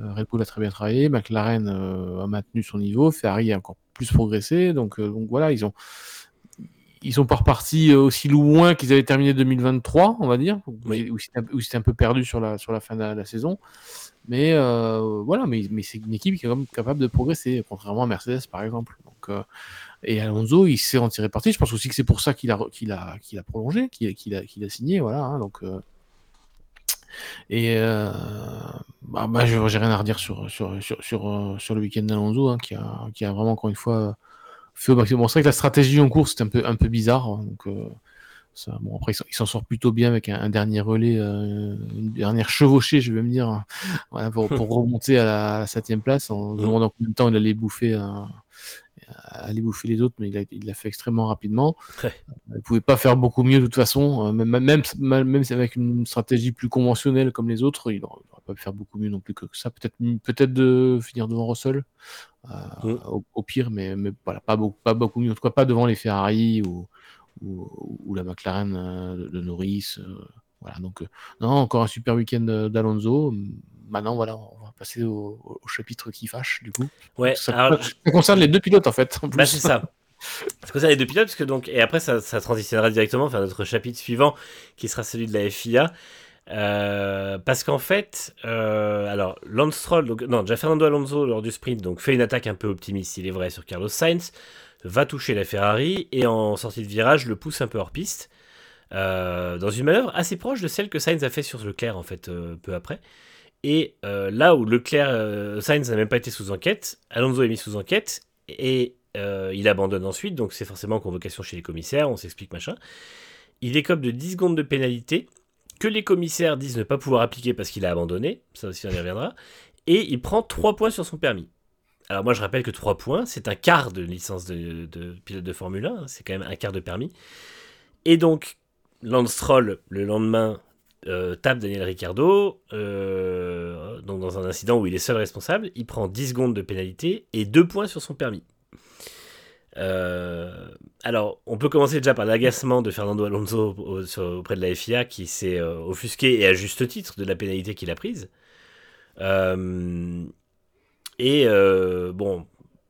Euh, Red Bull a très bien travaillé, McLaren a maintenu son niveau, Ferrari a encore plus progressé. Donc, euh, donc voilà, ils ont ils sont pas repartis euh, aussi loin qu'ils avaient terminé 2023, on va dire, où c'était un peu perdu sur la, sur la fin de la, saison. Mais euh, voilà, mais, mais c'est une équipe qui est quand même capable de progresser, contrairement à Mercedes par exemple. Donc, et Alonso, il s'est en tiré parti. Je pense aussi que c'est pour ça qu'il a, qu'il a, qu'il a prolongé, qu'il a, qu'il a, signé. Voilà, hein, donc. Et euh, bah, bah, j'ai rien à redire sur, sur, sur, sur, euh, le week-end d'Alonso, hein, qui, a, qui a vraiment, encore une fois, fait au maximum. c'est vrai que la stratégie en course, c'est un peu, un peu bizarre. Hein, donc, euh, ça, bon, après, il s'en sort plutôt bien avec un, dernier relais, une dernière chevauchée, je vais me dire, voilà, pour, pour, remonter à la, septième place en mmh. demandant combien de temps il allait bouffer aller bouffer les autres, mais il l'a fait extrêmement rapidement. Il ne pouvait pas faire beaucoup mieux de toute façon, euh, même, même, même avec une stratégie plus conventionnelle comme les autres, il n'aurait pas pu faire beaucoup mieux non plus que ça. Peut-être peut de finir devant Russell, euh, mm. au, pire, mais, mais voilà, pas beaucoup, pas beaucoup mieux. En tout cas, pas devant les Ferrari ou, ou, la McLaren euh, de, Norris. voilà, donc, non, encore un super week-end d'Alonso. Maintenant, voilà, on va passer au, chapitre qui fâche, du coup. Ouais, ça, concerne les deux pilotes, en fait. Bah, c'est ça. Ça concerne les deux pilotes, parce que donc, et après, ça, ça transitionnera directement vers notre chapitre suivant, qui sera celui de la FIA. parce qu'en fait, alors Lance Stroll, donc, non, déjà Fernando Alonso lors du sprint, donc fait une attaque un peu optimiste, il est vrai, sur Carlos Sainz, va toucher la Ferrari et en sortie de virage le pousse un peu hors piste. dans une manœuvre assez proche de celle que Sainz a fait sur Leclerc en fait peu après. Et là où Leclerc, Sainz n'a même pas été sous enquête, Alonso est mis sous enquête et il abandonne ensuite, donc c'est forcément convocation chez les commissaires, on s'explique machin. Il écope de 10 secondes de pénalité que les commissaires disent ne pas pouvoir appliquer parce qu'il a abandonné, ça aussi on y reviendra, et il prend 3 points sur son permis. Alors moi je rappelle que 3 points, c'est un quart de licence de, pilote de Formule 1, hein, c'est quand même un quart de permis. Et donc Lance Stroll, le lendemain, euh, tape Daniel Ricciardo, euh, donc dans un incident où il est seul responsable, il prend 10 secondes de pénalité et 2 points sur son permis. Euh, alors, on peut commencer déjà par l'agacement de Fernando Alonso auprès de la FIA qui s'est euh, offusqué et à juste titre de la pénalité qu'il a prise. Et bon,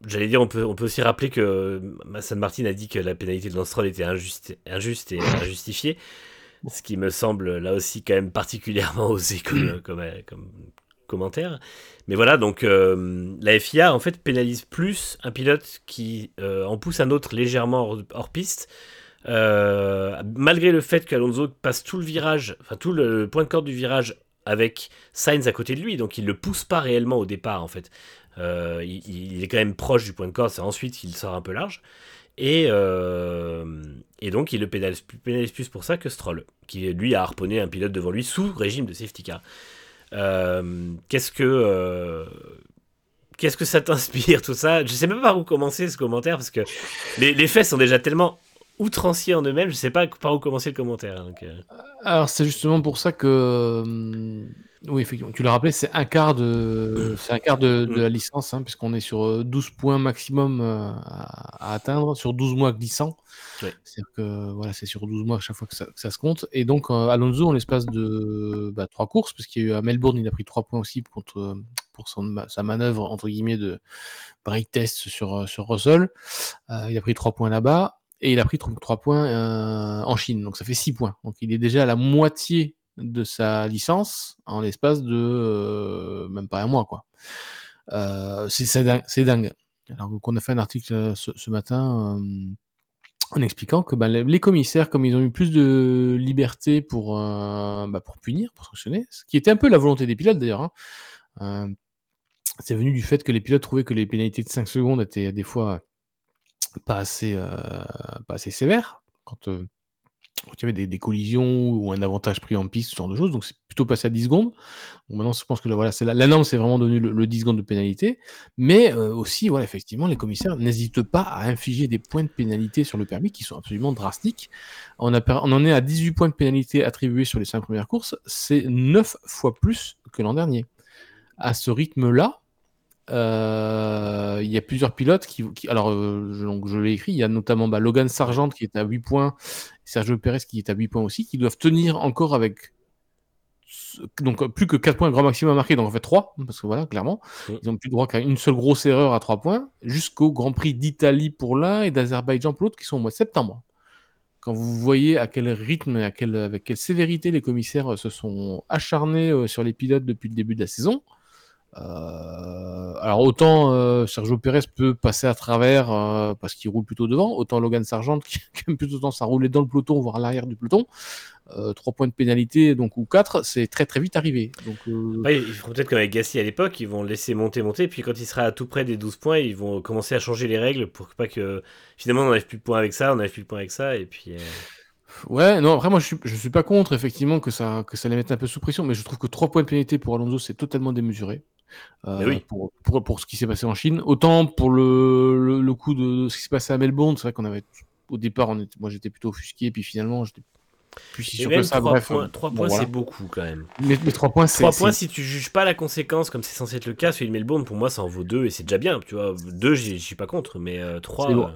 j'allais dire, on peut, on peut aussi rappeler que Massan Martin a dit que la pénalité de Lance était injuste, injuste et injustifiée. Ce qui me semble là aussi quand même particulièrement osé comme, comme, comme, commentaire. Mais voilà, donc euh, la FIA en fait pénalise plus un pilote qui euh, en pousse un autre légèrement hors, piste, euh, malgré le fait qu'Alonso passe tout le virage, enfin tout le point de corde du virage avec Sainz à côté de lui, donc il le pousse pas réellement au départ en fait. Il, est quand même proche du point de corde, c'est ensuite qu'il sort un peu large. Et, et donc il le pénalise, plus pour ça que Stroll, qui lui a harponné un pilote devant lui sous régime de safety car. Euh, qu'est-ce que euh, qu'est-ce que ça t'inspire tout ça? Je sais même pas par où commencer ce commentaire parce que les, faits sont déjà tellement outranciers en eux-mêmes, je sais pas par où commencer le commentaire. Euh. Alors c'est justement pour ça que oui, effectivement, tu l'as rappelé, c'est un quart de, c'est un quart de, de la licence, hein, puisqu'on est sur 12 points maximum à, atteindre sur 12 mois glissants. C'est-à-dire que voilà, c'est sur 12 mois à chaque fois que ça, ça se compte. Et donc Alonso, en l'espace de bah, trois courses, parce qu'il y a eu à Melbourne, il a pris 3 points aussi contre, pour son, sa manœuvre entre guillemets de break test sur, sur Russell. il a pris 3 points là-bas. Et il a pris 3 points en Chine, donc ça fait 6 points. Donc il est déjà à la moitié de sa licence en l'espace de euh, même pas un mois quoi. Euh, c'est dingue, dingue. Alors qu'on a fait un article euh, ce, matin en expliquant que bah, les commissaires, comme ils ont eu plus de liberté pour, bah, pour punir, pour sanctionner, ce qui était un peu la volonté des pilotes d'ailleurs, hein, c'est venu du fait que les pilotes trouvaient que les pénalités de 5 secondes étaient des fois pas assez, pas assez sévères. Quand il y avait des, collisions ou un avantage pris en piste, ce genre de choses. Donc c'est plutôt passé à 10 secondes. maintenant, je pense que voilà, c'est la, norme, c'est vraiment devenu le, 10 secondes de pénalité. Mais euh, aussi, voilà, effectivement, les commissaires n'hésitent pas à infliger des points de pénalité sur le permis qui sont absolument drastiques. On, on en est à 18 points de pénalité attribués sur les 5 premières courses. C'est 9 fois plus que l'an dernier. À ce rythme-là, euh, il y a plusieurs pilotes qui, alors euh, je, je l'ai écrit, il y a notamment bah, Logan Sargent qui est à 8 points, Sergio Perez qui est à 8 points aussi, qui doivent tenir encore avec donc plus que 4 points grand maximum à marquer, donc en fait 3, parce que voilà, clairement, ils n'ont plus droit qu'à une seule grosse erreur à 3 points, jusqu'au Grand Prix d'Italie pour l'un et d'Azerbaïdjan pour l'autre, qui sont au mois de septembre. Quand vous voyez à quel rythme, à avec quelle sévérité les commissaires se sont acharnés euh, sur les pilotes depuis le début de la saison, euh, alors autant euh, Sergio Pérez peut passer à travers euh, parce qu'il roule plutôt devant, autant Logan Sargent qui a plutôt tendance à rouler dans le peloton, voire à l'arrière du peloton. 3 points de pénalité donc ou 4, c'est très très vite arrivé. Donc, il faut peut-être comme avec Gassi à l'époque, ils vont laisser monter, monter, puis quand il sera à tout près des 12 points, ils vont commencer à changer les règles pour pas que finalement on n'enlève plus de points avec ça, on n'enlève plus de points avec ça, et puis. Ouais, non, après, moi, je suis, je suis pas contre, effectivement, que ça, que ça les mette un peu sous pression, mais je trouve que 3 points de pénalité pour Alonso, c'est totalement démesuré. Euh, pour, pour, pour, ce qui s'est passé en Chine. Autant pour le, le, coup de, ce qui s'est passé à Melbourne, c'est vrai qu'on avait au départ, on était, moi j'étais plutôt offusqué, puis finalement j'étais plus si sûr que ça. 3 points, 3 points c'est beaucoup quand même. Mais, mais 3 points, c'est. 3 points, si tu juges pas la conséquence, comme c'est censé être le cas, celui de Melbourne, pour moi ça en vaut 2 et c'est déjà bien. Tu vois, 2, je suis pas contre, mais 3. Euh,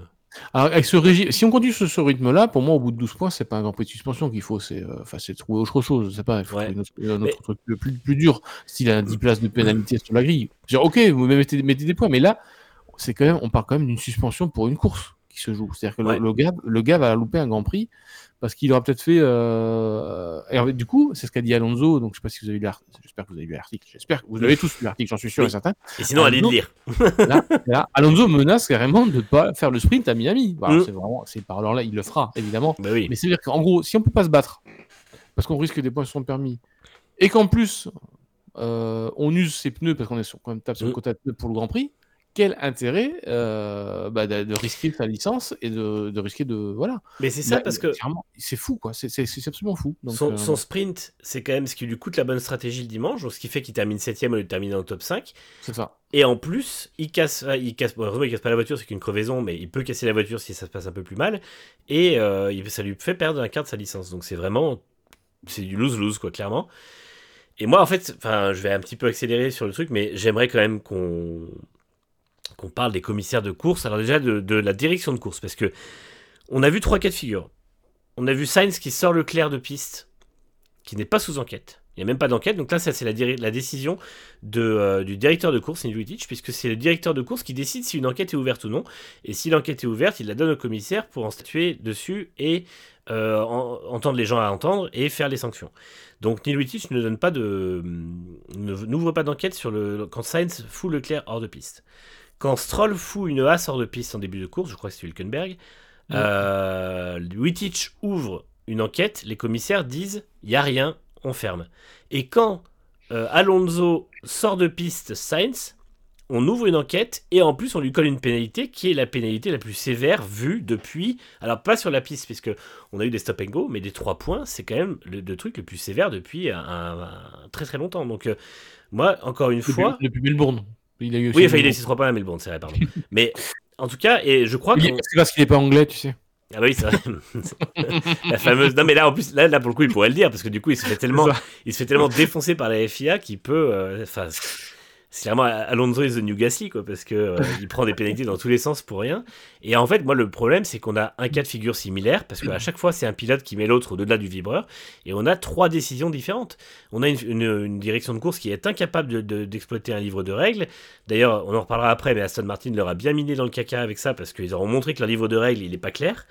alors, avec ce régime, si on continue sur ce rythme-là, pour moi, au bout de 12 points, c'est pas un grand prix de suspension qu'il faut, c'est euh, enfin, trouver autre chose. Je sais pas, il faut ouais. un autre truc plus, plus dur, s'il a 10 places de pénalité sur la grille. Dire, ok, vous mettez, mettez des points, mais là, c'est quand même, on parle quand même d'une suspension pour une course qui se joue. C'est-à-dire que le, gars, le gars va louper un Grand Prix parce qu'il aura peut-être fait. Euh... Et du coup, c'est ce qu'a dit Alonso. Donc, je sais pas si vous avez lu l'article. J'espère que vous avez lu l'article. J'espère que vous avez tous lu l'article, j'en suis sûr et certain. Et sinon, allez le lire. là, Alonso menace carrément de ne pas faire le sprint à Miami. Mm. C'est vraiment, c'est par là, il le fera, évidemment. Bah oui. Mais c'est-à-dire qu'en gros, si on peut pas se battre parce qu'on risque des points sur le permis et qu'en plus, euh, on use ses pneus parce qu'on est sur, quand même tape sur le mm. côté de pneus pour le Grand Prix quel intérêt euh, bah, de, risquer sa licence et de, risquer de voilà. Mais c'est ça parce que c'est fou quoi, c'est absolument fou. son, euh, sprint, c'est quand même ce qui lui coûte la bonne stratégie le dimanche, ce qui fait qu'il termine 7 au lieu de terminer dans le top 5. C'est ça. Et en plus, il casse, euh, il casse, il casse pas la voiture, c'est qu'une crevaison, mais il peut casser la voiture si ça se passe un peu plus mal. Et ça lui fait perdre un quart de sa licence. Donc c'est vraiment, c'est du lose lose quoi, clairement. Et moi en fait, enfin, je vais un petit peu accélérer sur le truc, mais j'aimerais quand même qu'on qu'on parle des commissaires de course, alors déjà de, la direction de course, parce que on a vu trois cas de figure. On a vu Sainz qui sort le clair de piste, qui n'est pas sous enquête. Il n'y a même pas d'enquête, donc là, ça c'est la, décision euh, du directeur de course, puisque c'est le directeur de course qui décide si une enquête est ouverte ou non. Et si l'enquête est ouverte, il la donne au commissaire pour en statuer dessus et euh, entendre les gens à entendre et faire les sanctions. Donc Nilwitich ne donne pas de, n'ouvre pas d'enquête sur le quand Sainz fout le clair hors de piste. Quand Stroll fout une hasse hors de piste en début de course, je crois que c'est Hülkenberg, euh, Wittich ouvre une enquête, les commissaires disent il n'y a rien, on ferme. Et quand euh, Alonso sort de piste Sainz, on ouvre une enquête et en plus on lui colle une pénalité qui est la pénalité la plus sévère vue depuis. Alors pas sur la piste puisque on a eu des stop and go, mais des trois points c'est quand même le, truc le plus sévère depuis un, très très longtemps. Donc euh, moi encore une fois depuis Melbourne. Il a eu oui, enfin, il a laissé 3 points à Melbourne, c'est vrai, pardon. Mais en tout cas, et je crois que. C'est parce qu'il n'est pas anglais, tu sais. Ah bah oui, c'est vrai. la fameuse. Non mais là en plus, là, là pour le coup, il pourrait le dire parce que du coup, il se fait tellement, il se fait tellement défoncer par la FIA qu'il peut. Euh, enfin, c'est clairement Alonso is the new Gasly, quoi, parce que euh, il prend des pénalités dans tous les sens pour rien. Et en fait, moi, le problème, c'est qu'on a un cas de figure similaire, parce qu'à chaque fois, c'est un pilote qui met l'autre au-delà du vibreur, et on a trois décisions différentes. On a une, direction de course qui est incapable d'exploiter un livre de règles. D'ailleurs, on en reparlera après, mais Aston Martin leur a bien miné dans le caca avec ça, parce qu'ils auront montré que leur livre de règles, il n'est pas clair.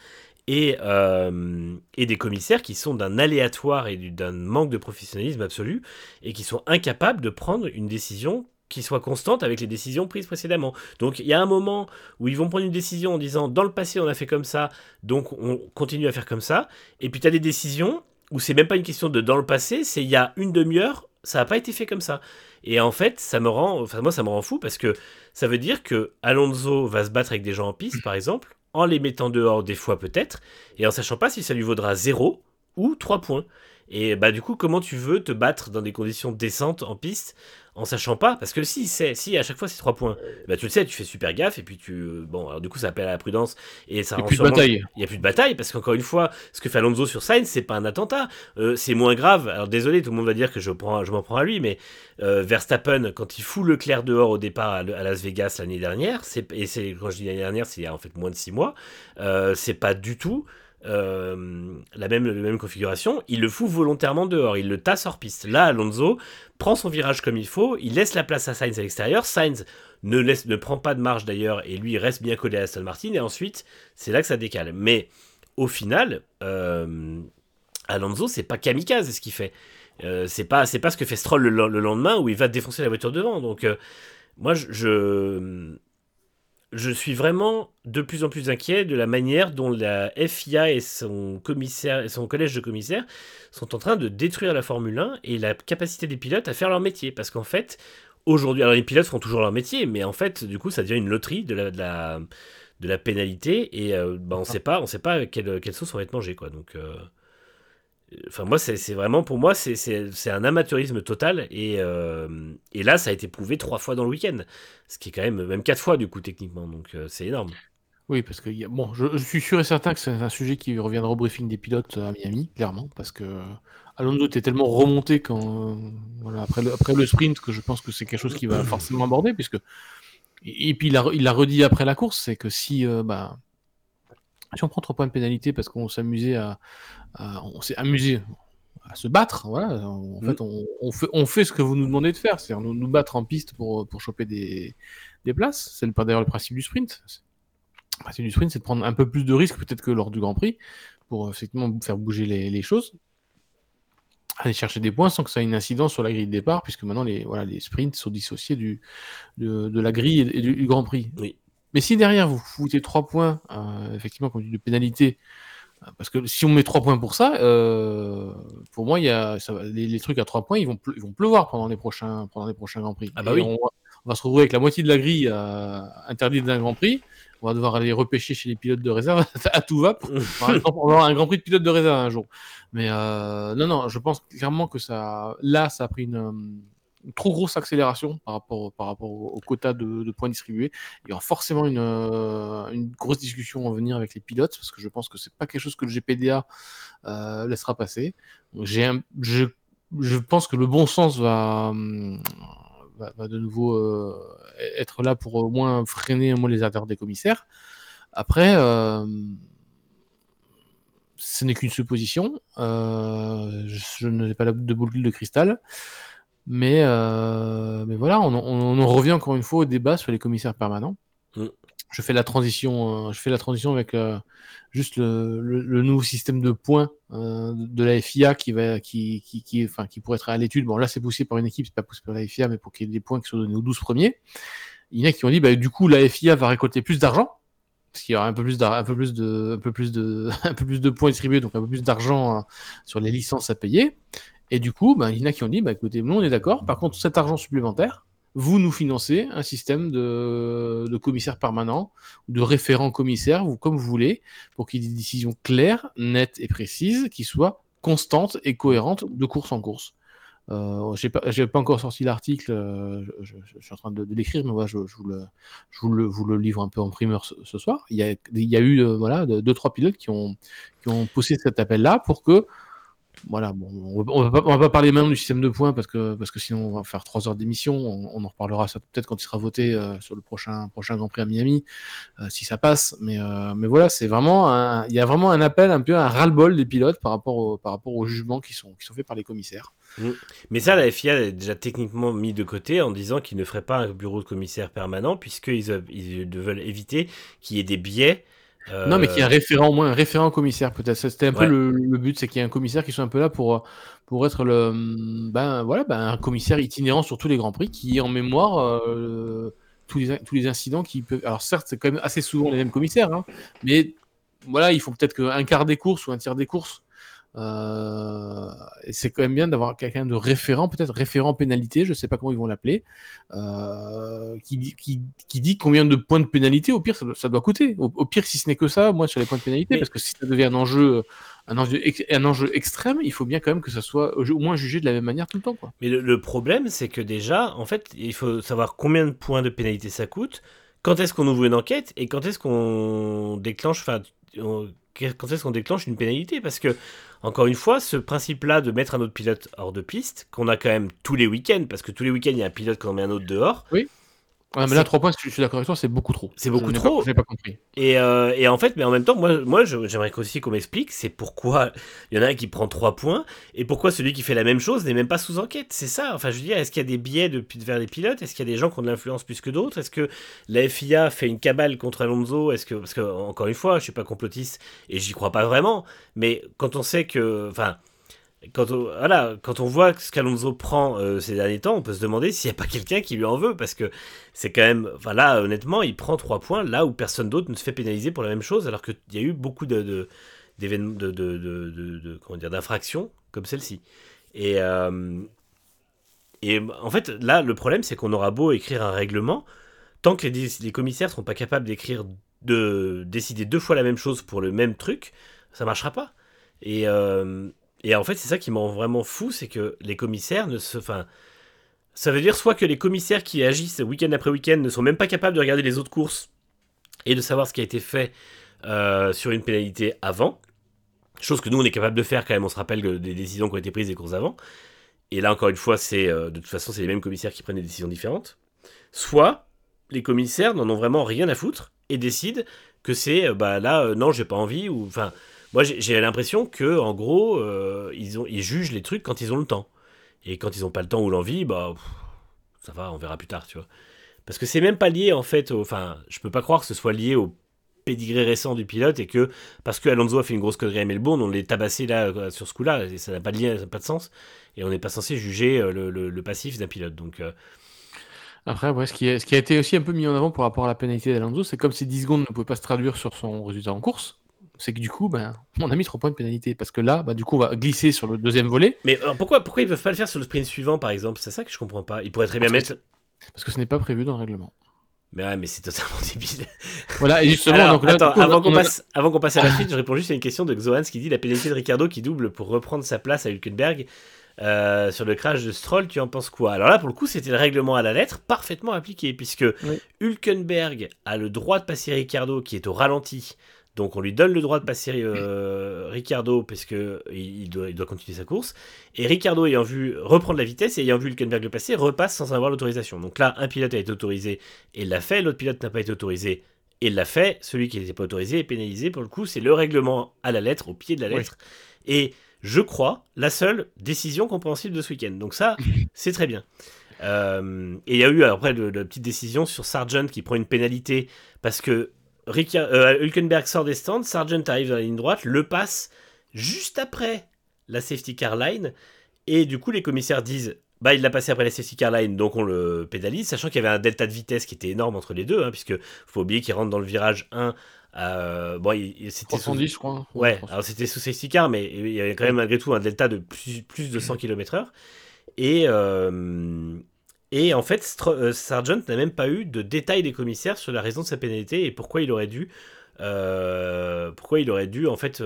Et, euh, et, des commissaires qui sont d'un aléatoire et d'un manque de professionnalisme absolu et qui sont incapables de prendre une décision qui soit constante avec les décisions prises précédemment. Donc il y a un moment où ils vont prendre une décision en disant dans le passé on a fait comme ça, donc on continue à faire comme ça. Et puis tu as des décisions où c'est même pas une question de dans le passé, c'est il y a une demi-heure, ça n'a pas été fait comme ça. Et en fait, ça me rend, enfin moi ça me rend fou parce que ça veut dire que Alonso va se battre avec des gens en piste par exemple, en les mettant dehors des fois peut-être, et en sachant pas si ça lui vaudra 0 ou 3 points. Et bah du coup, comment tu veux te battre dans des conditions décentes en piste en sachant pas? Parce que si c'est si à chaque fois c'est 3 points, bah tu le sais, tu fais super gaffe et puis tu bon alors du coup ça appelle à la prudence et ça rend plus de bataille. Il y a plus de bataille parce qu'encore une fois, ce que fait Alonso sur Sainz, c'est pas un attentat, euh, c'est moins grave. Alors désolé, tout le monde va dire que je prends je m'en prends à lui, mais euh, Verstappen quand il fout le clair dehors au départ à, Las Vegas l'année dernière, c'est et c'est quand je dis l'année dernière, c'est en fait moins de 6 mois, euh, c'est pas du tout euh, la, même, configuration, il le fout volontairement dehors, il le tasse hors piste. Là, Alonso prend son virage comme il faut, il laisse la place à Sainz à l'extérieur, Sainz ne, ne prend pas de marge d'ailleurs, et lui reste bien collé à Aston Martin, et ensuite, c'est là que ça décale. Mais au final, euh, Alonso, c'est pas kamikaze ce qu'il fait. Euh, c'est pas, pas ce que fait Stroll le, lendemain où il va défoncer la voiture devant. Donc, moi, je suis vraiment de plus en plus inquiet de la manière dont la FIA et son, commissaire, et son collège de commissaires sont en train de détruire la Formule 1 et la capacité des pilotes à faire leur métier. Parce qu'en fait, aujourd'hui, alors les pilotes font toujours leur métier, mais en fait, du coup, ça devient une loterie de la, de la, de la pénalité et euh, bah, on ne sait pas, on sait pas quelle, quelle sauce on va être mangé. Quoi. Donc, euh, Enfin, moi, c'est vraiment, pour moi, c'est un amateurisme total. Et, euh, et, là, ça a été prouvé trois fois dans le week-end. Ce qui est quand même, même quatre fois, du coup, techniquement. Donc, euh, c'est énorme. Oui, parce que bon, je, suis sûr et certain que c'est un sujet qui reviendra au briefing des pilotes à Miami, clairement, parce que Alonso était tellement remonté après, le, sprint que je pense que c'est quelque chose qui va forcément aborder, puisque et, puis il l'a redit après la course, c'est que si euh, bah, si on prend trois points de pénalité parce qu'on s'amusait à, on s'est amusé à se battre, voilà. En mm. fait, on, fait, on fait ce que vous nous demandez de faire, c'est-à-dire nous, battre en piste pour, pour choper des, des places. C'est d'ailleurs le principe du sprint. c'est du sprint, c'est de prendre un peu plus de risques peut-être que lors du Grand Prix pour effectivement faire bouger les, choses, aller chercher des points sans que ça ait une incidence sur la grille de départ, puisque maintenant les, voilà, les sprints sont dissociés du, de, la grille et du, Grand Prix. Oui. Mais si derrière vous foutez 3 points, euh, effectivement, comme de pénalité, euh, parce que si on met 3 points pour ça, euh, pour moi, il y a, les, trucs à 3 points, ils vont, ils vont pleuvoir pendant les prochains, pendant les prochains Grands Prix. Ah bah oui. on, va se retrouver avec la moitié de la grille interdite d'un Grand Prix on va devoir aller repêcher chez les pilotes de réserve à tout va. on va avoir un grand prix de pilote de réserve un jour. Mais euh, non, non, je pense clairement que ça, là, ça a pris une, trop grosse accélération par rapport, par rapport au, quota de, points distribués. Il y aura forcément une, euh, une, grosse discussion à venir avec les pilotes parce que je pense que c'est pas quelque chose que le GPDA euh, laissera passer. J'ai je, je pense que le bon sens va, va, de nouveau euh, être là pour au moins freiner moins les attentes des commissaires. Après, euh, ce n'est qu'une supposition. Euh, je, n'ai pas de boule de cristal. Mais, mais voilà, on, on, revient encore une fois au débat sur les commissaires permanents. Mm je fais la transition, euh, je fais la transition avec euh, juste le, nouveau système de points euh, de la FIA qui va, qui, qui, qui, enfin, qui pourrait être à l'étude. Bon, là, c'est poussé par une équipe, c'est pas poussé par la FIA, mais pour qu'il y ait des points qui soient donnés aux 12 premiers. Il y en a qui ont dit, bah, du coup, la FIA va récolter plus d'argent parce qu'il y aura un peu plus un peu plus de, un peu plus de, un peu plus de points distribués, donc un peu plus d'argent hein, sur les licences à payer. Et du coup, bah, il y en a qui ont dit, bah, écoutez, nous, on est d'accord. Par contre, cet argent supplémentaire, vous nous financez un système de, de commissaire permanent, de référent commissaire, ou comme vous voulez, pour qu'il y ait des décisions claires, nettes et précises, qui soient constantes et cohérentes de course en course. Euh, j'ai pas, encore sorti l'article, euh, je, suis en train de, l'écrire, mais voilà, je, vous le, vous vous livre un peu en primeur ce, soir. Il y a, il y a eu euh, voilà, deux, trois pilotes qui ont, qui ont poussé cet appel-là pour que voilà, bon, on, pas, va pas parler maintenant du système de points parce que, parce que sinon on va faire trois heures d'émission. On, en reparlera peut-être quand il sera voté euh, sur le prochain, prochain Grand Prix à Miami, euh, si ça passe. Mais, euh, mais voilà, c'est vraiment, il y a vraiment un appel, un peu un ras-le-bol des pilotes par rapport, par rapport aux jugements qui sont, qui sont faits par les commissaires. Mmh. Mais ça, la FIA a déjà techniquement mis de côté en disant qu'ils ne feraient pas un bureau de commissaire permanent puisqu'ils ils veulent éviter qu'il y ait des biais non, mais qu'il y ait un référent, au moins un référent commissaire, peut-être. C'était un peu le, but, c'est qu'il y ait un commissaire qui soit un peu là pour, pour être le, ben, voilà, ben, un commissaire itinérant sur tous les Grands Prix qui ait en mémoire euh, tous, les, tous les incidents qui peuvent. Alors, certes, c'est quand même assez souvent les mêmes commissaires, hein, mais voilà, il faut peut-être qu'un quart des courses ou un tiers des courses euh, et c'est quand même bien d'avoir quelqu'un de référent, peut-être référent pénalité, je sais pas comment ils vont l'appeler, euh, qui, qui, qui, dit combien de points de pénalité, au pire, ça doit, coûter. Au, pire, si ce n'est que ça, moi, sur les points de pénalité, parce que si ça devient un enjeu, un enjeu, un enjeu extrême, il faut bien quand même que ça soit au moins jugé de la même manière tout le temps. Quoi. Mais le, problème, c'est que déjà, en fait, il faut savoir combien de points de pénalité ça coûte, quand est-ce qu'on ouvre une enquête et quand est-ce qu'on déclenche, enfin, quand est-ce qu'on déclenche une pénalité? Parce que, encore une fois, ce principe-là de mettre un autre pilote hors de piste, qu'on a quand même tous les week-ends, parce que tous les week-ends, il y a un pilote quand on met un autre dehors. Ouais, mais là, 3 points, je suis d'accord avec toi, c'est beaucoup trop. C'est beaucoup trop. J'ai pas compris. Et, euh, et, en fait, mais en même temps, moi, moi j'aimerais aussi qu'on m'explique c'est pourquoi il y en a un qui prend 3 points et pourquoi celui qui fait la même chose n'est même pas sous enquête. C'est ça. Enfin, je veux dire, est-ce qu'il y a des biais de, vers les pilotes? Est-ce qu'il y a des gens qui ont de l'influence plus que d'autres? Est-ce que la FIA fait une cabale contre Alonso? Est-ce que, parce que, encore une fois, je suis pas complotiste et j'y crois pas vraiment, mais quand on sait que, enfin, quand on, voit ce qu'Alonso prend euh, ces derniers temps, on peut se demander s'il n'y a pas quelqu'un qui lui en veut, parce que c'est quand même, enfin là, honnêtement, il prend trois points là où personne d'autre ne se fait pénaliser pour la même chose, alors qu'il y a eu beaucoup d'événements, d'infractions comme celle-ci. Et, euh, et en fait, là, le problème, c'est qu'on aura beau écrire un règlement, tant que les, commissaires ne seront pas capables d'écrire, de décider deux fois la même chose pour le même truc, ça marchera pas. Et, euh, et en fait, c'est ça qui m'en vraiment fou, c'est que les commissaires ne se. Enfin, ça veut dire soit que les commissaires qui agissent week-end après week-end ne sont même pas capables de regarder les autres courses et de savoir ce qui a été fait euh, sur une pénalité avant. Chose que nous, on est capable de faire quand même. On se rappelle des décisions qui ont été prises des courses avant. Et là, encore une fois, c'est euh, de toute façon, c'est les mêmes commissaires qui prennent des décisions différentes. Soit les commissaires n'en ont vraiment rien à foutre et décident que c'est, euh, bah là, non, j'ai pas envie, ou enfin, moi, j'ai l'impression que, en gros, euh, ils, ont, jugent les trucs quand ils ont le temps. Et quand ils n'ont pas le temps ou l'envie, bah, ça va, on verra plus tard, tu vois. Parce que c'est même pas lié, en fait, enfin, je peux pas croire que ce soit lié au pédigré récent du pilote et que parce que Alonso a fait une grosse connerie à Melbourne, on l'est tabassé là sur ce coup-là et ça n'a pas de lien, ça n'a pas de sens et on n'est pas censé juger le, le, passif d'un pilote. Donc après, ce, qui est, ce qui a été aussi un peu mis en avant par rapport à la pénalité d'Alonso, c'est comme ces 10 secondes ne pouvaient pas se traduire sur son résultat en course, c'est que du coup, ben, on a mis 3 points de pénalité. Parce que là, bah, du coup, on va glisser sur le deuxième volet. Mais pourquoi, pourquoi ils ne peuvent pas le faire sur le sprint suivant, par exemple? C'est ça que je comprends pas. Ils pourraient très bien mettre. Parce que ce n'est pas prévu dans le règlement. Mais ouais, mais c'est totalement débile. Voilà, et justement, donc attends, avant qu'on passe, avant qu'on passe à la suite, je réponds juste à une question de Xoans qui dit la pénalité de Ricardo qui double pour reprendre sa place à Hülkenberg. Euh, sur le crash de Stroll, tu en penses quoi? Alors là, pour le coup, c'était le règlement à la lettre parfaitement appliqué, puisque Hülkenberg a le droit de passer Ricardo qui est au ralenti. Donc on lui donne le droit de passer euh, Ricardo parce que il doit, il doit, continuer sa course. Et Ricardo ayant vu reprendre la vitesse et ayant vu Hülkenberg le passer, repasse sans avoir l'autorisation. Donc là, un pilote a été autorisé et l'a fait, l'autre pilote n'a pas été autorisé et l'a fait. Celui qui n'était pas autorisé est pénalisé. Pour le coup, c'est le règlement à la lettre, au pied de la lettre. Et je crois, la seule décision compréhensible de ce week-end. Donc ça, c'est très bien. Euh, et il y a eu après la petite décision sur Sargent qui prend une pénalité parce que euh, Hülkenberg sort des stands, Sargent arrive dans la ligne droite, le passe juste après la safety car line, et du coup les commissaires disent bah il l'a passé après la safety car line, donc on le pédalise, sachant qu'il y avait un delta de vitesse qui était énorme entre les deux, hein, puisque faut oublier qu'il rentre dans le virage 1 euh, bon, c'était 310, je crois. Ouais, alors c'était sous safety car, mais il y avait quand même malgré tout un delta de plus, plus de 100 km/h. Et, euh, et en fait, euh, Sargent n'a même pas eu de détails des commissaires sur la raison de sa pénalité et pourquoi il aurait dû. pourquoi il aurait dû en fait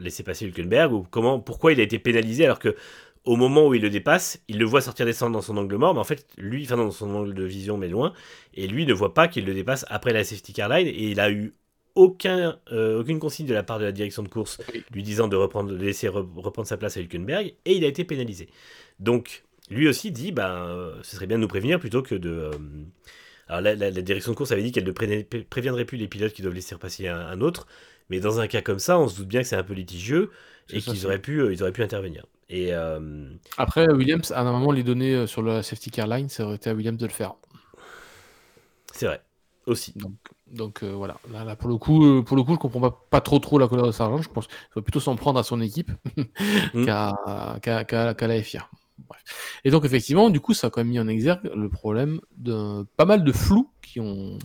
laisser passer Hülkenberg ou comment pourquoi il a été pénalisé alors que au moment où il le dépasse, il le voit sortir descendre dans son angle mort, mais en fait, lui, enfin dans son angle de vision, mais loin, et lui ne voit pas qu'il le dépasse après la safety car line, et il a eu aucun, euh, aucune consigne de la part de la direction de course lui disant de, reprendre, de laisser reprendre sa place à Hülkenberg, et il a été pénalisé. Donc, lui aussi dit, ben, ce serait bien de nous prévenir plutôt que de... Euh, alors la, direction de course avait dit qu'elle ne préviendrait plus les pilotes qui doivent laisser repasser un, autre, mais dans un cas comme ça, on se doute bien que c'est un peu litigieux et qu'ils auraient pu, euh, ils auraient pu intervenir. Et Après, Williams, à un moment, les données sur la safety car line, ça aurait été à Williams de le faire. C'est vrai, aussi. Donc, donc euh, voilà, là, pour le coup, euh, pour le coup, je comprends pas, pas trop trop la colère de Sargent. Je pense qu'il faut plutôt s'en prendre à son équipe mmh. qu'à la FIA. Et donc effectivement, du coup, ça a quand même mis en exergue le problème de pas mal de flous qui ont,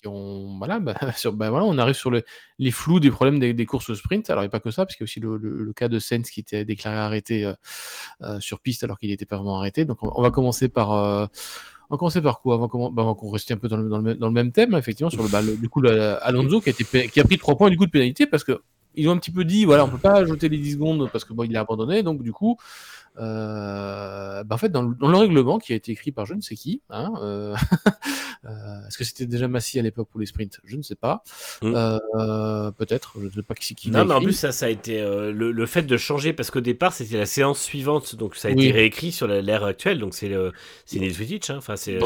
qui ont, voilà, bah, bah, voilà, on arrive sur les flous des problèmes des, courses sprint. Alors il n'y a pas que ça, parce qu'il y a aussi le, cas de Sens qui était déclaré arrêté euh, sur piste alors qu'il n'était pas vraiment arrêté. Donc on, va commencer par on va commencer par quoi? Avant qu'on bah, reste un peu dans le, dans le, même thème, effectivement, sur le, bah, du coup, Alonso qui a, été, qui a pris 3 points du coup de pénalité parce que ils ont un petit peu dit voilà, on peut pas ajouter les 10 secondes parce que bon, il a abandonné, donc du coup, euh, bah, en fait, dans le, règlement qui a été écrit par je ne sais qui, hein, euh, euh, est-ce que c'était déjà Massy à l'époque pour les sprints? Je ne sais pas. Mm. Peut-être, je ne sais pas qui qui Non, mais en plus, ça, ça a été le, fait de changer parce qu'au départ, c'était la séance suivante, donc ça a été réécrit sur l'ère actuelle, donc c'est le, c'est Wittich, hein, enfin, c'est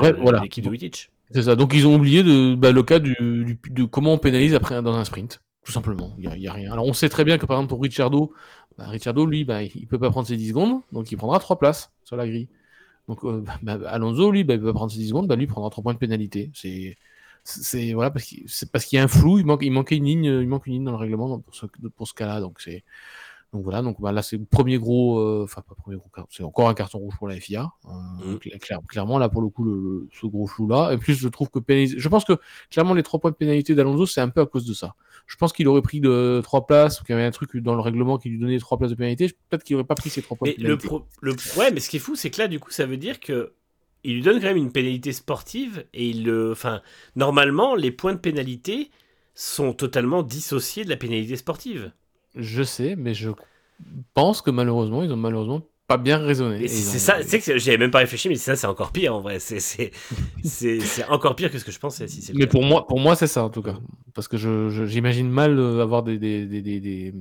l'équipe de Wittich. C'est ça, donc ils ont oublié de, bah, le cas du, de comment on pénalise après dans un sprint tout simplement. Il n'y a, rien. Alors on sait très bien que par exemple pour Ricciardo, bah, Ricciardo, lui, bah, il peut pas prendre ses 10 secondes, donc il prendra 3 places sur la grille. Donc euh, bah, Alonso, lui, bah, il peut pas prendre ses 10 secondes, bah, lui prendra 3 points de pénalité. C'est c'est voilà parce qu'il qu'il y a un flou, il manque il manquait une ligne, il manque une ligne dans le règlement pour ce pour ce cas-là, donc c'est donc voilà, donc bah, là c'est le premier gros, euh, enfin pas premier gros, c'est encore un carton rouge pour la FIA. Euh, mmh. clairement là pour le coup le, ce gros flou là. Et puis je trouve que je pense que clairement les trois points de pénalité d'Alonso c'est un peu à cause de ça. Je pense qu'il aurait pris de trois places ou qu'il y avait un truc dans le règlement qui lui donnait trois places de pénalité. Peut-être qu'il aurait pas pris ces trois points. de pénalité. Le, Ouais, mais ce qui est fou c'est que là du coup ça veut dire que il lui donne quand même une pénalité sportive et il le, enfin normalement les points de pénalité sont totalement dissociés de la pénalité sportive. Je sais, mais je pense que malheureusement, ils ont malheureusement pas bien raisonné. C'est ça, c'est que j'avais même pas réfléchi, mais ça, c'est encore pire en vrai. C'est encore pire que ce que je pensais. Si mais pour moi, pour moi, c'est ça en tout cas. Parce que j'imagine mal euh, avoir des, des, des, des,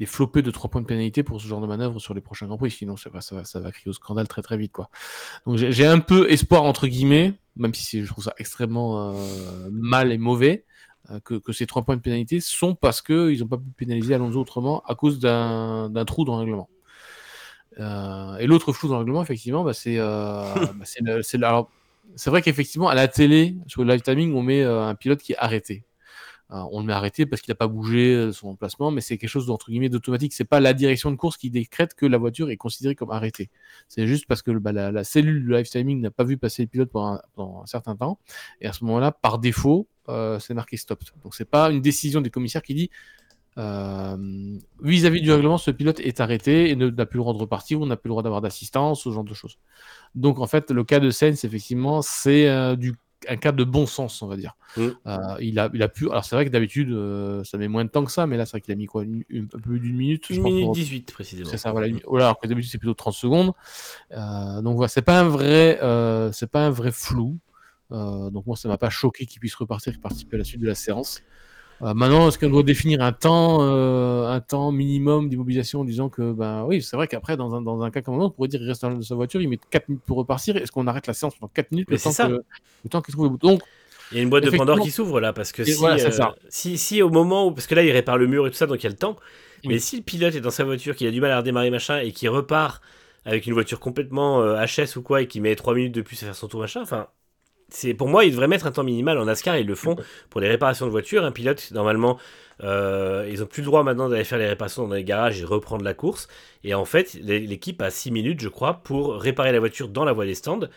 des flopés de 3 points de pénalité pour ce genre de manœuvre sur les prochains Grands Prix. Sinon, ça va, ça va, ça va crier au scandale très très vite. Quoi. Donc j'ai un peu espoir, entre guillemets, même si je trouve ça extrêmement euh, mal et mauvais. Euh, que, ces trois points de pénalité sont parce qu'ils n'ont pas pu pénaliser Alonso autrement à cause d'un trou dans le règlement. Euh, et l'autre flou dans le règlement, effectivement, bah, c'est euh, bah, c'est vrai qu'effectivement, à la télé, sur le live timing, on met un pilote qui est arrêté. On le met arrêté parce qu'il n'a pas bougé son emplacement, mais c'est quelque chose d'entre guillemets d'automatique. C'est pas la direction de course qui décrète que la voiture est considérée comme arrêtée. C'est juste parce que bah, la, cellule de live timing n'a pas vu passer le pilote pendant un, certain temps, et à ce moment-là, par défaut, c'est marqué stop. Donc c'est pas une décision des commissaires qui dit vis-à-vis du règlement, ce pilote est arrêté et n'a plus le droit de repartir ou n'a plus le droit d'avoir d'assistance, ce genre de choses. Donc en fait, le cas de Sainz, effectivement, c'est du un cas de bon sens, on va dire. Mmh. il, a, il a pu. Alors, c'est vrai que d'habitude, ça met moins de temps que ça, mais là, c'est vrai qu'il a mis quoi une, Un peu plus d'une minute Une minute 18, précisément. C'est ça, voilà. alors que d'habitude, c'est plutôt 30 secondes. donc, voilà, c'est pas un vrai, c'est pas un vrai flou. donc, moi, ça m'a pas choqué qu'il puisse repartir et participer à la suite de la séance. Euh, maintenant, est-ce qu'on doit définir un temps, euh, un temps minimum d'immobilisation en disant que, ben oui, c'est vrai qu'après, dans un, dans un cas comme un autre, on pourrait dire qu'il reste dans sa voiture, il met 4 minutes pour repartir. Est-ce qu'on arrête la séance pendant 4 minutes le temps, ça. Que, le temps qu'il trouve le bouton? Donc, il y a une boîte de Pandore qui s'ouvre là, parce que si, euh, si, si, au moment où. Parce que là, il répare le mur et tout ça, donc il y a le temps. Mais si le pilote est dans sa voiture, qu'il a du mal à redémarrer machin, et qu'il repart avec une voiture complètement HS ou quoi, et qu'il met 3 minutes de plus à faire son tour machin, enfin, c'est pour moi, ils devraient mettre un temps minimal en NASCAR. Ils le font pour les réparations de voitures. Un pilote, normalement, euh, ils ont plus le droit maintenant d'aller faire les réparations dans les garages et reprendre la course. Et en fait, l'équipe a 6 minutes, je crois, pour réparer la voiture dans la voie des stands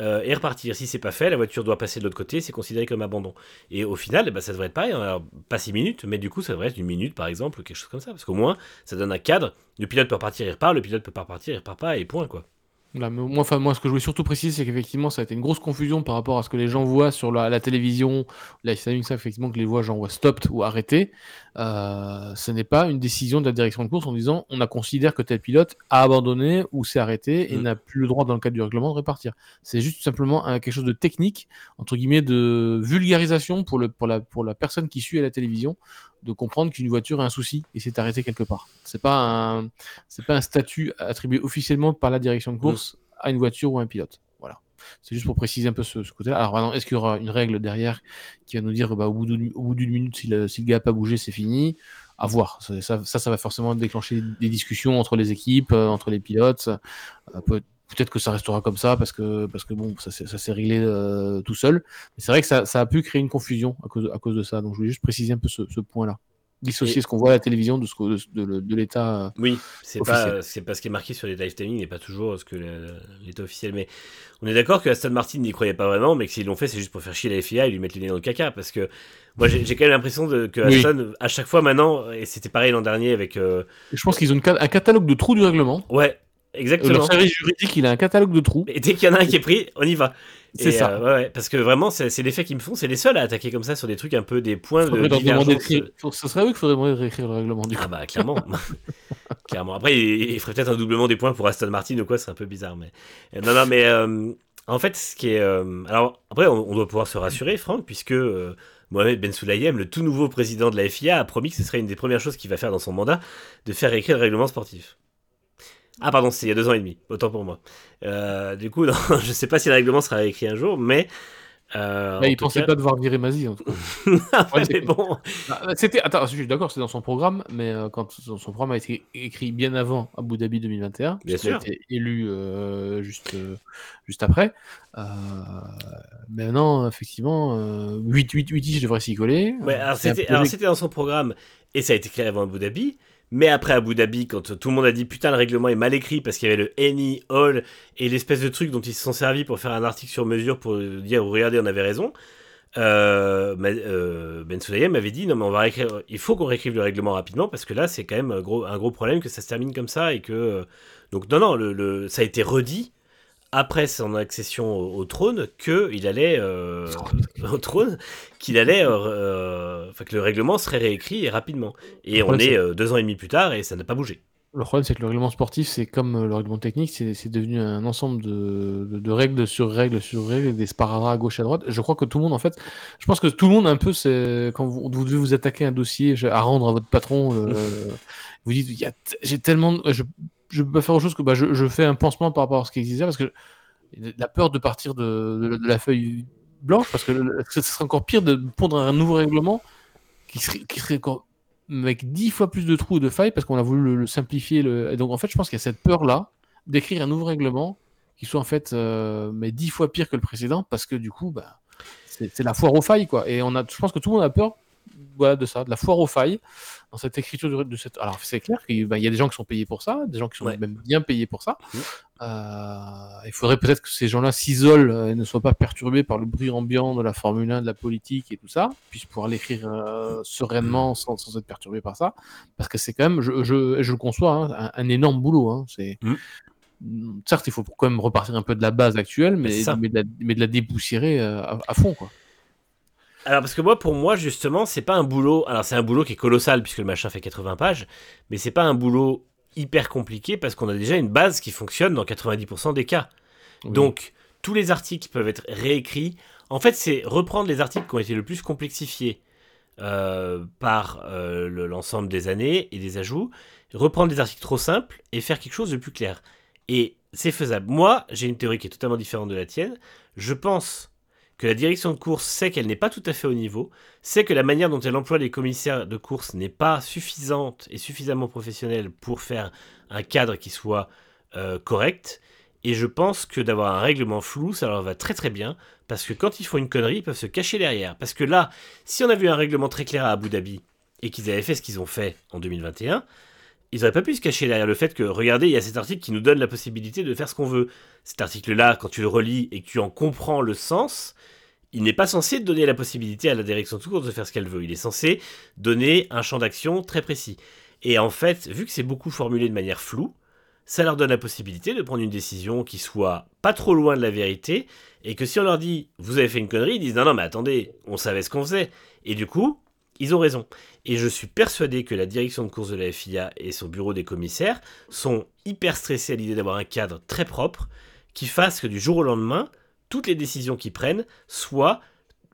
euh, et repartir. Si c'est pas fait, la voiture doit passer de l'autre côté, c'est considéré comme abandon. Et au final, bah, ça devrait être pareil. Alors, pas 6 minutes, mais du coup, ça devrait être une minute, par exemple, ou quelque chose comme ça. Parce qu'au moins, ça donne un cadre. Le pilote peut repartir, il repart. Le pilote peut pas repartir, il repart pas, et point, quoi moi, enfin, moi, ce que je voulais surtout préciser, c'est qu'effectivement, ça a été une grosse confusion par rapport à ce que les gens voient sur la, télévision. Là, c'est ça, effectivement, que les voix, gens voient stopped ou arrêté. Euh, ce n'est pas une décision de la direction de course en disant on a considère que tel pilote a abandonné ou s'est arrêté et mm. n'a plus le droit, dans le cadre du règlement, de répartir. C'est juste simplement quelque chose de technique, entre guillemets, de vulgarisation pour, le, pour, la, pour la personne qui suit à la télévision de comprendre qu'une voiture a un souci et s'est arrêtée quelque part. C'est pas un, c'est pas un statut attribué officiellement par la direction de course à une voiture ou à un pilote. Voilà. C'est juste pour préciser un peu ce, côté-là. Alors maintenant, est-ce qu'il y aura une règle derrière qui va nous dire bah, au bout d'une, minute, si le, gars n'a pas bougé, c'est fini? À voir. Ça, ça, ça, va forcément déclencher des discussions entre les équipes, euh, entre les pilotes. Euh, peut-être que ça restera comme ça parce que, parce que bon, ça, s'est réglé euh, tout seul. Mais c'est vrai que ça, a pu créer une confusion à cause, à cause de ça. Donc je voulais juste préciser un peu ce, point-là. Dissocier ce qu'on voit à la télévision de, ce, de, de, l'état. Euh, oui, c'est pas, c'est pas ce qui est marqué sur les live timing n'est pas toujours ce que l'état officiel. Mais on est d'accord que Aston Martin n'y croyait pas vraiment, mais que s'ils l'ont fait, c'est juste pour faire chier la FIA et lui mettre les nez dans le caca. Parce que moi, j'ai quand même l'impression que Aston, à chaque fois maintenant, et c'était pareil l'an dernier avec. Euh, je pense qu'ils ont un catalogue de trous du règlement. Ouais, Exactement. Le service juridique, il a un catalogue de trous. Et dès qu'il y en a un qui est pris, on y va. C'est ça. Euh, ouais, parce que vraiment, c'est l'effet qu'ils me font. C'est les seuls à attaquer comme ça sur des trucs un peu des points de divergence. Ce serait eux qu'il faudrait réécrire le règlement du coup. Ah bah clairement. clairement. Après, il, ferait peut-être un doublement des points pour Aston Martin ou quoi, c'est un peu bizarre. Mais euh, non, non, mais euh, en fait, ce qui est. alors après, on, doit pouvoir se rassurer, Franck, puisque. Mohamed Ben Soulayem, le tout nouveau président de la FIA, a promis que ce serait une des premières choses qu'il va faire dans son mandat, de faire écrire le règlement sportif. Ah pardon, c'est il y a deux ans et demi, autant pour moi. Euh, du coup, non, je sais pas si le règlement sera écrit un jour, mais... Euh, bah, il pensait pas devoir virer Mazi en tout cas. Ah, mais bon. Bah, c'était, attends, je suis d'accord, c'est dans son programme, mais euh, quand son programme a été écrit bien avant Abu Dhabi 2021, bien sûr. il a été élu juste, juste après. maintenant, effectivement, 8 8 8 je devrais s'y coller. Ouais, alors c'était, alors c'était dans son programme et ça a été créé avant Abu Dhabi. Mais après Abu Dhabi, quand tout le monde a dit putain le règlement est mal écrit parce qu'il y avait le any, all et l'espèce de truc dont ils se sont servis pour faire un article sur mesure pour dire regardez on avait raison. Euh, euh, ben Sulayem avait dit non mais on va il faut qu'on réécrive le règlement rapidement parce que là c'est quand même un gros, un gros problème que ça se termine comme ça et que euh, donc non non le, ça a été redit après son accession au, trône qu'il allait euh, au trône qu'il allait euh, euh, enfin que le règlement serait réécrit rapidement. Et on est, deux ans et demi plus tard et ça n'a pas bougé. Le problème c'est que le règlement sportif c'est comme le règlement technique c'est devenu un ensemble de, de, règles sur règles sur règles des sparadraps à gauche et à droite. Je crois que tout le monde en fait je pense que tout le monde un peu c'est quand vous, devez vous attaquer un dossier à rendre à votre patron vous dites j'ai tellement je, je peux pas faire autre chose que bah, je, fais un pansement par rapport à ce qui existait parce que la peur de partir de, la feuille blanche parce que ce serait encore pire de pondre un nouveau règlement qui serait, qui serait avec dix fois plus de trous et de failles parce qu'on a voulu le, simplifier. Le... Et donc en fait, je pense qu'il y a cette peur-là d'écrire un nouveau règlement qui soit en fait euh, mais dix fois pire que le précédent parce que du coup, bah, c'est la foire aux failles quoi. Et on a, je pense que tout le monde a peur voilà, de ça, de la foire aux failles dans cette écriture de, cette. Alors c'est clair qu'il bah, y a des gens qui sont payés pour ça, des gens qui sont même bien payés pour ça. Mmh. Euh, il faudrait peut-être que ces gens-là s'isolent euh, et ne soient pas perturbés par le bruit ambiant de la Formule 1, de la politique et tout ça, puissent pouvoir l'écrire euh, sereinement sans, sans, être perturbés par ça, parce que c'est quand même, je, je, je, le conçois, hein, un, énorme boulot. Hein, c'est mmh. certes, il faut quand même repartir un peu de la base actuelle, mais, mais, de, la, mais de, la, dépoussiérer à, à fond, quoi. Alors parce que moi, pour moi, justement, c'est pas un boulot. Alors c'est un boulot qui est colossal puisque le machin fait 80 pages, mais c'est pas un boulot hyper compliqué parce qu'on a déjà une base qui fonctionne dans 90% des cas. Donc tous les articles peuvent être réécrits. En fait, c'est reprendre les articles qui ont été le plus complexifiés euh, par euh, l'ensemble des années et des ajouts, reprendre des articles trop simples et faire quelque chose de plus clair. Et c'est faisable. Moi, j'ai une théorie qui est totalement différente de la tienne. Je pense que la direction de course sait qu'elle n'est pas tout à fait au niveau, sait que la manière dont elle emploie les commissaires de course n'est pas suffisante et suffisamment professionnelle pour faire un cadre qui soit euh, correct. Et je pense que d'avoir un règlement flou, ça leur va très très bien, parce que quand ils font une connerie, ils peuvent se cacher derrière. Parce que là, si on avait eu un règlement très clair à Abu Dhabi, et qu'ils avaient fait ce qu'ils ont fait en 2021, ils n'auraient pas pu se cacher derrière le fait que, regardez, il y a cet article qui nous donne la possibilité de faire ce qu'on veut. Cet article-là, quand tu le relis et que tu en comprends le sens, il n'est pas censé donner la possibilité à la direction de course de faire ce qu'elle veut. Il est censé donner un champ d'action très précis. Et en fait, vu que c'est beaucoup formulé de manière floue, ça leur donne la possibilité de prendre une décision qui soit pas trop loin de la vérité, et que si on leur dit vous avez fait une connerie, ils disent non non mais attendez, on savait ce qu'on faisait. Et du coup, ils ont raison. Et je suis persuadé que la direction de course de la FIA et son bureau des commissaires sont hyper stressés à l'idée d'avoir un cadre très propre qui fasse que du jour au lendemain, toutes les décisions qu'ils prennent soient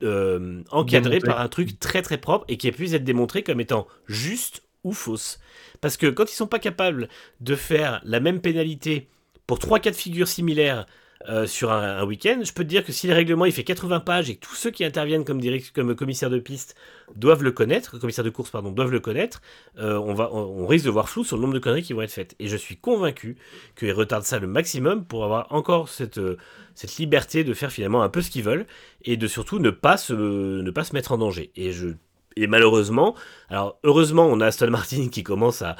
euh, encadrées par un truc très très propre et qui puisse être démontré comme étant juste ou fausse. Parce que quand ils sont pas capables de faire la même pénalité pour trois cas de figure similaires euh, sur un, week-end, je peux te dire que si le règlement il fait 80 pages et que tous ceux qui interviennent comme, direct, comme commissaire de piste doivent le connaître, commissaire de course pardon, doivent le connaître, euh, on, risque de voir flou sur le nombre de conneries qui vont être faites. Et je suis convaincu qu'ils retardent ça le maximum pour avoir encore cette, euh, cette liberté de faire finalement un peu ce qu'ils veulent et de surtout ne pas se, ne pas se mettre en danger. Et je et malheureusement, alors heureusement, on a Aston Martin qui commence à,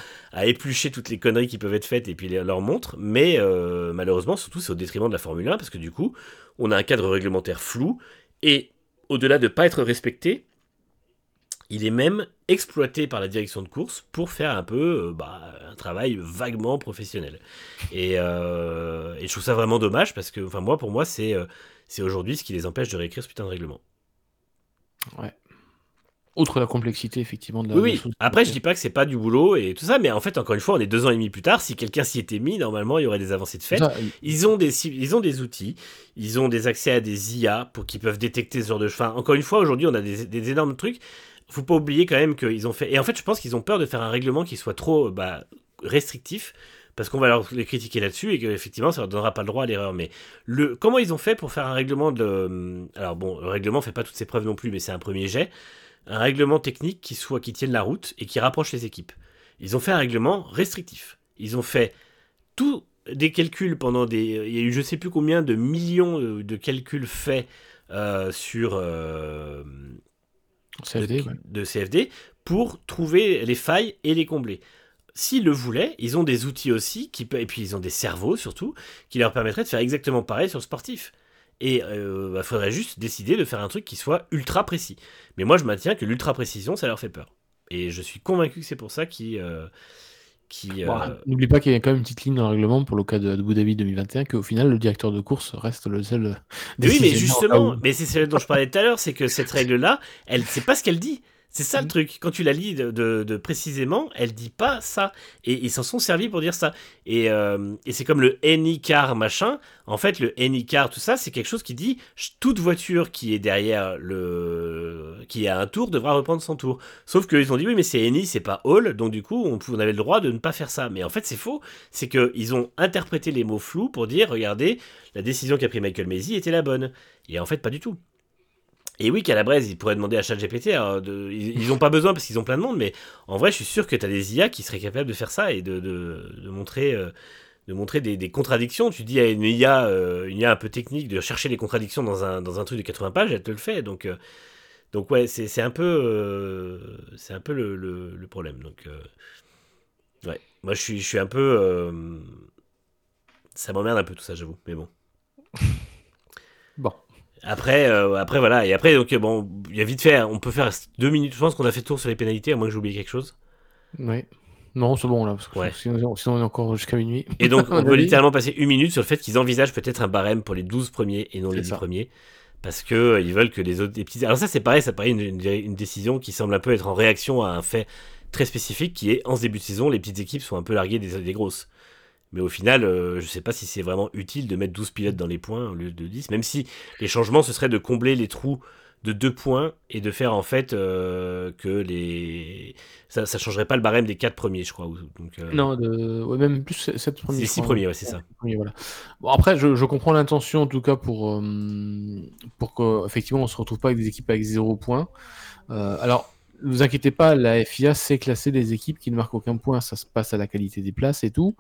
éplucher toutes les conneries qui peuvent être faites et puis leur montre, mais euh, malheureusement, surtout, c'est au détriment de la Formule 1 parce que du coup, on a un cadre réglementaire flou et au-delà de ne pas être respecté, il est même exploité par la direction de course pour faire un peu euh, bah, un travail vaguement professionnel. Euh, et, je trouve ça vraiment dommage parce que, enfin, moi, pour moi, c'est aujourd'hui ce qui les empêche de réécrire ce putain de règlement. Ouais. Outre la complexité, effectivement, de la Oui, après, je dis pas que c'est pas du boulot et tout ça, mais en fait, encore une fois, on est deux ans et demi plus tard. Si quelqu'un s'y était mis, normalement, il y aurait des avancées de fait. ils, ont des, ils ont des outils, ils ont des accès à des IA pour qu'ils peuvent détecter ce genre de cheval. Encore une fois, aujourd'hui, on a des, énormes trucs. Faut pas oublier quand même qu'ils ont fait. Et en fait, je pense qu'ils ont peur de faire un règlement qui soit trop bah, restrictif parce qu'on va leur les critiquer là-dessus et qu'effectivement ça leur donnera pas le droit à l'erreur. Mais le comment ils ont fait pour faire un règlement de alors bon le règlement fait pas toutes ses preuves non plus, mais c'est un premier jet un règlement technique qui soit qui tienne la route et qui rapproche les équipes. Ils ont fait un règlement restrictif. Ils ont fait tous des calculs pendant des. Il y a eu je sais plus combien de millions de calculs faits euh, sur euh, CFD, de, CFD pour trouver les failles et les combler. S'ils le voulaient, ils ont des outils aussi, qui, et puis ils ont des cerveaux surtout, qui leur permettraient de faire exactement pareil sur le sportif. Et il euh, bah, faudrait juste décider de faire un truc qui soit ultra précis. Mais moi, je maintiens que l'ultra précision, ça leur fait peur. Et je suis convaincu que c'est pour ça qu'ils. Euh, qui, euh, N'oublie pas qu'il y a quand même une petite ligne dans le règlement pour le cas de, Abu Dhabi 2021, qu'au final, le directeur de course reste le seul. Oui, mais justement, mais c'est ce dont je parlais tout à l'heure, c'est que cette règle-là, elle, c'est pas ce qu'elle dit. C'est ça le mm. truc. Quand tu la lis de, précisément, elle dit pas ça. Et ils s'en sont servis pour dire ça. Et, euh, c'est comme le any car machin. En fait, le any car, tout ça, c'est quelque chose qui dit toute voiture qui est derrière le. qui a un tour devra reprendre son tour. Sauf qu'ils ont dit oui, mais c'est any, c'est pas all. Donc du coup, on, on avait le droit de ne pas faire ça. Mais en fait, c'est faux. C'est qu'ils ont interprété les mots flous pour dire regardez, la décision qu'a pris Michael Maisy était la bonne. Et en fait, pas du tout. Et oui, qu'à la braise, ils pourraient demander à ChatGPT. De, ils n'ont pas besoin parce qu'ils ont plein de monde, mais en vrai, je suis sûr que tu as des IA qui seraient capables de faire ça et de, montrer, euh, des, contradictions. Tu dis à une IA, euh, une IA un peu technique de chercher les contradictions dans un, truc de 80 pages, elle te le fait. Donc, euh, Donc ouais, c'est un peu, c'est un peu le, problème. Donc moi je suis, je suis un peu, ça m'emmerde un peu tout ça, j'avoue. Mais bon. bon. Après, après voilà, et après donc bon, il y a vite fait, on peut faire deux minutes. Je pense qu'on a fait tour sur les pénalités, à moins que j'ai oublié quelque chose. Oui. Non, c'est bon là, parce que sinon, on est encore jusqu'à minuit. Et donc, on peut littéralement passer une minute sur le fait qu'ils envisagent peut-être un barème pour les 12 premiers et non les 10 premiers. Parce que euh, ils veulent que les autres. Les petits... Alors, ça, c'est pareil, ça paraît une, une, décision qui semble un peu être en réaction à un fait très spécifique qui est en ce début de saison, les petites équipes sont un peu larguées des, des grosses. Mais au final, euh, je sais pas si c'est vraiment utile de mettre 12 pilotes dans les points au lieu de 10, même si les changements, ce serait de combler les trous de deux points et de faire en fait euh, que les ça, ça changerait pas le barème des quatre premiers je crois donc euh, non de... ouais, même plus sept premiers les six premiers ouais c'est ça. Voilà. bon après je, je comprends l'intention en tout cas pour pour qu'effectivement on se retrouve pas avec des équipes avec zéro point alors ne vous inquiétez pas, la FIA sait classer des équipes qui ne marquent aucun point, ça se passe à la qualité des places et tout.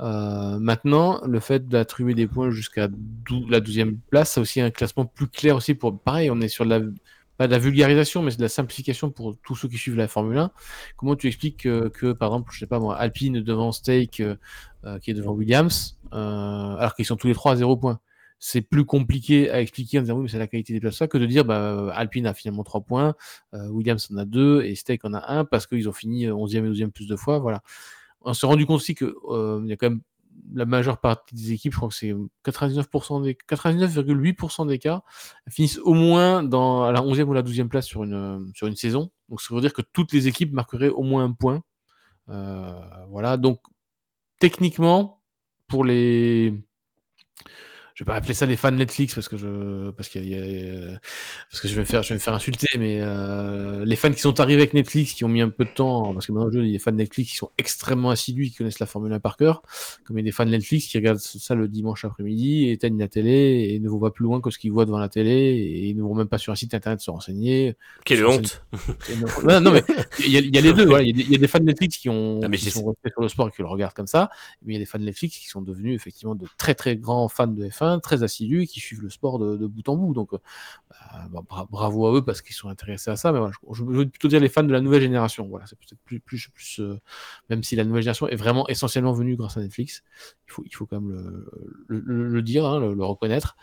Euh, maintenant, le fait d'attribuer des points jusqu'à la 12e place, c'est aussi un classement plus clair aussi pour. Pareil, on est sur la pas de la vulgarisation, mais c'est de la simplification pour tous ceux qui suivent la Formule 1. Comment tu expliques que, par exemple, je sais pas moi, Alpine devant Stake, euh, euh, qui est devant Williams, alors qu'ils sont tous les trois à 0 points c'est plus compliqué à expliquer en disant oui, mais c'est la qualité des places que de dire bah, Alpine a finalement 3 points, Williams en a 2 et Stake en a 1 parce qu'ils ont fini 11e et 12e plus de fois. Voilà on s'est rendu compte aussi que euh, il y a quand même la majeure partie des équipes, je crois que c'est 99% des 99,8% des cas finissent au moins dans à la 11e ou la 12e place sur une saison. Donc ça veut dire que toutes les équipes marqueraient au moins un point. Euh, voilà, donc techniquement pour les je vais pas appeler ça les fans Netflix parce que je parce qu'il y, a, parce que je vais me faire je vais me faire insulter mais euh, les fans qui sont arrivés avec Netflix qui ont mis un peu de temps parce que maintenant il y a des fans Netflix qui sont extrêmement assidus qui connaissent la Formule 1 par cœur. Comme il y a des fans Netflix qui regardent ça le dimanche après-midi éteignent la télé et ne vont pas plus loin que ce qu'ils voient devant la télé et ils ne vont même pas sur un site internet se renseigner. Quelle honte. non, mais il y, a, y a les deux voilà. il, y a, des fans Netflix qui ont ah, qui sont restés sur le sport et qui le regardent comme ça mais il y a des fans Netflix qui sont devenus effectivement de très très grands fans de F1 très assidus qui suivent le sport de, bout en bout. Donc, euh, bah, bravo à eux parce qu'ils sont intéressés à ça. Mais je, veux plutôt dire les fans de la nouvelle génération. Voilà, c'est plus, euh, même si la nouvelle génération est vraiment essentiellement venue grâce à Netflix. Il faut, il faut quand même le, dire, hein, le, reconnaître.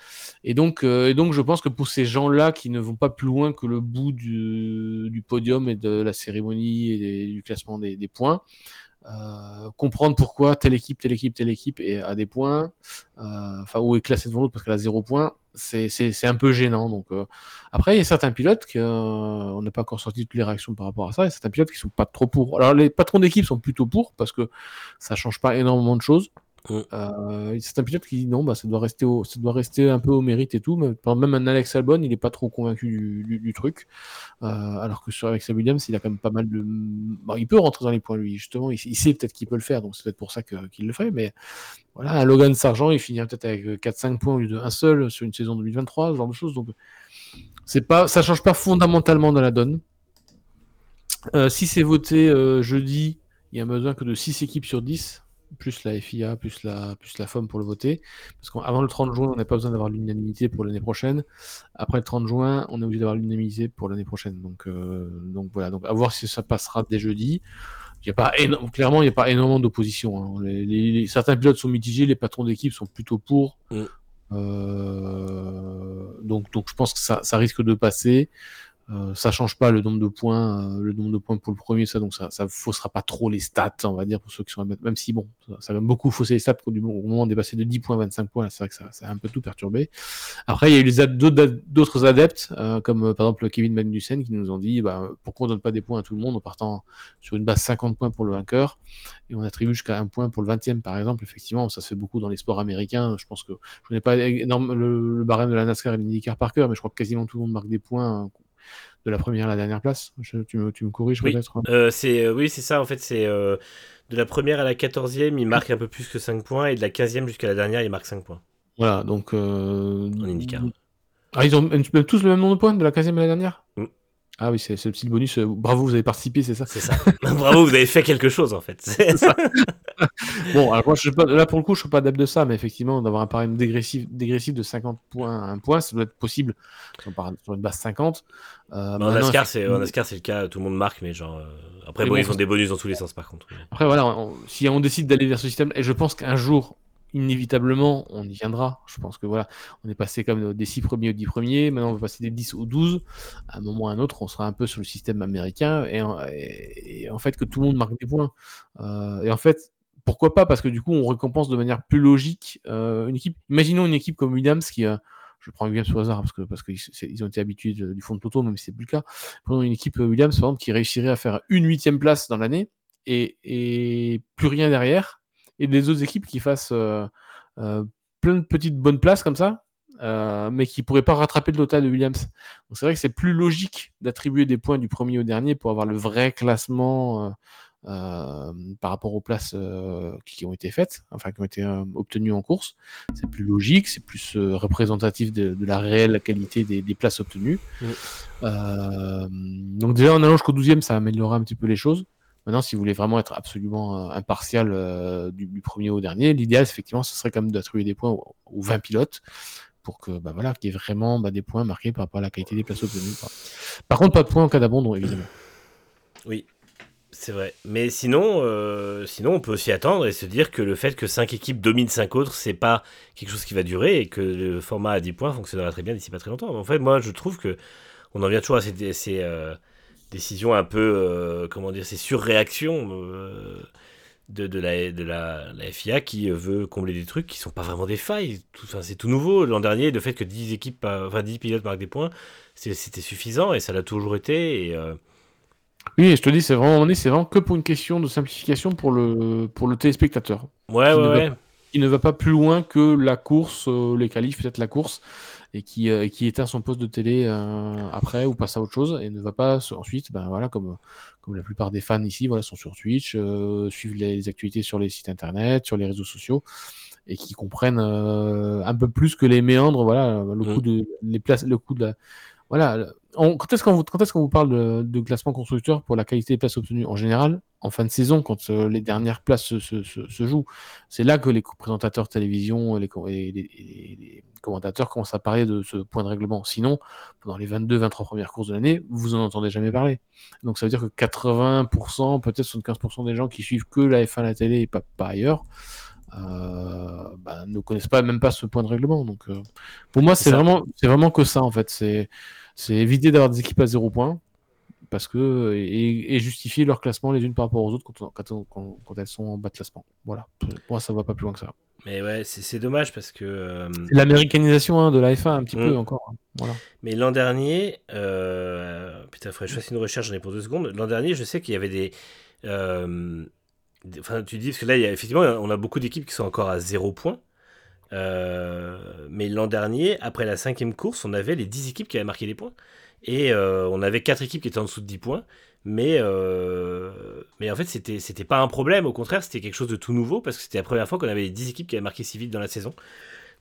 Et donc, euh, et donc, je pense que pour ces gens-là qui ne vont pas plus loin que le bout du, podium et de la cérémonie et du classement des points, euh, comprendre pourquoi telle équipe, telle équipe, telle équipe est, a des points, euh, enfin, ou est classée devant l'autre parce qu'elle a zéro point, c'est un peu gênant. Donc, euh, après, il y a certains pilotes qui, on n'a pas encore sorti toutes les réactions par rapport à ça, il y a certains pilotes qui sont pas trop pour. Alors, les patrons d'équipe sont plutôt pour parce que ça change pas énormément de choses. Euh, c'est un pilote qui dit non, bah, ça, doit rester un peu au mérite et tout. Même un Alex Albon, il n'est pas trop convaincu du, truc. Euh, alors que sur Alex Williams, il a quand même pas mal de. il peut rentrer dans les points, lui, justement. Il, sait peut-être qu'il peut le faire, donc c'est peut-être pour ça qu'il le fait. Mais voilà, un Logan Sargent, il finit peut-être avec 4-5 points au lieu d'un seul sur une saison 2023, ce genre de choses. Donc c'est pas, ça change pas fondamentalement dans la donne. Euh, si c'est voté jeudi, il y a besoin que de 6 équipes sur 10 plus la FIA, plus la, plus la FOM pour le voter. Parce qu'avant le 30 juin, on n'a pas besoin d'avoir l'unanimité pour l'année prochaine. Après le 30 juin, on est obligé d'avoir l'unanimité pour l'année prochaine. Donc, euh, donc voilà, donc à voir si ça passera dès jeudi. Il y a pas clairement, il n'y a pas énormément d'opposition. Hein. Les, certains pilotes sont mitigés, les patrons d'équipe sont plutôt pour. Mm. Euh, donc, donc je pense que ça, ça risque de passer. Euh, ça change pas le nombre de points, euh, le nombre de points pour le premier, ça, donc ça, ça faussera pas trop les stats, on va dire, pour ceux qui sont même si bon, ça, va beaucoup fausser les stats au moment de dépasser de 10 points, 25 points, c'est vrai que ça, ça, a un peu tout perturbé. Après, il y a eu d'autres adeptes, euh, comme par exemple Kevin Magnussen, qui nous ont dit, bah, pourquoi on donne pas des points à tout le monde en partant sur une base 50 points pour le vainqueur, et on attribue jusqu'à un point pour le 20e, par exemple, effectivement, ça se fait beaucoup dans les sports américains, je pense que je connais pas énorme le, barème de la NASCAR et l'IndyCar par cœur, mais je crois que quasiment tout le monde marque des points de la première à la dernière place. tu, me, tu, me, corriges oui. peut-être hein. euh, c'est, euh, Oui, c'est ça. En fait, c'est euh, de la première à la quatorzième, il marque un peu plus que 5 points, et de la quinzième jusqu'à la dernière, il marque 5 points. Voilà, donc. En IndyCar. Ah, ils ont tous le même nombre de points de la quinzième à la dernière? Mm. Ah oui, c'est le petit bonus. Bravo, vous avez participé, c'est ça C'est ça. Bravo, vous avez fait quelque chose en fait. C'est ça. bon, alors moi, je pas, là pour le coup, je suis pas adepte de ça, mais effectivement, d'avoir un pari dégressif, dégressif de 50 points à un point, ça doit être possible sur une base 50. Euh, en NASCAR, c'est le cas, tout le monde marque, mais genre. Euh, après, bon, ils ont des bonus dans tous les sens, par contre. Après, voilà, si on décide d'aller vers ce système, et je pense qu'un jour, inévitablement, on y viendra. Je pense que voilà, on est passé comme des 6 premiers aux 10 premiers, maintenant on va passer des 10 aux 12. À un moment ou à un autre, on sera un peu sur le système américain et, en fait que tout le monde marque des points. Euh, et en fait, pourquoi pas? Parce que du coup, on récompense de manière plus logique euh, une équipe. Imaginons une équipe comme Williams qui a. Je prends Williams au hasard parce que parce qu'ils ont été habitués du fond de Toto, même si c'est plus le cas. Prenons une équipe Williams, par exemple, qui réussirait à faire une huitième place dans l'année et plus rien derrière et des autres équipes qui fassent euh, euh, plein de petites bonnes places comme ça, euh, mais qui ne pourraient pas rattraper le total de Williams. Donc c'est vrai que c'est plus logique d'attribuer des points du premier au dernier pour avoir le vrai classement par rapport aux places qui ont été faites, enfin qui ont été obtenues en course. C'est plus logique, c'est plus représentatif de, la réelle qualité des, places obtenues. donc déjà en allant jusqu'au 12e, ça améliorera un petit peu les choses. Maintenant, si vous voulez vraiment être absolument euh, impartial euh, du, premier au dernier, l'idéal, effectivement, ce serait quand même d'attribuer des points aux, 20 pilotes pour que bah, voilà, qu'il y ait vraiment bah, des points marqués par rapport à la qualité des places obtenues. Par contre, pas de points en cas d'abandon, évidemment. Oui, c'est vrai. Mais sinon, euh, sinon, on peut aussi attendre et se dire que le fait que 5 équipes dominent 5 autres, c'est pas quelque chose qui va durer et que le format à 10 points fonctionnera très bien d'ici pas très longtemps. En fait, moi, je trouve que on en vient toujours à ces, décision un peu, euh, comment dire, c'est surréaction euh, de, de, la, de la, la, FIA qui veut combler des trucs qui sont pas vraiment des failles. Tout, c'est tout nouveau. L'an dernier, le fait que 10 équipes, enfin 10 pilotes marquent des points, c'était suffisant et ça l'a toujours été. Et, euh, Oui, je te dis, c'est vraiment, c'est vraiment que pour une question de simplification pour le, pour le téléspectateur. Ouais, ouais, ouais. il ne va pas plus loin que la course, les qualifs, peut-être la course et qui, euh, qui éteint son poste de télé euh, après ou passe à autre chose et ne va pas ensuite, ben voilà, comme, comme la plupart des fans ici, voilà, sont sur Twitch, euh, suivent les, actualités sur les sites internet, sur les réseaux sociaux et qui comprennent un peu plus que les méandres, voilà, le mmh. coup de les places, le coup de la, voilà. Quand est-ce qu'on vous, est vous parle de, classement constructeur pour la qualité des places obtenues En général, en fin de saison, quand euh, les dernières places se, se, jouent, c'est là que les présentateurs télévision et les, les, commentateurs commencent à parler de ce point de règlement. Sinon, pendant les 22-23 premières courses de l'année, vous en entendez jamais parler. Donc ça veut dire que 80%, peut-être 75% des gens qui suivent que la F1 à la télé et pas, ailleurs, euh, bah, ne connaissent pas même pas ce point de règlement. Donc, euh, pour moi, c'est vraiment, que ça en fait. C'est c'est éviter d'avoir des équipes à zéro point parce que et, justifier leur classement les unes par rapport aux autres quand, quand, elles sont en bas de classement. Voilà. Moi, ça va pas plus loin que ça. Mais ouais, c'est dommage parce que. Euh, l'américanisation hein, de la F1 un petit peu mm. encore. Hein. Voilà. Mais l'an dernier, euh... putain, faudrait que je fasse une recherche, j'en ai pour deux secondes. L'an dernier, je sais qu'il y avait des. Euh, enfin, tu dis, parce que là, il y a, effectivement, on a beaucoup d'équipes qui sont encore à zéro point. Euh, mais l'an dernier, après la cinquième course, on avait les 10 équipes qui avaient marqué des points. Et euh, on avait 4 équipes qui étaient en dessous de 10 points. Mais, euh, mais en fait, c'était, c'était pas un problème. Au contraire, c'était quelque chose de tout nouveau parce que c'était la première fois qu'on avait les 10 équipes qui avaient marqué si vite dans la saison.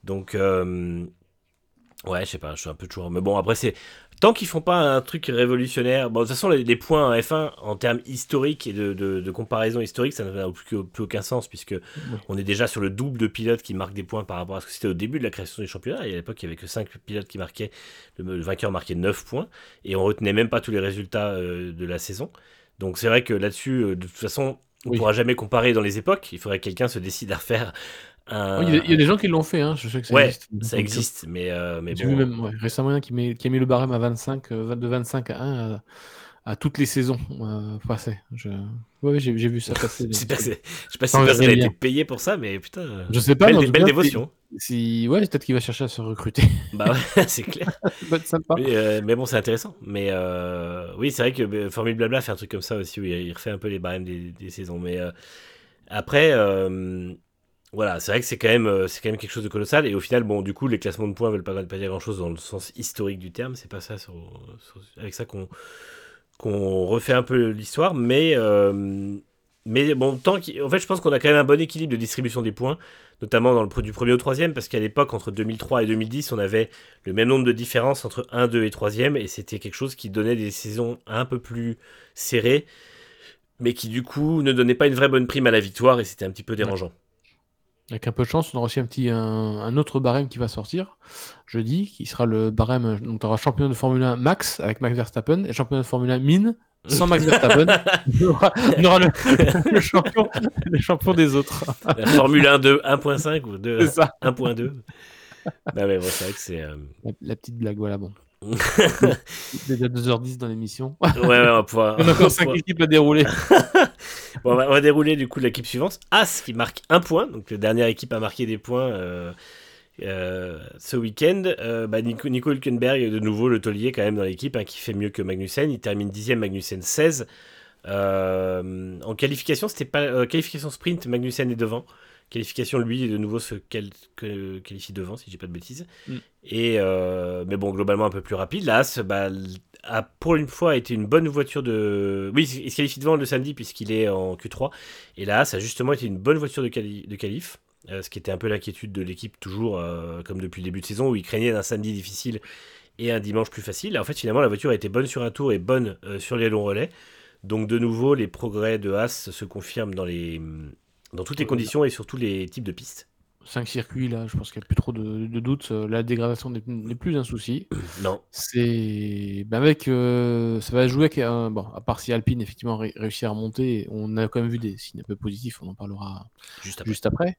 Donc, ouais, je sais pas, je suis un peu toujours. Mais bon, après, c'est tant qu'ils font pas un truc révolutionnaire, bon, de toute façon, les, points F1 en termes historiques et de, comparaison historique, ça n'a plus, aucun sens puisque on est déjà sur le double de pilotes qui marquent des points par rapport à ce que c'était au début de la création du championnat. Et à l'époque, il n'y avait que 5 pilotes qui marquaient, le, vainqueur marquait 9 points et on retenait même pas tous les résultats euh, de la saison. Donc c'est vrai que là-dessus, euh, de toute façon, on ne pourra jamais comparer dans les époques. Il faudrait que quelqu'un se décide à refaire il, y a, des gens qui l'ont fait, hein. je sais que ça existe. Ça existe, mais, euh, mais bon. même récemment un qui, met, qui a mis le barème à 25, euh, de 25 à 1 à, toutes les saisons euh, passées. Je... Ouais, j'ai vu ça passer. je sais pas, sais pas si personne a été payé pour ça, mais putain. Je sais pas. Belle, belle dévotion. Si... Ouais, peut-être qu'il va chercher à se recruter. Bah ouais, c'est clair. sympa. Mais, mais, bon, c'est intéressant. Mais oui, c'est vrai que Formule Blabla fait un truc comme ça aussi, où il refait un peu les barèmes des, des saisons. Mais après voilà, c'est vrai que c'est quand même euh, c'est quand même quelque chose de colossal. Et au final bon du coup les classements de points veulent pas, pas dire grand chose dans le sens historique du terme, c'est pas ça avec ça qu'on qu'on refait un peu l'histoire. Mais euh, mais bon tant en fait je pense qu'on a quand même un bon équilibre de distribution des points notamment dans le du premier au troisième parce qu'à l'époque entre 2003 et 2010 on avait le même nombre de différences entre 1, 2 et 3 et c'était quelque chose qui donnait des saisons un peu plus serrées mais qui du coup ne donnait pas une vraie bonne prime à la victoire. Et c'était un petit peu dérangeant. Avec un peu de chance, on aura aussi un petit un, autre barème qui va sortir jeudi, qui sera le barème. Donc, tu auras champion de Formule 1 Max avec Max Verstappen et champion de Formule 1 Mine sans Max Verstappen. on aura, le, champion, le, champion, des autres. La Formule 1 2 1.5 ou 1.2. bah ouais, c'est vrai que c'est. Euh, la, petite blague, voilà, bon. Déjà 2h10 dans l'émission. Ouais, ouais, on va pouvoir. On a encore 5 équipes à dérouler. Bon, on, va, dérouler du coup l'équipe suivante. As qui marque un point. Donc, la dernière équipe à marquer des points euh, euh, ce week-end. Euh, bah, Nico, Nico Hülkenberg, de nouveau le taulier quand même dans l'équipe, hein, qui fait mieux que Magnussen. Il termine 10 Magnussen 16. en qualification, c'était pas. qualification sprint, Magnussen est devant. Qualification, lui, de nouveau se qualifie devant, si j'ai pas de bêtises. Mm. Et, mais bon, globalement un peu plus rapide. L'As bah, a pour une fois été une bonne voiture de. Oui, il se qualifie devant le samedi puisqu'il est en Q3. Et l'As a justement été une bonne voiture de, de qualif. Euh, ce qui était un peu l'inquiétude de l'équipe, toujours euh, comme depuis le début de saison, où il craignait un samedi difficile et un dimanche plus facile. En fait, finalement, la voiture a été bonne sur un tour et bonne sur les longs relais. Donc, de nouveau, les progrès de As se confirment dans les, dans toutes les conditions et sur tous les types de pistes. 5 circuits, là, je pense qu'il n'y a plus trop de, doutes. Euh, la dégradation n'est plus un souci. Non. C'est. Ben avec. Euh, ça va jouer avec. bon, à part si Alpine, effectivement, réussit à remonter, on a quand même vu des signes un peu positifs, on en parlera juste après.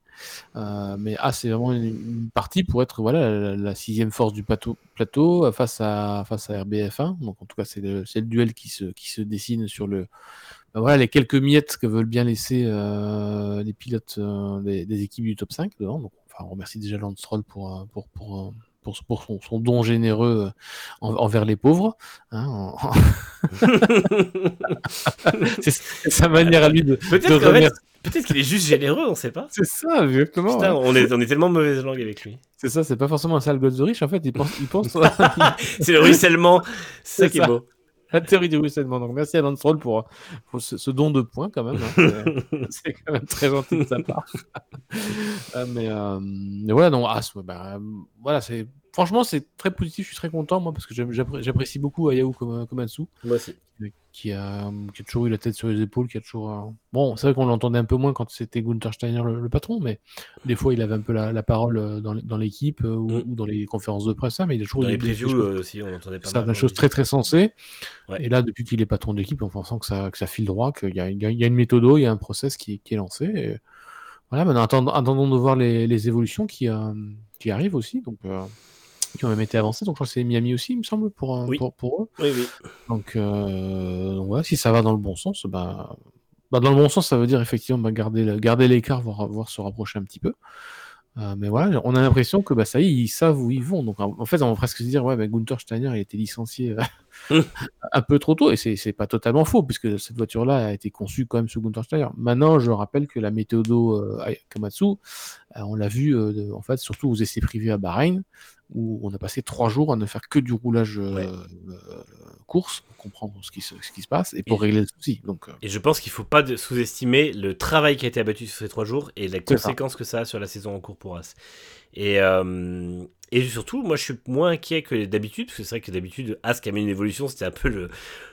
Euh, mais ah, c'est vraiment une, partie pour être voilà, la, sixième force du plateau, plateau face, à, face à RBF1. Donc, en tout cas, c'est le, le, duel qui se, qui se dessine sur le bah voilà les quelques miettes que veulent bien laisser euh, les pilotes euh, des, équipes du top 5 devant. Donc, enfin, on remercie déjà Lance Stroll pour, euh, pour, pour, pour, pour son, don généreux envers les pauvres. Hein, c'est sa manière à lui de. Peut-être qu'il est juste généreux, on sait pas. C'est ça, exactement. on, est, on est tellement mauvaise langue avec lui. C'est ça, c'est pas forcément un sale gosse de riche, en fait, il pense. Il pense... c'est le ruissellement, c'est ça qui est beau la théorie du ruissellement. Donc merci à Lance pour, pour ce, don de points quand même. Hein. C'est quand même très gentil de sa part. Euh, mais, euh, mais, voilà, non, As, bah, voilà, c'est franchement, c'est très positif. Je suis très content, moi, parce que j'apprécie beaucoup Ayao comme, comme Atsu. Moi aussi. Qui a, qui a toujours eu la tête sur les épaules, qui a toujours. Euh, bon, c'est vrai qu'on l'entendait un peu moins quand c'était Gunther Steiner le, patron, mais des fois, il avait un peu la, parole euh, dans, dans l'équipe euh, mm. ou, dans les conférences de presse, hein, mais il a toujours. Dans les previews aussi, on entendait pas Ça, des choses très très sensées. Et là, depuis qu'il est patron d'équipe, on sent que ça, que ça file droit, qu'il y, y, a une méthode, il y a un process qui, qui est lancé. voilà, maintenant, attendons, de voir les, les évolutions qui, qui arrivent aussi. Donc qui ont même été avancés. Donc, je crois que c'est Miami aussi, il me semble, pour, pour, eux. Oui, oui. Donc, euh, donc, voilà, si ça va dans le bon sens, bah, bah dans le bon sens, ça veut dire effectivement bah, garder, garder l'écart, voire, voir se rapprocher un petit peu. Euh, mais voilà, on a l'impression que bah, ça y est, ils savent où ils vont. Donc en, fait, on va presque se dire, ouais, bah, Gunther Steiner a été licencié euh, un peu trop tôt. Et c'est pas totalement faux, puisque cette voiture-là a été conçue quand même sous Gunther Steiner. Maintenant, je rappelle que la méthodo euh, Kamatsu, on l'a vu en fait, surtout aux essais privés à Bahreïn, où on a passé trois jours à ne faire que du roulage course pour comprendre ce qui se, ce qui se passe et pour régler le souci. Donc, Et je pense qu'il ne faut pas sous-estimer le travail qui a été abattu sur ces trois jours et les conséquences que ça a sur la saison en cours pour As. Et, et surtout, moi je suis moins inquiet que d'habitude, parce que c'est vrai que d'habitude, As qui a mis une évolution, c'était un peu le,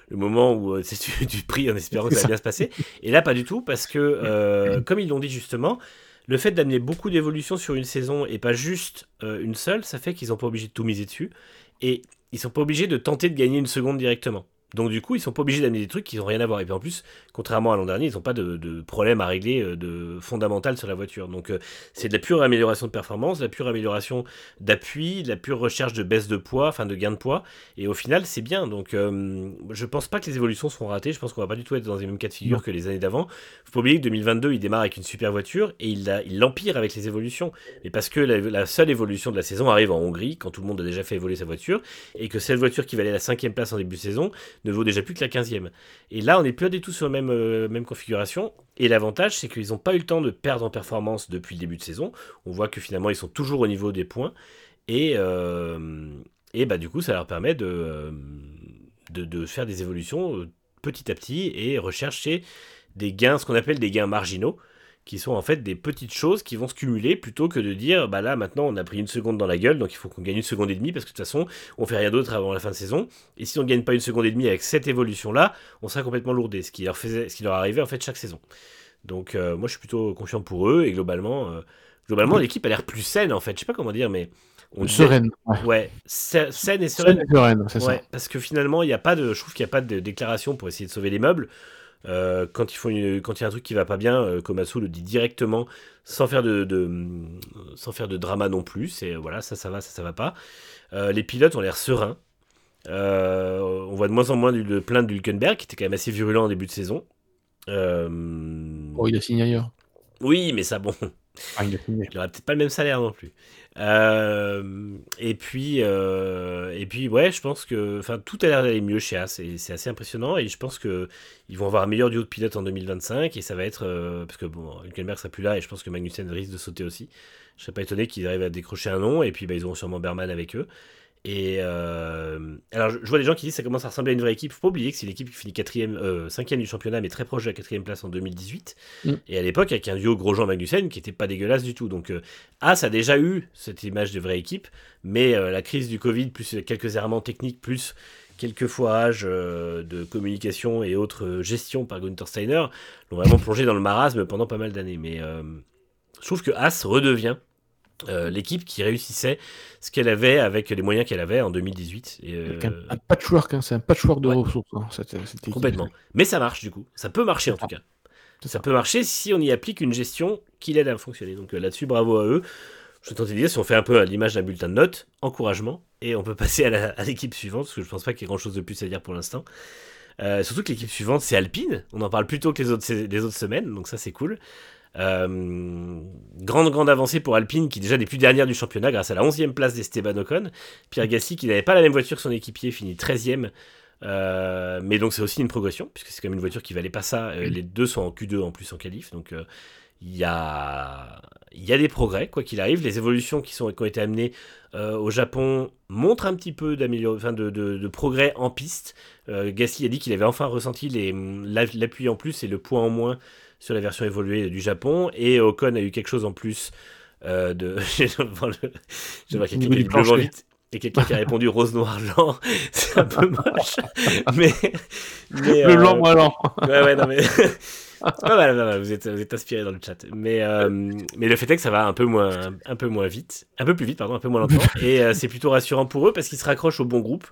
le moment où tu, tu pries en espérant que ça va bien se passer. Et là, pas du tout, parce que, comme ils l'ont dit justement, le fait d'amener beaucoup d'évolutions sur une saison et pas juste une seule, ça fait qu'ils n'ont pas obligé de tout miser dessus. Et ils sont pas obligés de tenter de gagner une seconde directement. Donc du coup, ils sont pas obligés d'amener des trucs qui n'ont rien à voir. Et puis en plus, contrairement à l'an dernier, ils n'ont pas de, problème à régler euh, de fondamental sur la voiture. Donc euh, c'est de la pure amélioration de performance, de la pure amélioration d'appui, de la pure recherche de baisse de poids, enfin de gain de poids. Et au final, c'est bien. Donc euh, je pense pas que les évolutions seront ratées. Je pense qu'on va pas du tout être dans les mêmes cas de figure que les années d'avant. Faut pas oublier que 2022, il démarre avec une super voiture et il l'empire avec les évolutions. Mais parce que la, seule évolution de la saison arrive en Hongrie, quand tout le monde a déjà fait évoluer sa voiture, et que cette voiture qui valait la cinquième place en début de saison ne vaut déjà plus que la 15e. Et là, on n'est plus du tout sur la même, euh, même configuration. Et l'avantage, c'est qu'ils n'ont pas eu le temps de perdre en performance depuis le début de saison. On voit que finalement, ils sont toujours au niveau des points. Et, euh, bah, du coup, ça leur permet de, euh, faire des évolutions petit à petit et rechercher des gains, ce qu'on appelle des gains marginaux qui sont en fait des petites choses qui vont se cumuler plutôt que de dire bah là maintenant on a pris une seconde dans la gueule donc il faut qu'on gagne une seconde et demie parce que de toute façon on fait rien d'autre avant la fin de saison. Et si on ne gagne pas une seconde et demie avec cette évolution là on sera complètement lourdé ce qui leur faisait ce qui leur arrivait en fait chaque saison. Donc euh, moi je suis plutôt confiant pour eux et globalement euh, globalement l'équipe a l'air plus saine en fait. Je sais pas comment dire mais on sereine ouais, saine et sereine, sereine c'est ça. parce que finalement il n'y a pas de je trouve qu'il n'y a pas de déclaration pour essayer de sauver les meubles euh, quand, il faut quand il y a un truc qui va pas bien, euh, Komatsu le dit directement, sans faire de, sans faire de drama non plus. Et voilà, ça, ça va, ça, ça va pas. Euh, les pilotes ont l'air sereins. on voit de moins en moins de plaintes d'Hulkenberg, qui était quand même assez virulent en début de saison. Oh, il a signé ailleurs. Oui, mais ça, bon. Ah, il, il peut-être pas le même salaire non plus. Euh, et puis, euh, et puis, ouais, je pense que, enfin, tout a l'air d'aller mieux chez As, c'est assez impressionnant. Et je pense que ils vont avoir un meilleur duo de pilote en 2025, et ça va être euh, parce que bon, Hülkenberg sera plus là, et je pense que Magnussen risque de sauter aussi. Je serais pas étonné qu'ils arrivent à décrocher un nom, et puis bah, ils auront sûrement Berman avec eux. Et euh, alors, je, vois des gens qui disent que ça commence à ressembler à une vraie équipe. Faut pas oublier que c'est l'équipe qui finit 4 euh, 5 du championnat, mais très proche de la quatrième place en 2018. Mm. Et à l'époque, avec un duo Grosjean-Magnussen qui était pas dégueulasse du tout. Donc, euh, As a déjà eu cette image de vraie équipe, mais euh, la crise du Covid, plus quelques errements techniques, plus quelques foirages de communication et autres gestions par Gunther Steiner, l'ont vraiment plongé dans le marasme pendant pas mal d'années. Mais je trouve que As redevient euh, l'équipe qui réussissait ce qu'elle avait avec les moyens qu'elle avait en 2018. Et, euh, un, patchwork, hein, c'est un patchwork de ressources. Hein, Complètement. Mais ça marche du coup. Ça peut marcher en tout cas. Ça, peut marcher si on y applique une gestion qui l'aide à fonctionner. Donc euh, là-dessus, bravo à eux. Je tentais de dire, si on fait un peu à l'image d'un bulletin de notes, encouragement, et on peut passer à l'équipe suivante, parce que je pense pas qu'il y ait grand chose de plus à dire pour l'instant. surtout que l'équipe suivante, c'est Alpine. On en parle plus tôt que les autres, les autres semaines, donc ça c'est cool. Euh, grande, grande avancée pour Alpine qui déjà n'est plus dernière du championnat grâce à la 11e place d'Esteban Ocon. Pierre Gasly qui n'avait pas la même voiture que son équipier finit 13e. Euh, mais donc c'est aussi une progression puisque c'est quand même une voiture qui valait pas ça. Euh, les deux sont en Q2 en plus en qualif. Donc il y, a, y a des progrès quoi qu'il arrive. Les évolutions qui, sont, qui ont été amenées au Japon montrent un petit peu enfin de, de, de, progrès en piste. Gasly a dit qu'il avait enfin ressenti l'appui en plus et le poids en moins sur la version évoluée du Japon. Et Ocon a eu quelque chose en plus euh, de. Quelqu'un qui vite. Et quelqu'un qui a répondu rose noir blanc, c'est un peu moche. mais, mais le blanc euh, lent. ouais ouais non mais vous êtes, vous êtes inspiré dans le chat. Mais euh, mais le fait est que ça va un peu moins un, peu moins vite, un peu plus vite pardon, un peu moins lentement. et euh, c'est plutôt rassurant pour eux parce qu'ils se raccrochent au bon groupe.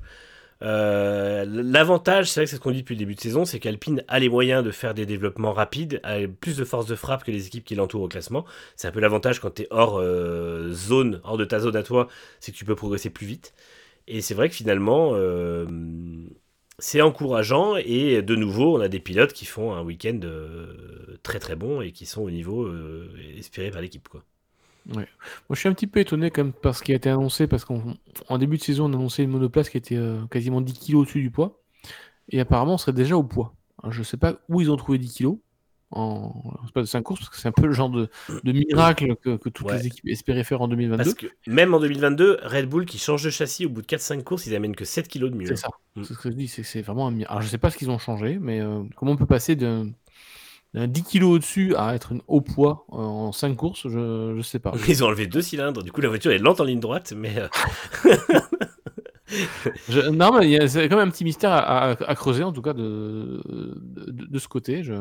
Euh, l'avantage, c'est vrai que c'est ce qu'on dit depuis le début de saison, c'est qu'Alpine a les moyens de faire des développements rapides, a plus de force de frappe que les équipes qui l'entourent au classement. C'est un peu l'avantage quand tu es hors euh, zone, hors de ta zone à toi, c'est que tu peux progresser plus vite. Et c'est vrai que finalement, euh, c'est encourageant. Et de nouveau, on a des pilotes qui font un week-end très très bon et qui sont au niveau espéré par l'équipe. Ouais. Moi, je suis un petit peu étonné quand même par ce qui a été annoncé, parce qu'en début de saison, on a annoncé une monoplace qui était euh, quasiment 10 kg au-dessus du poids. Et apparemment, on serait déjà au poids. je sais pas où ils ont trouvé 10 kg en de 5 courses, parce que c'est un peu le genre de, miracle que, toutes les équipes espéraient faire en 2022. Parce que même en 2022, Red Bull qui change de châssis au bout de 4-5 courses, ils amènent que 7 kg de mieux. C'est ça. Mm. C'est ce que je dis, c'est vraiment un miracle. Alors, je sais pas ce qu'ils ont changé, mais euh, comment on peut passer d'un 10 kg au-dessus à être au poids euh, en 5 courses, je, je sais pas. Ils ont enlevé deux cylindres, du coup la voiture est lente en ligne droite, mais. Euh, non, mais c'est quand même un petit mystère à, creuser, en tout cas, de, de, ce côté. Je,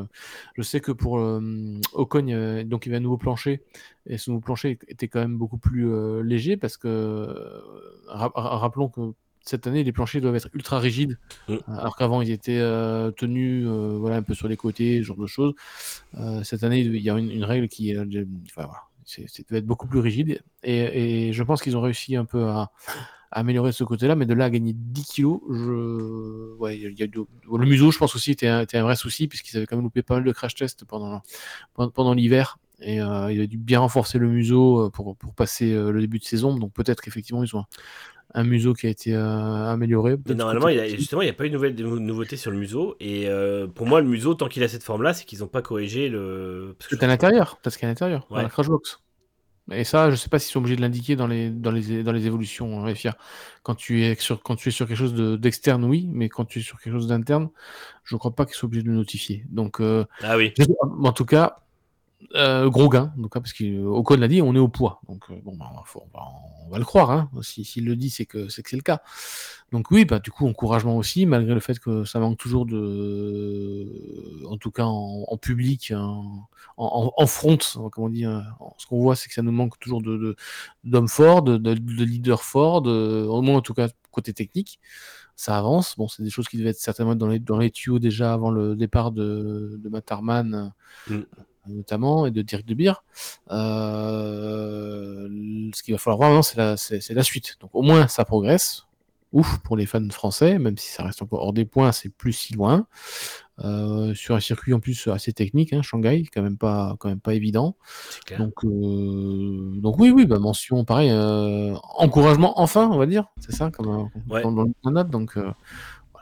je, sais que pour euh, Ocon, donc il y avait un nouveau plancher, et ce nouveau plancher était quand même beaucoup plus léger, parce que, rappelons que cette année, les planchers doivent être ultra rigides, mm. euh, alors qu'avant, ils étaient euh, tenus euh, voilà, un peu sur les côtés, ce genre de choses. cette année, il y a une, règle qui enfin, voilà, doit être beaucoup plus rigide. Et, je pense qu'ils ont réussi un peu à, améliorer ce côté-là, mais de là à gagner 10 kilos, je... ouais, y a le museau, je pense aussi, était un, était un vrai souci, puisqu'ils avaient quand même loupé pas mal de crash tests pendant, pendant l'hiver. Et euh, il a dû bien renforcer le museau pour, pour passer le début de saison. Donc peut-être qu'effectivement, ils ont un museau qui a été euh, amélioré. normalement, il justement, il n'y a pas eu de nouvelle nouveauté sur le museau. Et euh, pour moi, le museau, tant qu'il a cette forme-là, c'est qu'ils n'ont pas corrigé le. C'est à l'intérieur, parce qu'à l'intérieur, dans la Crashbox. Et ça, je ne sais pas s'ils sont obligés de l'indiquer dans les, dans, les, dans les évolutions hein, Quand tu es sur, quand tu es sur quelque chose d'externe, oui, mais quand tu es sur quelque chose d'interne, je ne crois pas qu'ils soient obligés de le notifier. Donc, euh, ah oui. En tout cas, Euh, gros gain, donc, parce qu'Ocon l'a dit, on est au poids. Donc, euh, bon, bah, on, va, le croire. Hein. S'il le dit, c'est que c'est le cas. Donc oui, bah, du coup, encouragement aussi, malgré le fait que ça manque toujours de, en tout cas en, public, en, front, comme on. Ce qu'on voit, c'est que ça nous manque toujours de d'hommes forts, de, de, leaders forts, au moins en tout cas côté technique. Ça avance. Bon, c'est des choses qui devaient être certainement dans les, dans les tuyaux déjà avant le départ de, de Matarman. Mm notamment, et de Dirk de Beer. Euh, ce qu'il va falloir voir maintenant, c'est la, la, suite. Donc au moins, ça progresse. Ouf pour les fans français, même si ça reste encore hors des points, c'est plus si loin. Euh, sur un circuit en plus assez technique, hein, Shanghai, quand même pas, quand même pas évident. Donc, euh, donc oui, oui, bah, mention pareil, encouragement enfin, on va dire, c'est ça, comme, dans, dans, le note. Donc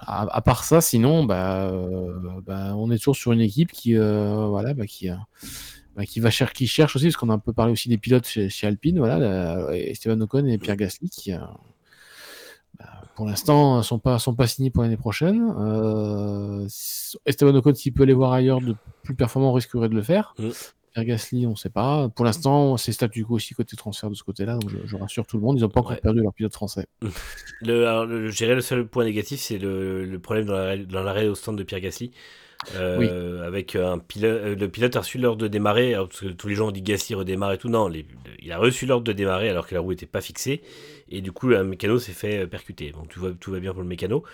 à, part ça, sinon, bah, euh, bah, on est toujours sur une équipe qui, euh, voilà, bah, euh, qui va chercher, qui cherche aussi, parce qu'on a un peu parlé aussi des pilotes chez, Alpine, voilà, Esteban Ocon et Pierre Gasly, qui, pour l'instant, sont pas, sont pas signés pour l'année prochaine. Esteban Ocon, s'il peut aller voir ailleurs de plus performant, risquerait de le faire. Mm. Gasly, on ne sait pas. Pour l'instant, c'est statu quo aussi côté transfert de ce côté-là, donc je, rassure tout le monde, ils n'ont pas encore perdu leur pilote français. Le, je dirais le seul point négatif, c'est le, problème dans l'arrêt au stand de Pierre Gasly. Euh, avec un pilote, euh, le pilote a reçu l'ordre de démarrer, parce que tous les gens ont dit Gasly redémarre et tout. Non, il a reçu l'ordre de démarrer alors que la roue n'était pas fixée, et du coup, un mécano s'est fait percuter. Donc tout va, tout va bien pour le mécano.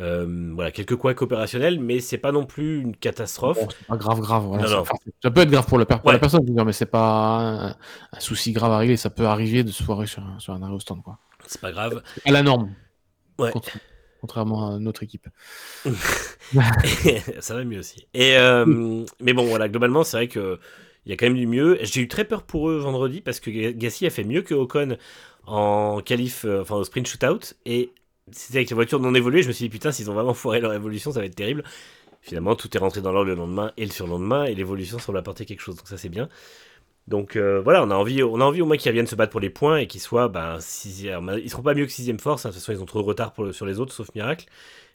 Euh, voilà, quelques couacs opérationnels, mais c'est pas non plus une catastrophe. c'est pas grave, grave. ça, peut être grave pour, la personne, mais c'est pas un, souci grave à régler. Ça peut arriver de se foirer sur un, sur un arrêt au stand. Quoi. C'est pas grave. À la norme. Ouais. Contrairement à notre équipe. ça va mieux aussi. Et euh, mais bon, voilà, globalement, c'est vrai que il y a quand même du mieux. J'ai eu très peur pour eux vendredi parce que Gassi a fait mieux que Ocon en qualif, euh, enfin au sprint shootout, et c'était avec les voitures non évoluées, je me suis dit putain, s'ils ont vraiment foiré leur évolution, ça va être terrible. Finalement, tout est rentré dans l'ordre le lendemain et le surlendemain, et l'évolution semble apporter quelque chose, donc ça c'est bien. Donc euh, voilà, on a envie, on a envie au moins qu'ils reviennent se battre pour les points et qu'ils soient ben, sixième. Ils seront pas mieux que sixième force, hein. de toute façon ils ont trop de retard sur les autres, sauf miracle.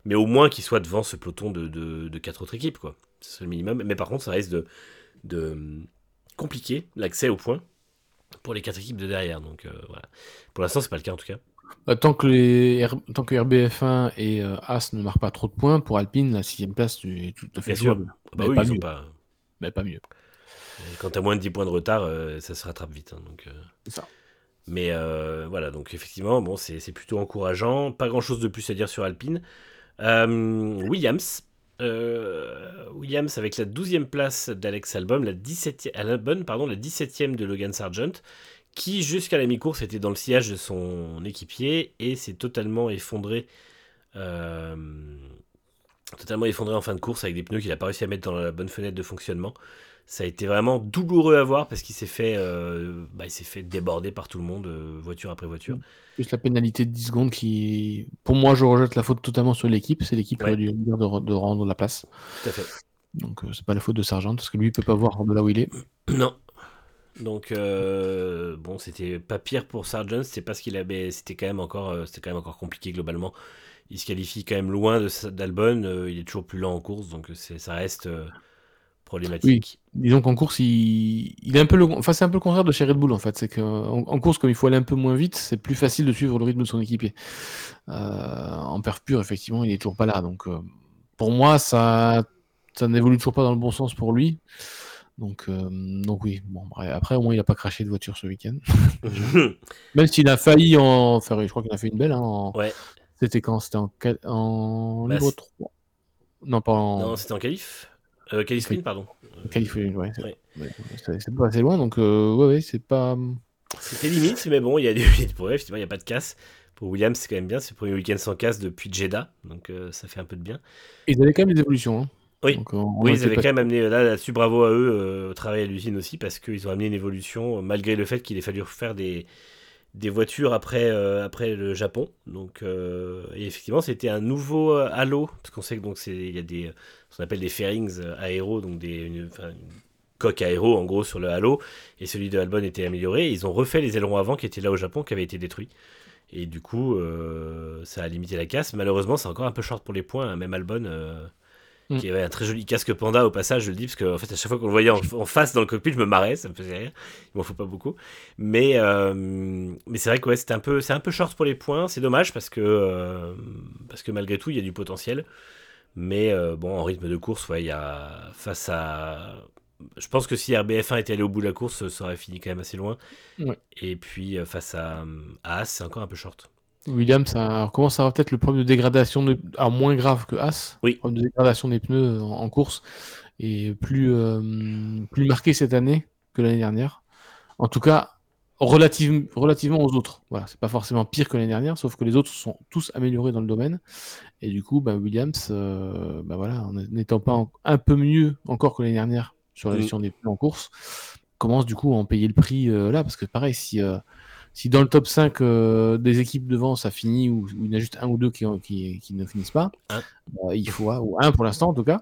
Mais au moins qu'ils soient devant ce peloton de, de, quatre autres équipes, quoi. C'est le minimum. Mais par contre, ça risque de, de compliquer l'accès aux points pour les quatre équipes de derrière. Donc euh, voilà. Pour l'instant, c'est pas le cas en tout cas. Bah, tant, que les, tant que RBF1 et euh, As ne marquent pas trop de points, pour Alpine, la sixième place est tout à fait jouable. Bah mais, pas mieux. Pas... mais pas mieux. Quand tu as moins de 10 points de retard, euh, ça se rattrape vite. Hein, donc, C'est ça. Mais voilà, donc effectivement, bon, c'est plutôt encourageant. Pas grand chose de plus à dire sur Alpine. Williams, euh, Williams avec la 12e place d'Alex Albon, la 17e, Albon, pardon, la 17e de Logan Sargent, qui jusqu'à la mi-course était dans le sillage de son équipier et s'est totalement effondré. Euh, totalement effondré en fin de course avec des pneus qu'il n'a pas réussi à mettre dans la bonne fenêtre de fonctionnement ça a été vraiment douloureux à voir parce qu'il s'est fait, euh, bah, il s'est fait déborder par tout le monde, euh, voiture après voiture. Juste la pénalité de 10 secondes qui, pour moi, je rejette la faute totalement sur l'équipe. C'est l'équipe qui a dû dire de, rendre la place. Tout à fait. Donc euh, c'est pas la faute de Sargent parce que lui il peut pas voir de là où il est. Non. Donc bon, c'était pas pire pour Sargent, c'était pas ce qu'il avait, c'était quand même encore, c'était quand même encore compliqué globalement. Il se qualifie quand même loin d'Albon, il est toujours plus lent en course, donc ça reste problématique. Oui. Disons qu'en course, il, il est un peu le, enfin, c'est un peu le contraire de chez Red Bull en fait. C'est qu'en en course, comme il faut aller un peu moins vite, c'est plus facile de suivre le rythme de son équipier. Euh, en perf pur, effectivement, il est toujours pas là. Donc, euh, pour moi, ça, ça n'évolue toujours pas dans le bon sens pour lui. Donc, euh, donc oui. Bon, après, au moins, il a pas craché de voiture ce week-end. Même s'il a failli en faire, je crois qu'il a fait une belle. Hein, ouais. C'était quand? C'était en, en bah, 3. Non, pas en. Non, c'était en qualif. Euh, Californie, pardon. Californie, ouais. C'est pas assez loin, donc euh, ouais, ouais, c'est pas. Hum. C'était limite, mais bon, il y a des problèmes, il n'y a pas de casse. Pour Williams, c'est quand même bien, c'est le premier week-end sans casse depuis Jeddah, donc euh, ça fait un peu de bien. Ils avaient quand même des évolutions. Hein. Oui, donc, oui ils avaient quand même amené, là, là-dessus, bravo à eux, au travail à l'usine aussi, parce qu'ils ont amené une évolution, malgré le fait qu'il ait fallu refaire des, des voitures après, euh, après le Japon. Donc, euh, et effectivement, c'était un nouveau euh, halo, parce qu'on sait que y a des, ce qu'on appelle des fairings aéro, donc des une, coque aéro en gros sur le halo, et celui de Albon était amélioré. Ils ont refait les ailerons avant qui étaient là au Japon, qui avaient été détruits. Et du coup, ça a limité la casse. Malheureusement, c'est encore un peu short pour les points. Hein. Même Albon, mm. qui avait un très joli casque panda au passage, je le dis, parce qu'en fait, à chaque fois qu'on le voyait en, face dans le cockpit, je me marrais, ça me faisait rire. Il m'en faut pas beaucoup. Mais, euh, mais c'est vrai que ouais, c'était un peu, c'est un peu short pour les points. C'est dommage parce que, euh, parce que malgré tout, il y a du potentiel. Mais euh, bon, en rythme de course, ouais, il y a face à. Je pense que si RBF1 était allé au bout de la course, ça aurait fini quand même assez loin. Et puis face à, à As, c'est encore un peu short. Williams ça commence à avoir peut-être le problème de dégradation de, moins grave que As? Oui. Le problème de dégradation des pneus en, course est plus, euh, plus marqué cette année que l'année dernière. En tout cas, relative, relativement aux autres. Voilà, c'est pas forcément pire que l'année dernière, sauf que les autres sont tous améliorés dans le domaine. Et du coup, bah, Williams, euh, bah, voilà, en n'étant pas un peu mieux encore que l'année dernière sur la mm. gestion des pneus en course, commence du coup à en payer le prix euh, là, parce que pareil, si si dans le top 5 euh, des équipes devant ça finit ou, il y en a juste un ou deux qui, qui, ne finissent pas, euh, il faut ou un pour l'instant en tout cas,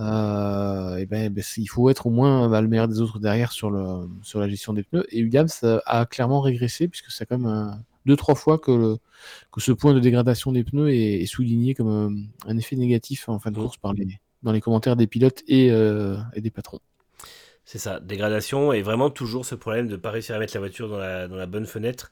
euh, et ben, ben il faut être au moins bah, le meilleur des autres derrière sur, le, sur la gestion des pneus. Et Williams a clairement régressé puisque c'est quand même deux trois fois que, le, que ce point de dégradation des pneus est, souligné comme un effet négatif en fin de course par les, dans les commentaires des pilotes et, et des patrons. C'est ça, dégradation et vraiment toujours ce problème de ne pas réussir à mettre la voiture dans la, dans la bonne fenêtre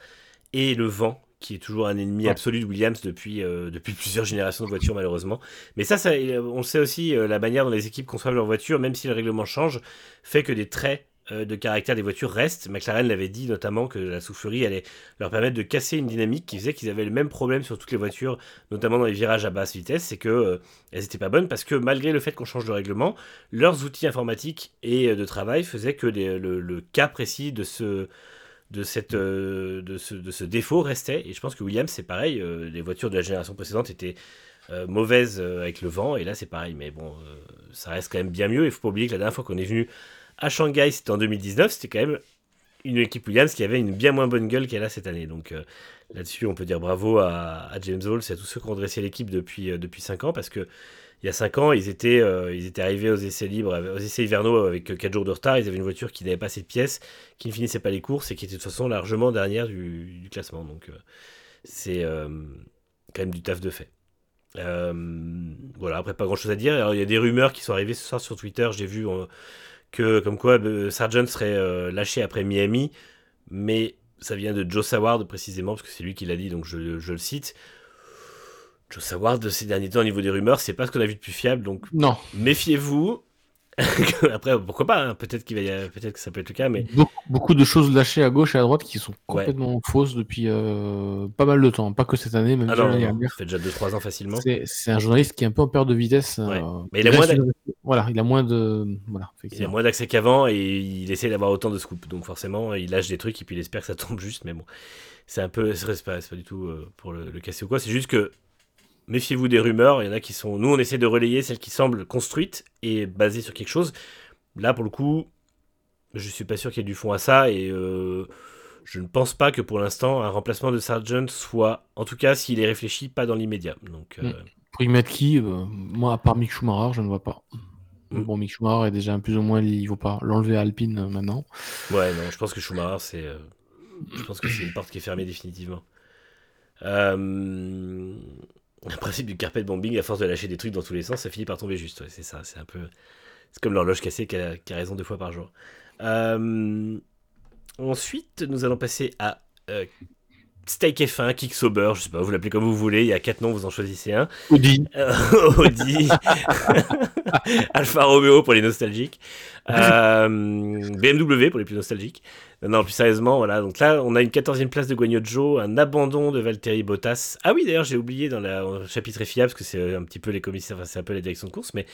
et le vent qui est toujours un ennemi absolu de Williams depuis, euh, depuis plusieurs générations de voitures malheureusement. Mais ça, ça on sait aussi, euh, la manière dont les équipes conçoivent leur voiture, même si le règlement change, fait que des traits euh, de caractère des voitures restent. McLaren l'avait dit notamment que la soufflerie allait leur permettre de casser une dynamique qui faisait qu'ils avaient le même problème sur toutes les voitures, notamment dans les virages à basse vitesse, c'est que euh, elles n'étaient pas bonnes parce que malgré le fait qu'on change de règlement, leurs outils informatiques et euh, de travail faisaient que le, cas précis de ce défaut restait. Et je pense que Williams, c'est pareil. les voitures de la génération précédente étaient mauvaises avec le vent. Et là, c'est pareil. Mais bon, ça reste quand même bien mieux. Il faut pas oublier que la dernière fois qu'on est venu à Shanghai, c'était en 2019, c'était quand même une équipe Williams qui avait une bien moins bonne gueule qu'elle a cette année. Donc euh, là-dessus, on peut dire bravo à, James Hall et à tous ceux qui ont dressé l'équipe depuis, euh, depuis 5 ans, parce que il y a 5 ans, ils étaient, euh, ils étaient arrivés aux essais libres, aux essais hivernaux avec 4 jours de retard. Ils avaient une voiture qui n'avait pas assez de pièces, qui ne finissait pas les courses et qui était de toute façon largement dernière du, classement. Donc c'est quand même du taf de fait. voilà, après pas grand chose à dire. Il y a des rumeurs qui sont arrivées ce soir sur Twitter, j'ai vu que comme quoi Sargent serait euh, lâché après Miami, mais ça vient de Joe Saward précisément, parce que c'est lui qui l'a dit, donc je, le cite. Joe Saward, ces derniers temps, au niveau des rumeurs, c'est pas ce qu'on a vu de plus fiable, donc non. méfiez-vous. Après, pourquoi pas hein. Peut-être qu'il va peut-être que ça peut être le cas, mais beaucoup, de choses lâchées à gauche et à droite qui sont complètement fausses depuis euh, pas mal de temps, pas que cette année, même ah non, Ça fait déjà 2-3 ans facilement. C'est un journaliste qui est un peu en perte de vitesse. Euh, mais il a moins voilà, il a moins de voilà. Il a moins d'accès qu'avant et il essaie d'avoir autant de scoops, donc forcément il lâche des trucs et puis il espère que ça tombe juste, mais bon, c'est un peu, c'est pas, pas, du tout euh, pour le, le casser ou quoi. C'est juste que méfiez-vous des rumeurs. Il y en a qui sont. Nous, on essaie de relayer celles qui semblent construites et basées sur quelque chose. Là, pour le coup, je suis pas sûr qu'il y ait du fond à ça et euh, je ne pense pas que pour l'instant un remplacement de Sargent soit, en tout cas, s'il est réfléchi, pas dans l'immédiat. Donc. Euh. Pour y mettre qui euh, Moi, à part Mick Schumacher, je ne vois pas. Mm. Bon, Mick Schumacher est déjà plus ou moins, il ne faut pas l'enlever à Alpine maintenant. Ouais, non, je pense que Schumacher, c'est, je pense que c'est une porte qui est fermée définitivement. Euh, le principe du carpet bombing, à force de lâcher des trucs dans tous les sens, ça finit par tomber juste. c'est c'est un peu. C'est comme l'horloge cassée qui a, raison deux fois par jour. Euh, ensuite, nous allons passer à euh, Steak F1, Kick Sober, je sais pas, vous l'appelez comme vous voulez, il y a quatre noms, vous en choisissez un. Audi. Euh, Audi. Alfa Romeo pour les nostalgiques. BMW pour les plus nostalgiques. Non, plus sérieusement, voilà. Donc là, on a une 14e place de Guagnozzo, un abandon de Valtteri Bottas. Ah oui, d'ailleurs, j'ai oublié dans le chapitre FIA, parce que c'est un petit peu les commissaires, enfin, c'est un peu la direction de course, mais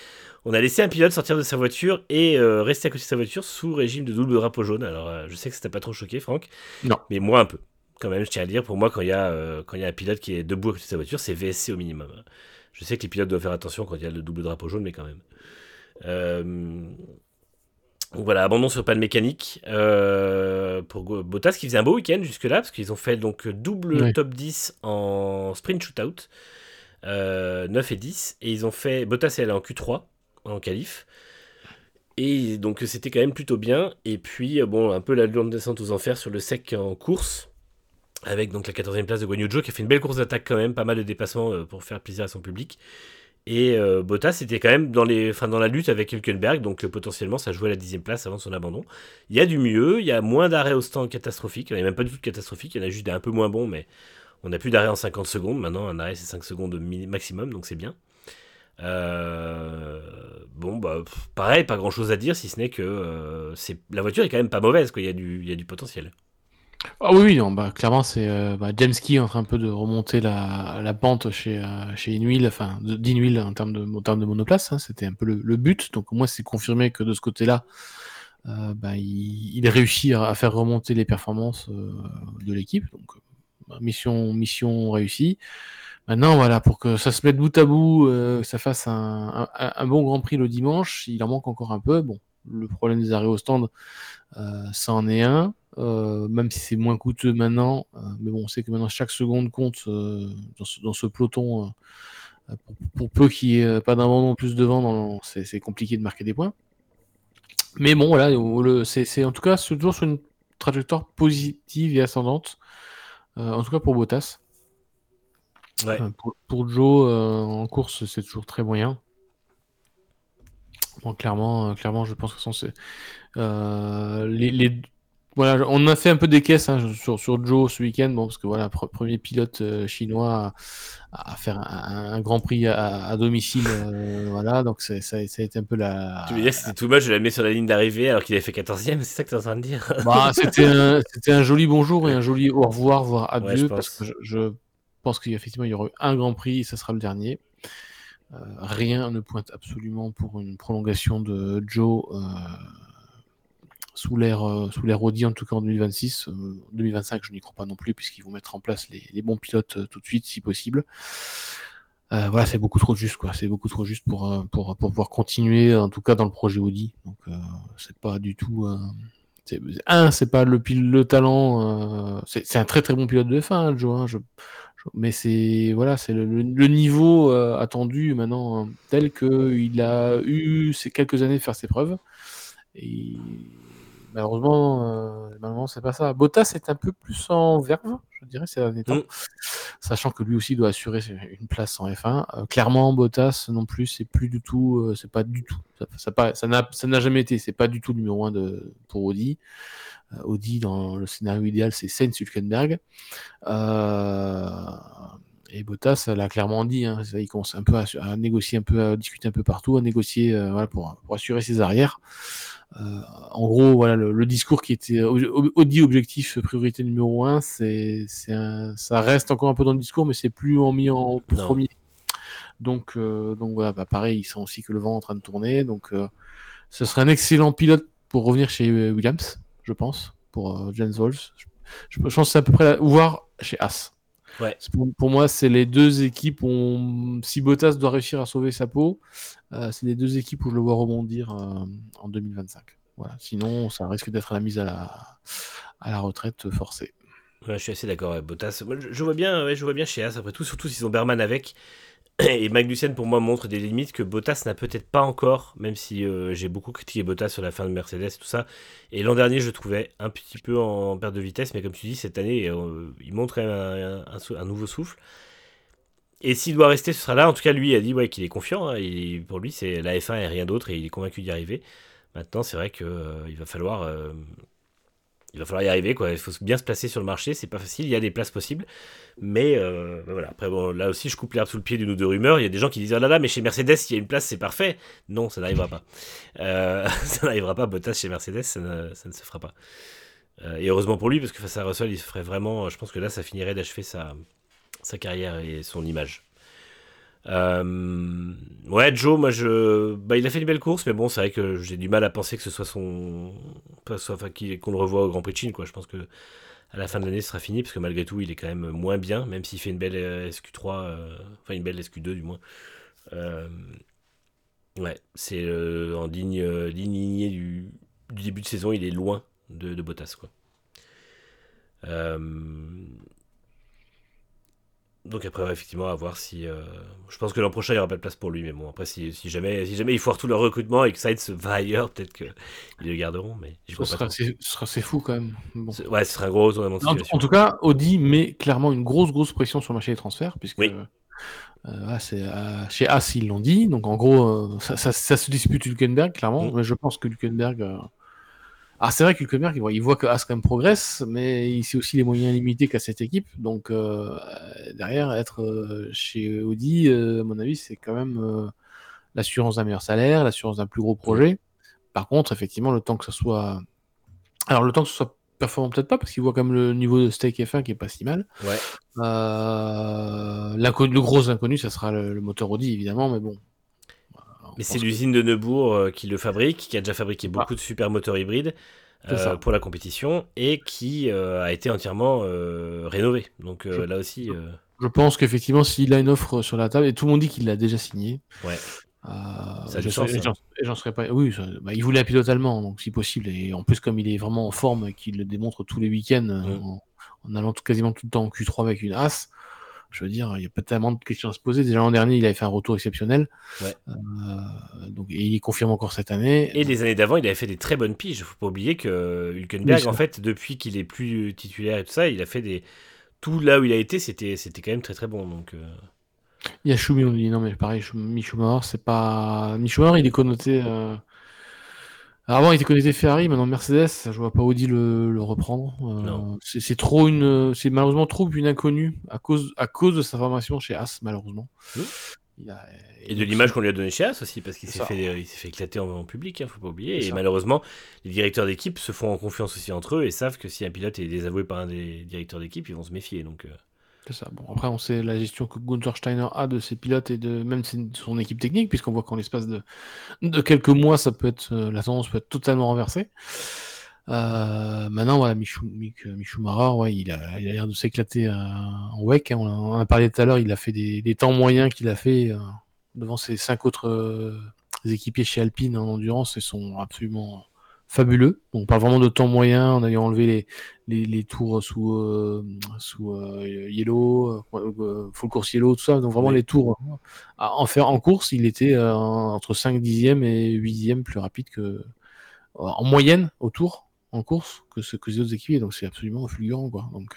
on a laissé un pilote sortir de sa voiture et euh, rester à côté de sa voiture sous régime de double drapeau jaune. Alors, euh, je sais que ça t'a pas trop choqué, Franck. Non. Mais moi, un peu. Quand même, je tiens à dire, pour moi, quand il y, a, euh, quand il y a un pilote qui est debout à côté de sa voiture, c'est VSC au minimum. Je sais que les pilotes doivent faire attention quand il y a le double drapeau jaune, mais quand même. Euh, voilà, abandon sur panne mécanique euh, pour Bottas qui faisait un beau week-end jusque-là, parce qu'ils ont fait donc double top 10 en sprint shootout, euh, 9 et 10, et ils ont fait Bottas est allé en Q3 en qualif. Et donc c'était quand même plutôt bien. Et puis bon, un peu la longue descente aux enfers sur le sec en course, avec donc la 14e place de Guanyu qui a fait une belle course d'attaque quand même, pas mal de dépassements euh, pour faire plaisir à son public. Et euh, Bottas était quand même dans, la lutte avec Hülkenberg, donc euh, potentiellement ça jouait à la dixième place avant son abandon. Il y a du mieux, il y a moins d'arrêts au stand catastrophiques, il n'y a même pas du tout de catastrophique, il y en a juste des un peu moins bons, mais on n'a plus d'arrêt en 50 secondes. Maintenant, un arrêt c'est 5 secondes maximum, donc c'est bien. Bon, bah, pareil, pas grand chose à dire, si ce n'est que la voiture est quand même pas mauvaise, il y a du potentiel. Ah oui, non, bah, clairement, c'est euh, bah, James Key en train un peu de remonter la, pente chez, euh, chez Inuil, enfin d'Inuil en termes de, monoplace. Hein, C'était un peu le, but. Donc, au moins, c'est confirmé que de ce côté-là, euh, bah, il, réussit à faire remonter les performances de l'équipe. Donc, mission, mission réussie. Maintenant, voilà, pour que ça se mette bout à bout, que ça fasse un, bon Grand Prix le dimanche, il en manque encore un peu. Bon, le problème des arrêts au stand, ça en est un. Euh, même si c'est moins coûteux maintenant. Euh, mais bon, on sait que maintenant chaque seconde compte euh, dans ce, dans, ce, peloton. Pour, pour, peu qu'il n'y ait pas d'abandon plus devant, c'est compliqué de marquer des points. Mais bon, voilà, c'est en tout cas toujours sur une trajectoire positive et ascendante. en tout cas pour Bottas. Ouais. Pour, pour, Joe, en course, c'est toujours très moyen. Bon, clairement, clairement, je pense que sont les, les, voilà, on a fait un peu des caisses hein, sur, sur Joe ce week-end, bon, parce que voilà, premier pilote euh, chinois à, à faire un, un, grand prix à, à domicile, euh, voilà, donc ça, ça, a été un peu la. Tu veux dire que c'était tout moche, je l'ai mis sur la ligne d'arrivée alors qu'il avait fait 14ème, c'est ça que tu es en train de dire? Bah, C'était un, un, joli bonjour et un joli au revoir, voire adieu, ouais, parce que je, je pense qu'effectivement il y aura un grand prix, et ça sera le dernier. Euh, rien ne pointe absolument pour une prolongation de Joe sous l'ère euh, sous l'ère Audi en tout cas en 2026 euh, 2025 je n'y crois pas non plus puisqu'ils vont mettre en place les, bons pilotes euh, tout de suite si possible. Euh, voilà c'est beaucoup trop juste quoi. C'est beaucoup trop juste pour, euh, pour pour pouvoir continuer en tout cas dans le projet Audi. Donc euh, c'est pas du tout c'est, un c'est pas le le talent c'est, un très très bon pilote de F1 hein, Joe hein, je, mais c'est voilà c'est le, niveau attendu maintenant tel que il a eu ces quelques années de faire ses preuves malheureusement, euh, malheureusement c'est pas ça. Bottas est un peu plus en verve, je dirais, ces derniers temps. Mm. Sachant que lui aussi doit assurer une place en F1. Euh, clairement, Bottas non plus, c'est plus du tout, euh, c'est pas du tout. Ça, ça, ça n'a, ça n'a jamais été, c'est pas du tout le numéro 1 de, pour Audi. Euh, Audi, dans le scénario idéal, c'est Sainz Hülkenberg. Et Bottas l'a clairement dit, hein, il commence un peu à, à, négocier un peu, à discuter un peu partout, à négocier voilà, pour, pour assurer ses arrières. Euh, en gros, voilà, le, le, discours qui était Audi objectif priorité numéro un, c'est, ça reste encore un peu dans le discours, mais c'est plus en mis en premier. Donc, euh, donc voilà, bah, pareil, ils sent aussi que le vent est en train de tourner. Donc, euh, ce serait un excellent pilote pour revenir chez Williams, je pense, pour euh, Jens Wolf. Je, je, pense c'est à peu près là, voir chez As. Ouais. Pour, pour, moi, c'est les deux équipes où, si Bottas doit réussir à sauver sa peau, euh, c'est les deux équipes où je le vois rebondir euh, en 2025. Voilà. Sinon, ça risque d'être la mise à la, à la retraite forcée. Ouais, je suis assez d'accord avec Bottas. Je, je, vois bien, ouais, je vois bien chez As après tout, surtout s'ils ont Berman avec. Et Magnussen, pour moi, montre des limites que Bottas n'a peut-être pas encore, même si euh, j'ai beaucoup critiqué Bottas sur la fin de Mercedes et tout ça. Et l'an dernier, je trouvais un petit peu en perte de vitesse, mais comme tu dis, cette année, euh, il montre un, nouveau souffle. Et s'il doit rester, ce sera là. En tout cas, lui a dit qu'il est confiant. Hein. Pour lui, c'est la F1 et rien d'autre, et il est convaincu d'y arriver. Maintenant, c'est vrai qu'il euh, va falloir il va falloir y arriver quoi. Il faut bien se placer sur le marché, c'est pas facile. Il y a des places possibles, mais euh, voilà. Après bon, là aussi, je coupe l'herbe sous le pied d'une ou deux rumeurs. Il y a des gens qui disent oh là là, mais chez Mercedes, il y a une place, c'est parfait. Non, ça n'arrivera pas. Euh, ça n'arrivera pas. Bottas chez Mercedes, ça ne, se fera pas. Euh, et heureusement pour lui, parce que face à Russell, il ferait vraiment. Je pense que là, ça finirait d'achever sa carrière et son image. Euh, ouais, Joe, moi je, bah, il a fait une belle course, mais bon, c'est vrai que j'ai du mal à penser que ce soit son, enfin, qu'on le revoie au Grand Prix de Chine, quoi. Je pense que à la fin de l'année, ce sera fini, parce que malgré tout, il est quand même moins bien, même s'il fait une belle euh, SQ3, euh, enfin une belle SQ2 du moins. Ouais, c'est en ligne, lignée du, du, début de saison, il est loin de, de Bottas, quoi. Euh, donc après, ouais, effectivement, à voir si. Euh... Je pense que l'an prochain, il n'y aura pas de place pour lui. Mais bon, après, si, si, jamais, si jamais ils foirent tout leur recrutement et que Sainz va ailleurs, peut-être qu'ils le garderont. Mais ce, sera assez, ce sera assez fou quand même. Bon. Ouais, ce sera un gros tournement de En, en, tout cas, Audi met clairement une grosse, grosse pression sur le marché des transferts. Puisque oui. c'est, chez As, ils l'ont dit. Donc en gros, ça, se dispute Hülkenberg, clairement. Mm. Mais je pense que Hülkenberg. Ah, c'est vrai que Hülkenberg, il voit que As quand même progresse, mais il sait aussi les moyens limités qu'a cette équipe. Donc derrière, être chez Audi, à mon avis, c'est quand même l'assurance d'un meilleur salaire, l'assurance d'un plus gros projet. Par contre, effectivement, le temps que ça soit. Alors, le temps que ce soit performant, peut-être pas, parce qu'il voit quand même le niveau de Steak F1 qui est pas si mal. Ouais. Euh... Le gros inconnu, ça sera le, moteur Audi, évidemment, mais bon. Mais c'est l'usine de Neubourg euh, qui le fabrique, qui a déjà fabriqué beaucoup de super moteurs hybrides. Euh, pour la compétition et qui euh, a été entièrement rénové. Donc là aussi. Je pense qu'effectivement, s'il a une offre sur la table, et tout le monde dit qu'il l'a déjà signé. Ouais. Ça j'en serais pas. Oui, bah, il voulait un pilote allemand, donc si possible. Et en plus, comme il est vraiment en forme, qu'il le démontre tous les week-ends, euh, mm. en, allant quasiment tout le temps en Q3 avec une As, je veux dire, il n'y a pas tellement de questions à se poser. Déjà l'an dernier, il avait fait un retour exceptionnel. Ouais. Euh, donc, et il confirme encore cette année. Et les années d'avant, il avait fait des très bonnes piges. Il faut pas oublier que Hülkenberg, en fait, depuis qu'il est plus titulaire et tout ça, il a fait des. Tout là où il a été, c'était quand même très très bon. Donc. Il y a Schumi, on dit non, mais pareil, Michumar, c'est pas. Michumar, il est connoté. Euh, avant, il était connoté Ferrari, maintenant Mercedes, je vois pas Audi le, le reprendre. Euh, c'est trop une. C'est malheureusement trop une inconnue à cause, à cause de sa formation chez As, malheureusement. Et de l'image qu'on lui a donnée chez As aussi, parce qu'il s'est fait, fait éclater en, public, hein, faut pas oublier. Et malheureusement, les directeurs d'équipe se font en confiance aussi entre eux et savent que si un pilote est désavoué par un des directeurs d'équipe, ils vont se méfier. Donc. Euh, ça. Bon, après, on sait la gestion que Gunther Steiner a de ses pilotes et de même de son équipe technique, puisqu'on voit qu'en l'espace de, quelques mois, ça peut être, euh, la tendance peut être totalement renversée. Euh, maintenant, voilà, Michou, Michou Mara, ouais, il a l'air de s'éclater euh, en WEC. Hein. On, a, a parlé tout à l'heure, il a fait des, des temps moyens qu'il a fait devant ses cinq autres équipiers chez Alpine en endurance et sont absolument fabuleux. On parle vraiment de temps moyen en ayant enlevé les, les, tours sous, euh, sous euh, yellow, euh, full course yellow, tout ça. Donc vraiment les tours à en faire en course, il était entre 5 dixièmes et 8 dixièmes plus rapide que en moyenne au tour en course que ce que les autres équipiers. Donc c'est absolument fulgurant quoi. Donc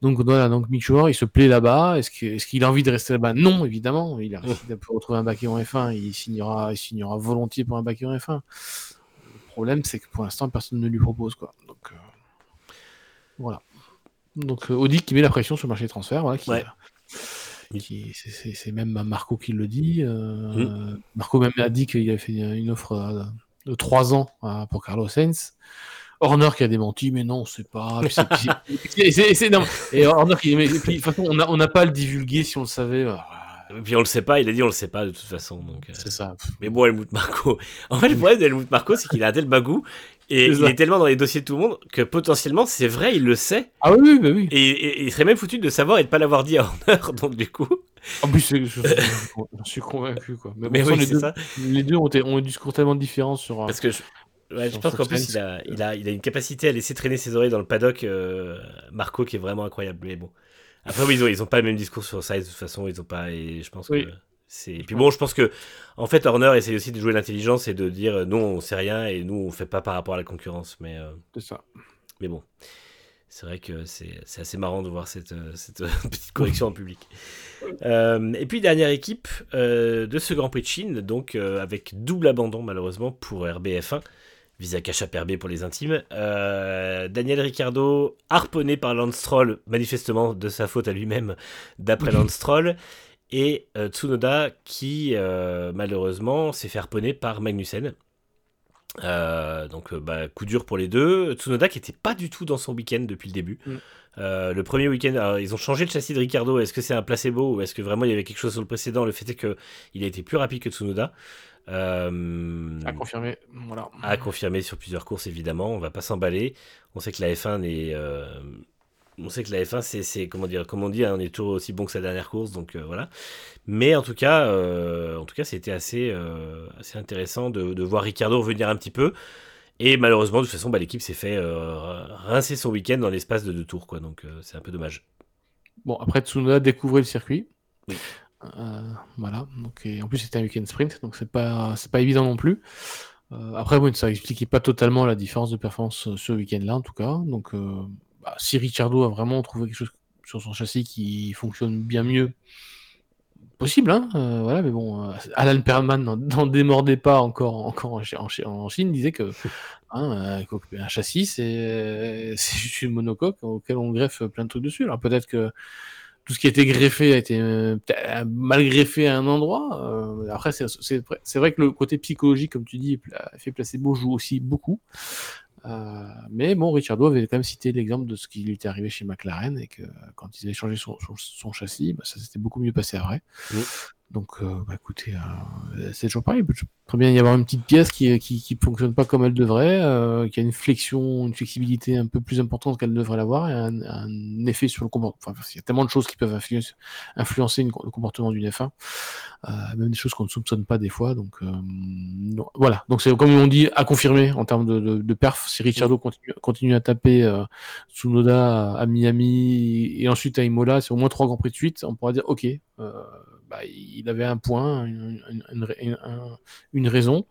donc voilà, donc Mick il se plaît là-bas. Est-ce qu'il est a envie de rester là-bas? Non, évidemment. Il a réussi à retrouver un baquet en F1. Il signera, il signera volontiers pour un baquet en F1 problème, c'est que pour l'instant, personne ne lui propose. Quoi. Donc, euh, voilà. Donc, euh, Audi qui met la pression sur le marché des transferts. Voilà, qui, c'est même Marco qui le dit. Euh, mm. Marco même a dit qu'il avait fait une offre de 3 ans pour Carlos Sainz. Horner qui a démenti, mais non, c'est pas. Et Horner qui. Mais, de toute façon, on n'a pas à le divulguer si on le savait. Puis on le sait pas, il a dit on le sait pas de toute façon. Donc, euh. c'est ça. Mais bon, Helmut Marco. En fait, le problème d'Helmut Marco, c'est qu'il a un tel bagou et il est tellement dans les dossiers de tout le monde que potentiellement, c'est vrai, il le sait. Ah oui, bah oui. Et, il serait même foutu de savoir et de pas l'avoir dit à Horner, donc du coup. En plus, je, suis convaincu quoi. Mais, oui, les, deux, ça. les deux ont, ont un discours tellement différent sur. Parce que je, je pense qu'en plus, il a, il, a, il a, une capacité à laisser traîner ses oreilles dans le paddock, euh, Marco, qui est vraiment incroyable. Mais bon. Après, oui, ils ont, ils ont pas le même discours sur Size, de toute façon, ils ont pas, et je pense que c'est. Et puis bon, je pense que, en fait, Horner essaie aussi de jouer l'intelligence et de dire euh, non, on sait rien et nous, on fait pas par rapport à la concurrence, mais. Euh, c'est ça. Mais bon. C'est vrai que c'est assez marrant de voir cette, euh, cette petite correction en public. et puis, dernière équipe de ce Grand Prix de Chine, donc avec double abandon malheureusement pour RBF1. Visa Cash RB pour les intimes. Euh, Daniel Ricciardo, harponné par Lance Stroll, manifestement de sa faute à lui-même, d'après Lance Stroll. Et euh, Tsunoda qui, euh, malheureusement, s'est fait harponner par Magnussen. donc, bah, coup dur pour les deux. Tsunoda qui n'était pas du tout dans son week-end depuis le début. Mm. le premier week-end, ils ont changé le châssis de Ricardo. Est-ce que c'est un placebo ou est-ce que vraiment il y avait quelque chose sur le précédent? Le fait est qu'il a été plus rapide que Tsunoda. Euh, à confirmer, voilà. À confirmer sur plusieurs courses, évidemment. On va pas s'emballer. On sait que la F1 est. Euh, on sait que la F1, c'est, comment dire, comme on dit, hein, on est toujours aussi bon que sa dernière course, donc euh, voilà. Mais en tout cas, en tout cas, c'était assez, assez intéressant de, voir Ricardo revenir un petit peu. Et malheureusement, de toute façon, bah, l'équipe s'est fait rincer son week-end dans l'espace de deux tours, quoi. Donc c'est un peu dommage. Bon, après Tsunoda découvrait le circuit. Oui. Euh, voilà. Donc, en plus, c'était un week-end sprint, donc c'est pas, c'est pas évident non plus. Euh, après, bon, ça expliquait pas totalement la différence de performance euh, ce week-end-là, en tout cas. Donc, bah, si Ricciardo a vraiment trouvé quelque chose sur son châssis qui fonctionne bien mieux possible, hein, voilà, mais bon, Alan Perlman n'en démordait pas encore, encore en, Chine, disait que hein, un châssis, c'est juste une monocoque auquel on greffe plein de trucs dessus. Alors peut-être que tout ce qui a été greffé a été euh, mal greffé à un endroit. Euh, après, c'est vrai que le côté psychologique, comme tu dis, fait placebo joue aussi beaucoup. Euh, mais bon, Richardo avait quand même cité l'exemple de ce qui lui était arrivé chez McLaren et que quand ils avaient changé son, châssis, bah, ça s'était beaucoup mieux passé après. Donc, euh, bah, écoutez, euh, c'est toujours pareil. Il peut bien y avoir une petite pièce qui qui, qui fonctionne pas comme elle devrait, euh, qui a une flexion, une flexibilité un peu plus importante qu'elle devrait l'avoir, et un, un, effet sur le comportement. Enfin, il y a tellement de choses qui peuvent influencer, influencer le comportement d'une F1, euh, même des choses qu'on ne soupçonne pas des fois. Donc, euh, voilà. Donc, c'est comme on dit, à confirmer en termes de, de, de perf. Si Ricciardo continue, continue, à taper euh, Tsunoda à Miami et ensuite à Imola, c'est au moins trois grands prix de suite, on pourra dire, ok. Bah, il avait un point, une, raison,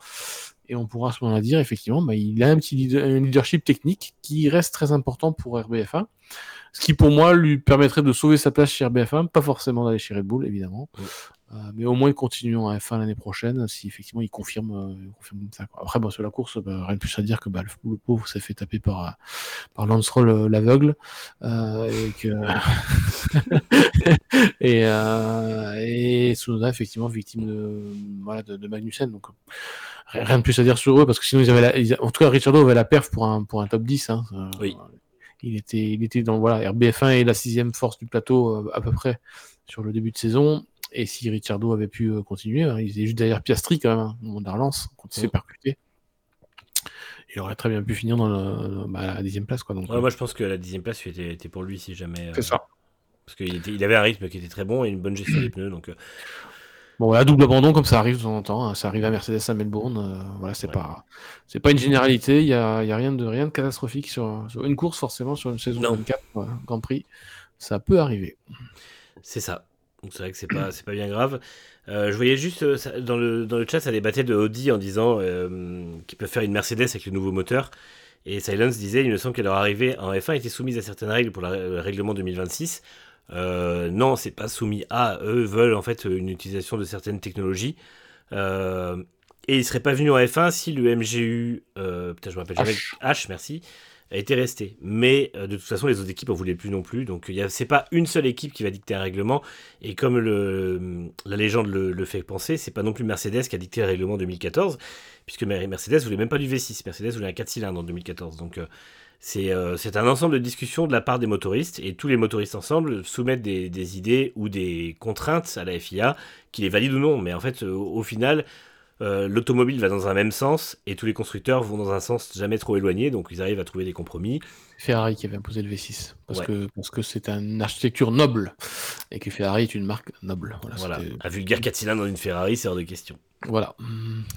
et on pourra à ce dire effectivement, bah, il a un leadership technique qui reste très important pour RBF1, ce qui pour moi lui permettrait de sauver sa place chez RBF1, pas forcément d'aller chez Red Bull évidemment, mais au moins continuons à F1 l'année prochaine si effectivement il confirme, euh, ça. Après, bon, sur la course, bah, rien de plus à dire que bah, le, pauvre s'est fait taper par, euh, par Lance Roll l'aveugle et que et, et Tsunoda effectivement victime de, voilà, de, Magnussen. Donc rien de plus à dire sur eux parce que sinon ils avaient la, en tout cas Richardo avait la perf pour un pour un top 10. Hein, oui. Il était, il était dans voilà, RBF1 est la sixième force du plateau à peu près sur le début de saison. Et si Ricciardo avait pu euh, continuer, hein, il était juste derrière Piastri quand même, hein, au d'Arlance, quand il s'est percuté. Il aurait très bien pu finir dans bah, la dixième place. Quoi, donc, euh. Moi, je pense que la dixième place était, était pour lui si jamais. Euh, C'est ça. Parce qu'il il avait un rythme qui était très bon et une bonne gestion des pneus. Donc, Bon, voilà, double abandon, comme ça arrive de temps en temps. Hein, ça arrive à Mercedes à Melbourne. voilà, c'est pas, c'est pas une généralité. Il y a, y a, rien de rien de catastrophique sur, une course forcément sur une saison 24 Grand Prix. Ça peut arriver. C'est ça. Donc c'est vrai que c'est pas, c'est pas bien grave. Euh, je voyais juste euh, dans, le, dans le chat, ça débattait de Audi en disant euh, qu'ils peuvent faire une Mercedes avec le nouveau moteur. Et Silence disait, il me semble que leur arrivée en F1 était soumise à certaines règles pour le règlement 2026. non, c'est pas soumis à. Eux veulent en fait une utilisation de certaines technologies. et ils seraient pas venus en F1 si le MGU, putain, je m'appelle H. H, merci, été resté. Mais euh, de toute façon, les autres équipes en voulaient plus non plus. Donc, c'est pas une seule équipe qui va dicter un règlement. Et comme le, la légende le, fait penser, c'est pas non plus Mercedes qui a dicté le règlement 2014, puisque Mercedes voulait même pas du V6. Mercedes voulait un 4 cylindres en 2014. Donc, euh, euh, c'est un ensemble de discussions de la part des motoristes. Et tous les motoristes ensemble soumettent des, des idées ou des contraintes à la FIA, qui les valident ou non. Mais en fait, au final, euh, l'automobile va dans un même sens et tous les constructeurs vont dans un sens jamais trop éloigné, donc ils arrivent à trouver des compromis. Ferrari qui avait imposé le V6 parce que parce que c'est une architecture noble et que Ferrari est une marque noble. Voilà, un vulgaire 4 cylindres dans une Ferrari, c'est hors de question. Voilà,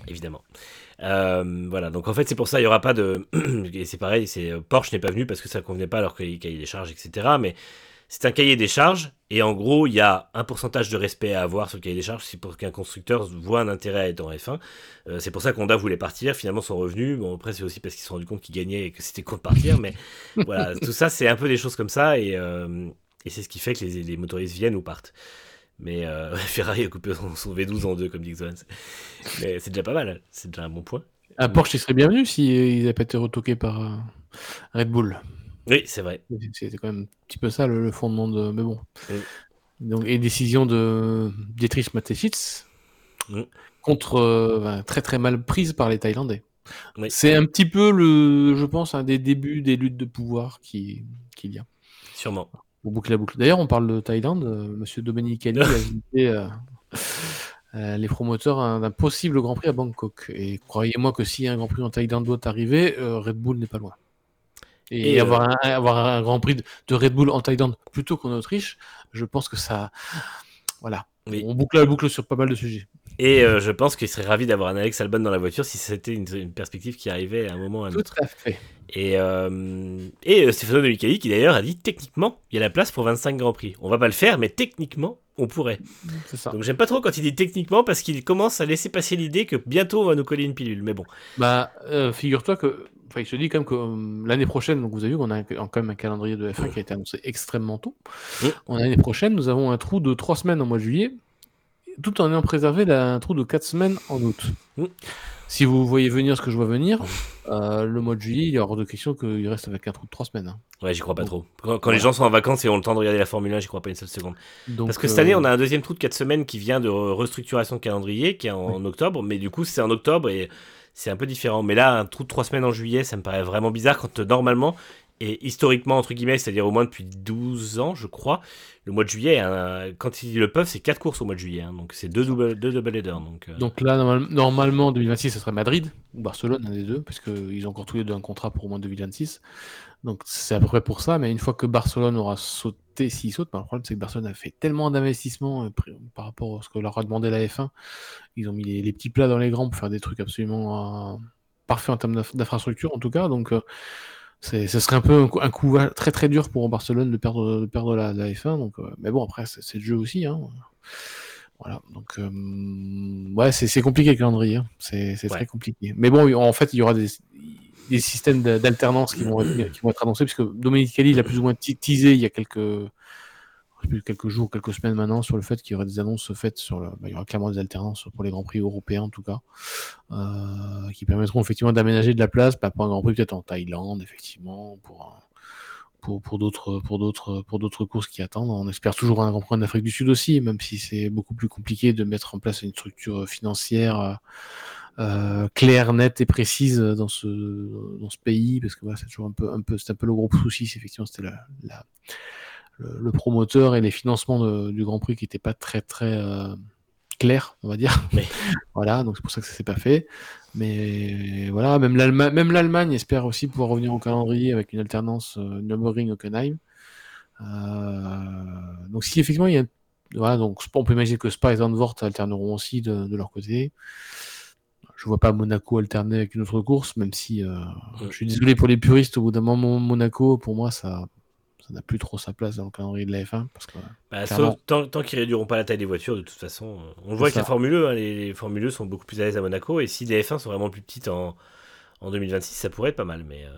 évidemment. Euh, voilà, donc en fait c'est pour ça il y aura pas de et c'est pareil, c'est euh, Porsche n'est pas venu parce que ça convenait pas alors qu'il y a des charges, etc. Mais c'est un cahier des charges, et en gros, il y a un pourcentage de respect à avoir sur le cahier des charges si pour qu'un constructeur voit un intérêt à être en F1. Euh, c'est pour ça qu'Honda voulait partir, finalement sont revenus. Bon, après, c'est aussi parce qu'ils se sont rendus compte qu'ils gagnaient et que c'était con de partir, mais voilà, tout ça, c'est un peu des choses comme ça, et, euh, et c'est ce qui fait que les, les, motoristes viennent ou partent. Mais euh, Ferrari a coupé son, V12 en deux, comme dit Zohan. Mais c'est déjà pas mal, c'est déjà un bon point. Un Porsche, il serait bienvenu s'ils n'avaient pas été retoqués par Red Bull. Oui, c'est vrai. C'était quand même un petit peu ça le, fondement de. Mais bon. Donc, et décision de Dietrich Mateschitz contre euh, très très mal prise par les Thaïlandais. C'est un petit peu le, je pense, un des débuts des luttes de pouvoir qu'il qui y a. Sûrement. Pour boucler la boucle. D'ailleurs, on parle de Thaïlande. Euh, Monsieur Domenicali a invité euh, les promoteurs d'un possible Grand Prix à Bangkok. Et croyez-moi que si un Grand Prix en Thaïlande doit arriver, Red Bull n'est pas loin. Et, avoir, euh, un, avoir un Grand Prix de Red Bull en Thaïlande plutôt qu'en Autriche, je pense que ça. Voilà. On boucle la boucle sur pas mal de sujets. Et euh, je pense qu'il serait ravi d'avoir un Alex Albon dans la voiture si c'était une, perspective qui arrivait à un moment ou à un autre. Tout à fait. Et, euh, et Stefano De Micheli qui d'ailleurs a dit techniquement, il y a la place pour 25 Grands Prix. On va pas le faire, mais techniquement, on pourrait. Ça. Donc j'aime pas trop quand il dit techniquement parce qu'il commence à laisser passer l'idée que bientôt on va nous coller une pilule. Mais bon. Bah, figure-toi que il se dit quand même que euh, l'année prochaine, donc vous avez vu qu'on a quand même un calendrier de F1 qui a été annoncé extrêmement tôt. L'année prochaine, nous avons un trou de trois semaines en mois de juillet tout en ayant préservé un trou de 4 semaines en août. Si vous voyez venir ce que je vois venir, euh, le mois de juillet, il y a hors de question qu'il reste avec un trou de 3 semaines. hein. Ouais, j'y crois pas Donc, trop. Quand, les gens sont en vacances et ont le temps de regarder la Formule 1, j'y crois pas une seule seconde. Donc, Parce que cette année, euh, on a un deuxième trou de 4 semaines qui vient de re- restructuration de calendrier, qui est en octobre, mais du coup, c'est en octobre et c'est un peu différent. Mais là, un trou de 3 semaines en juillet, ça me paraît vraiment bizarre quand euh, normalement, et historiquement, entre guillemets, c'est-à-dire au moins depuis 12 ans, je crois, le mois de juillet, hein, quand ils le peuvent, c'est 4 courses au mois de juillet. hein, donc c'est deux double, deux double headers. Donc, euh, là, normal- normalement, 2026, ce serait Madrid ou Barcelone, un des deux, parce qu'ils ont encore tous les deux un contrat pour au moins 2026. Donc c'est à peu près pour ça, mais une fois que Barcelone aura sauté, s'il saute, ben, le problème c'est que Barcelone a fait tellement d'investissements euh, par rapport à ce que leur a demandé la F1. Ils ont mis les, les petits plats dans les grands pour faire des trucs absolument euh, parfaits en termes d'inf- d'infrastructure, en tout cas. Donc euh, ce serait un peu un coup, un coup va- très très dur pour Barcelone de perdre, de perdre la, la F1. Donc, euh, mais bon, après, c'est le jeu aussi. Hein. Voilà, donc euh, ouais, c'est c'est compliqué le calendrier, hein. c'est c'est Ouais. très compliqué. Mais bon, en fait, il y aura des, des systèmes d'alternance qui vont, être, qui annoncés, puisque Kelly l'a plus ou moins teasé il y a quelques, quelques jours, quelques semaines maintenant, sur le fait qu'il y aurait des annonces faites sur le, bah, il y aura clairement des alternances pour les grands prix européens en tout cas, euh, qui permettront effectivement d'aménager de la place, bah, pour un grand prix peut-être en Thaïlande, effectivement, pour pour, d'autres pour d'autres pour d'autres courses qui attendent. On espère toujours un Grand Prix en Afrique du Sud aussi, même si c'est beaucoup plus compliqué de mettre en place une structure financière euh, claire, nette et précise dans ce dans ce pays, parce que voilà, c'est toujours un peu un peu c'est un peu le gros souci, effectivement c'était la, la- le, le promoteur et les financements de- du Grand Prix qui n'étaient pas très très euh, clairs, on va dire. Mais- voilà, donc c'est pour ça que ça s'est pas fait. Mais voilà, même l'Allemagne, même l'Allemagne espère aussi pouvoir revenir au calendrier avec une alternance euh, Nürburgring-Hockenheim. Euh, donc si effectivement il y a, voilà, donc on peut imaginer que Spa et Zandvoort alterneront aussi de, de leur côté. Je vois pas Monaco alterner avec une autre course, même si euh, je suis désolé pour les puristes. Au bout d'un moment, Monaco, pour moi, ça, ça n'a plus trop sa place dans le calendrier de la F1 parce que Bah, Clairement. tant, tant qu'ils réduiront pas la taille des voitures, de toute façon, euh, on voit avec ça. la Formule 1, hein, les, les Formule 1 sont beaucoup plus à l'aise à Monaco, et si les F1 sont vraiment plus petites en, en 2026, ça pourrait être pas mal, mais... euh,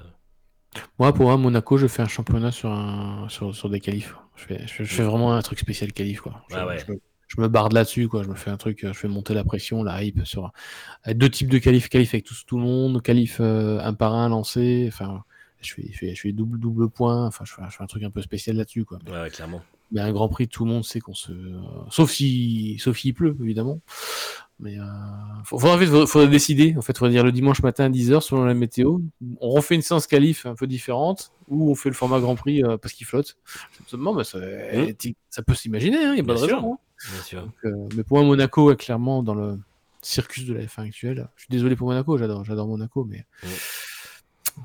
Moi, pour moi, Monaco, je fais un championnat sur, un, sur, sur des qualifs. Je fais, je, fais- je fais vraiment un truc spécial qualif, quoi. Je, Ah ouais. je me, je me barde là-dessus, quoi. Je me fais un truc, euh, je fais monter la pression, la hype sur avec deux types de qualifs, qualif avec tout, tout le monde, qualif euh, un par un lancé. Enfin, je fais, je fais, je fais double double point. Enfin, je fais, je fais un truc un peu spécial là-dessus, quoi. Mais, ouais, clairement. mais un Grand Prix, tout le monde sait qu'on se, euh, sauf si, sauf s'il pleut, évidemment. Mais euh, faudrait, faudrait, faudrait décider. En fait, faudrait dire le dimanche matin à 10h selon la météo. On refait une séance qualif un peu différente ou on fait le format Grand Prix euh, parce qu'il flotte. Bah, ça, Mm. ça peut s'imaginer. Il n'y a pas de raison. hein. Bien sûr. Donc, euh, mais pour moi, Monaco est clairement dans le circus de la F1 actuelle. Je suis désolé pour Monaco. J'adore, j'adore Monaco, mais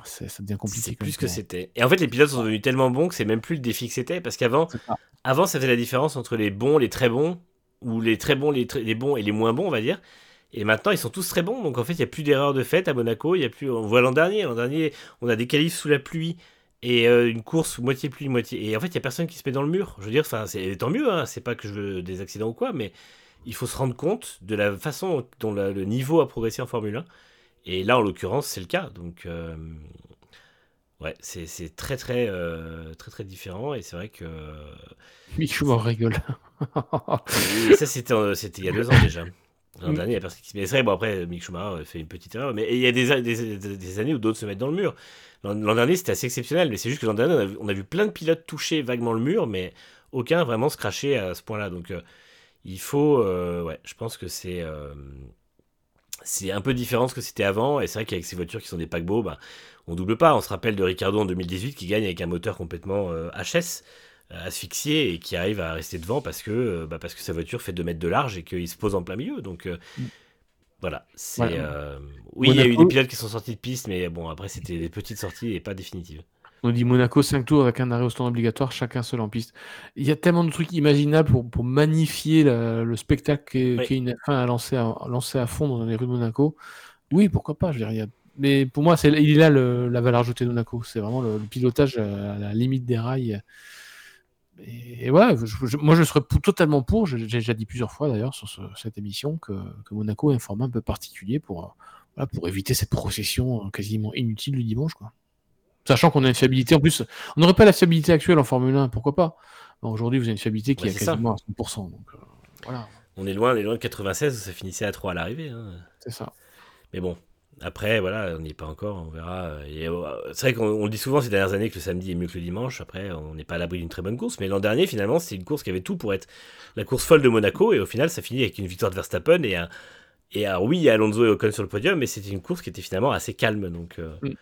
c'est- ça devient compliqué. C'est plus que c'était. Et en fait, les pilotes sont devenus tellement bons que c'est même plus le défi que c'était, parce qu'avant, avant, ça faisait la différence entre les bons, les très bons, ou les très bons, les, très- les bons et les moins bons, on va dire. Et maintenant, ils sont tous très bons, donc en fait, il n'y a plus d'erreur de fait à Monaco. Il y a plus. On voit l'an dernier. L'an dernier, on a des qualifs sous la pluie et euh, une course moitié pluie, moitié. Et en fait, il y a personne qui se met dans le mur. Je veux dire, c'est tant mieux. Hein, c'est pas que je veux des accidents ou quoi, mais il faut se rendre compte de la façon dont la- le niveau a progressé en Formule 1. Et là, en l'occurrence, c'est le cas. Donc, euh, ouais, c'est très, très, euh, très, très différent. Et c'est vrai que. Mick Schumacher rigole. Ça, c'était c'était il y a deux ans déjà. L'an Mm. dernier, il y a personne qui se met. C'est vrai, bon, après, Mick Schumacher fait une petite erreur. Mais il y a des, des, des- années où d'autres se mettent dans le mur. L'an dernier, c'était assez exceptionnel. Mais c'est juste que l'an dernier, on a, vu, on a vu plein de pilotes toucher vaguement le mur, mais aucun vraiment se cracher à ce point-là. Donc, euh, il faut. euh, ouais, je pense que c'est. euh, c'est un peu différent de ce que c'était avant. Et c'est vrai qu'avec ces voitures qui sont des paquebots, bah, on double pas. On se rappelle de Ricardo en 2018 qui gagne avec un moteur complètement euh, HS, euh, asphyxié, et qui arrive à rester devant parce que, euh, bah, parce que sa voiture fait 2 mètres de large et qu'il se pose en plein milieu. Donc euh, Mm. voilà. C'est, Ouais. euh, Oui, il y a eu des pilotes qui sont sortis de piste, mais bon, après, c'était des petites sorties et pas définitives. On dit Monaco 5 tours avec un arrêt au stand obligatoire, chacun seul en piste. Il y a tellement de trucs imaginables pour, pour magnifier la- le spectacle qu'est Oui. qu'est une F1 à lancer à, à lancer à fond dans les rues de Monaco. Oui, pourquoi pas, je veux dire, a- Mais pour moi, c'est, il est là le- la valeur ajoutée de Monaco. C'est vraiment le, le pilotage à la limite des rails. Et, et ouais, je- je- moi je serais totalement pour, j'ai déjà dit plusieurs fois d'ailleurs sur ce- cette émission, que, que Monaco ait un format un peu particulier pour, euh, voilà, pour éviter cette procession euh, quasiment inutile du dimanche. Quoi. Sachant qu'on a une fiabilité, en plus, on n'aurait pas la fiabilité actuelle en Formule 1, pourquoi pas? Aujourd'hui, vous avez une fiabilité qui Ouais, est c'est ça. quasiment à 100%. Donc, euh, voilà. On est loin, on est loin de 96 où ça finissait à 3 à l'arrivée. Hein. C'est ça. Mais bon, après, voilà, on n'y est pas encore, on verra. C'est vrai qu'on le dit souvent ces dernières années que le samedi est mieux que le dimanche. Après, on n'est pas à l'abri d'une très bonne course. Mais l'an dernier, finalement, c'était une course qui avait tout pour être la course folle de Monaco. Et au final, ça finit avec une victoire de Verstappen et un. Et alors, oui, il y a Alonso et Ocon sur le podium, mais c'était une course qui était finalement assez calme. Donc, euh, mm.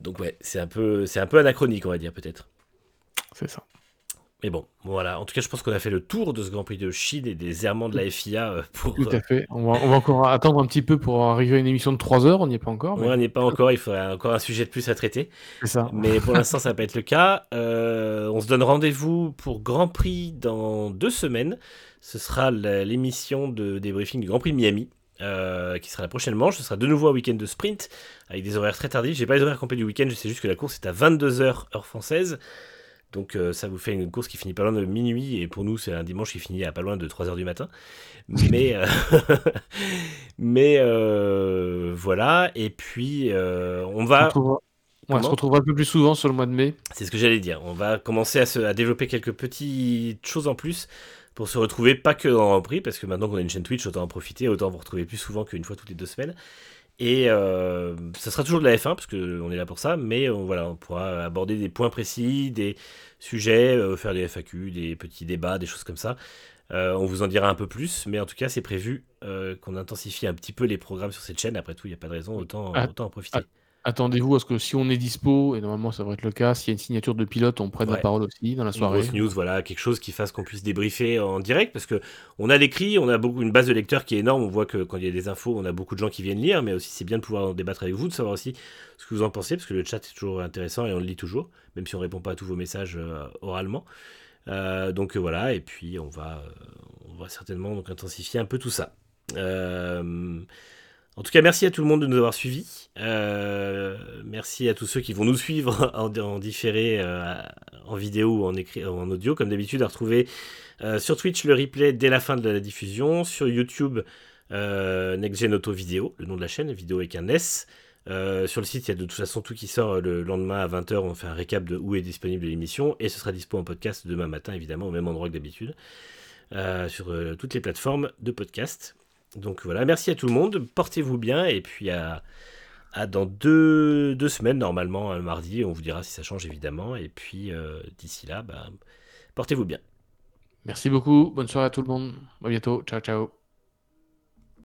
donc ouais, c'est un, peu, un peu anachronique, on va dire, peut-être. C'est ça. Mais bon, voilà. En tout cas, je pense qu'on a fait le tour de ce Grand Prix de Chine et des errements de la FIA. Euh, pour... Tout à fait. On va, encore attendre un petit peu pour arriver à une émission de 3 heures. On n'y est pas encore. on n'y est pas encore. Il faudrait encore un sujet de plus à traiter. C'est ça. Mais pour l'instant, ça va pas être le cas. Euh, on se donne rendez-vous pour Grand Prix dans deux semaines. Ce sera l'émission de débriefing du Grand Prix de Miami. Euh, qui sera la prochaine manche. Ce sera de nouveau un week-end de sprint avec des horaires très tardifs. J'ai pas les horaires complets du week-end, je sais juste que la course est à 22h heure française. Donc euh, ça vous fait une course qui finit pas loin de minuit et pour nous c'est un dimanche qui finit à pas loin de 3h du matin. Mais, euh, mais euh, voilà, et puis on va... On, se retrouvera un peu plus souvent sur le mois de mai. C'est ce que j'allais dire. On va commencer à, se, à, développer quelques petites choses en plus pour se retrouver, pas que dans Grand parce que maintenant qu'on a une chaîne Twitch, autant en profiter, autant vous retrouver plus souvent qu'une fois toutes les deux semaines. Et euh, ça sera toujours de la F1 parce qu'on est là pour ça, mais on, voilà, on pourra aborder des points précis, des sujets, euh, faire des FAQ, des petits débats, des choses comme ça. Euh, on vous en dira un peu plus, mais en tout cas, c'est prévu qu'on intensifie un petit peu les programmes sur cette chaîne. Après tout, il n'y a pas de raison, autant, ah, autant en profiter. Attendez-vous à ce que si on est dispo, et normalement ça devrait être le cas, s'il y a une signature de pilote, on prenne la parole aussi dans la soirée. Une grosse news, voilà, quelque chose qui fasse qu'on puisse débriefer en direct, parce que on a l'écrit, on a beaucoup une base de lecteurs qui est énorme. On voit que quand il y a des infos, on a beaucoup de gens qui viennent lire, mais aussi c'est bien de pouvoir en débattre avec vous, de savoir aussi ce que vous en pensez, parce que le chat est toujours intéressant et on le lit toujours, même si on répond pas à tous vos messages euh, oralement. Euh, donc euh, voilà, et puis on va, on va certainement donc intensifier un peu tout ça. En tout cas, merci à tout le monde de nous avoir suivis. Euh, merci à tous ceux qui vont nous suivre en, différé, euh, en vidéo ou en, écrit, en audio, comme d'habitude, à retrouver euh, sur Twitch le replay dès la fin de la diffusion, sur YouTube Next Auto Vidéo, le nom de la chaîne, vidéo avec un S. sur le site, il y a de toute façon tout qui sort le lendemain à 20h. On fait un récap de où est disponible l'émission et ce sera dispo en podcast demain matin, évidemment, au même endroit que d'habitude, sur toutes les plateformes de podcast. Donc voilà, merci à tout le monde, portez-vous bien et puis à, dans deux, semaines normalement, un mardi, on vous dira si ça change évidemment. Et puis euh, d'ici là, bah, portez-vous bien. Merci beaucoup, bonne soirée à tout le monde, à bientôt, ciao ciao.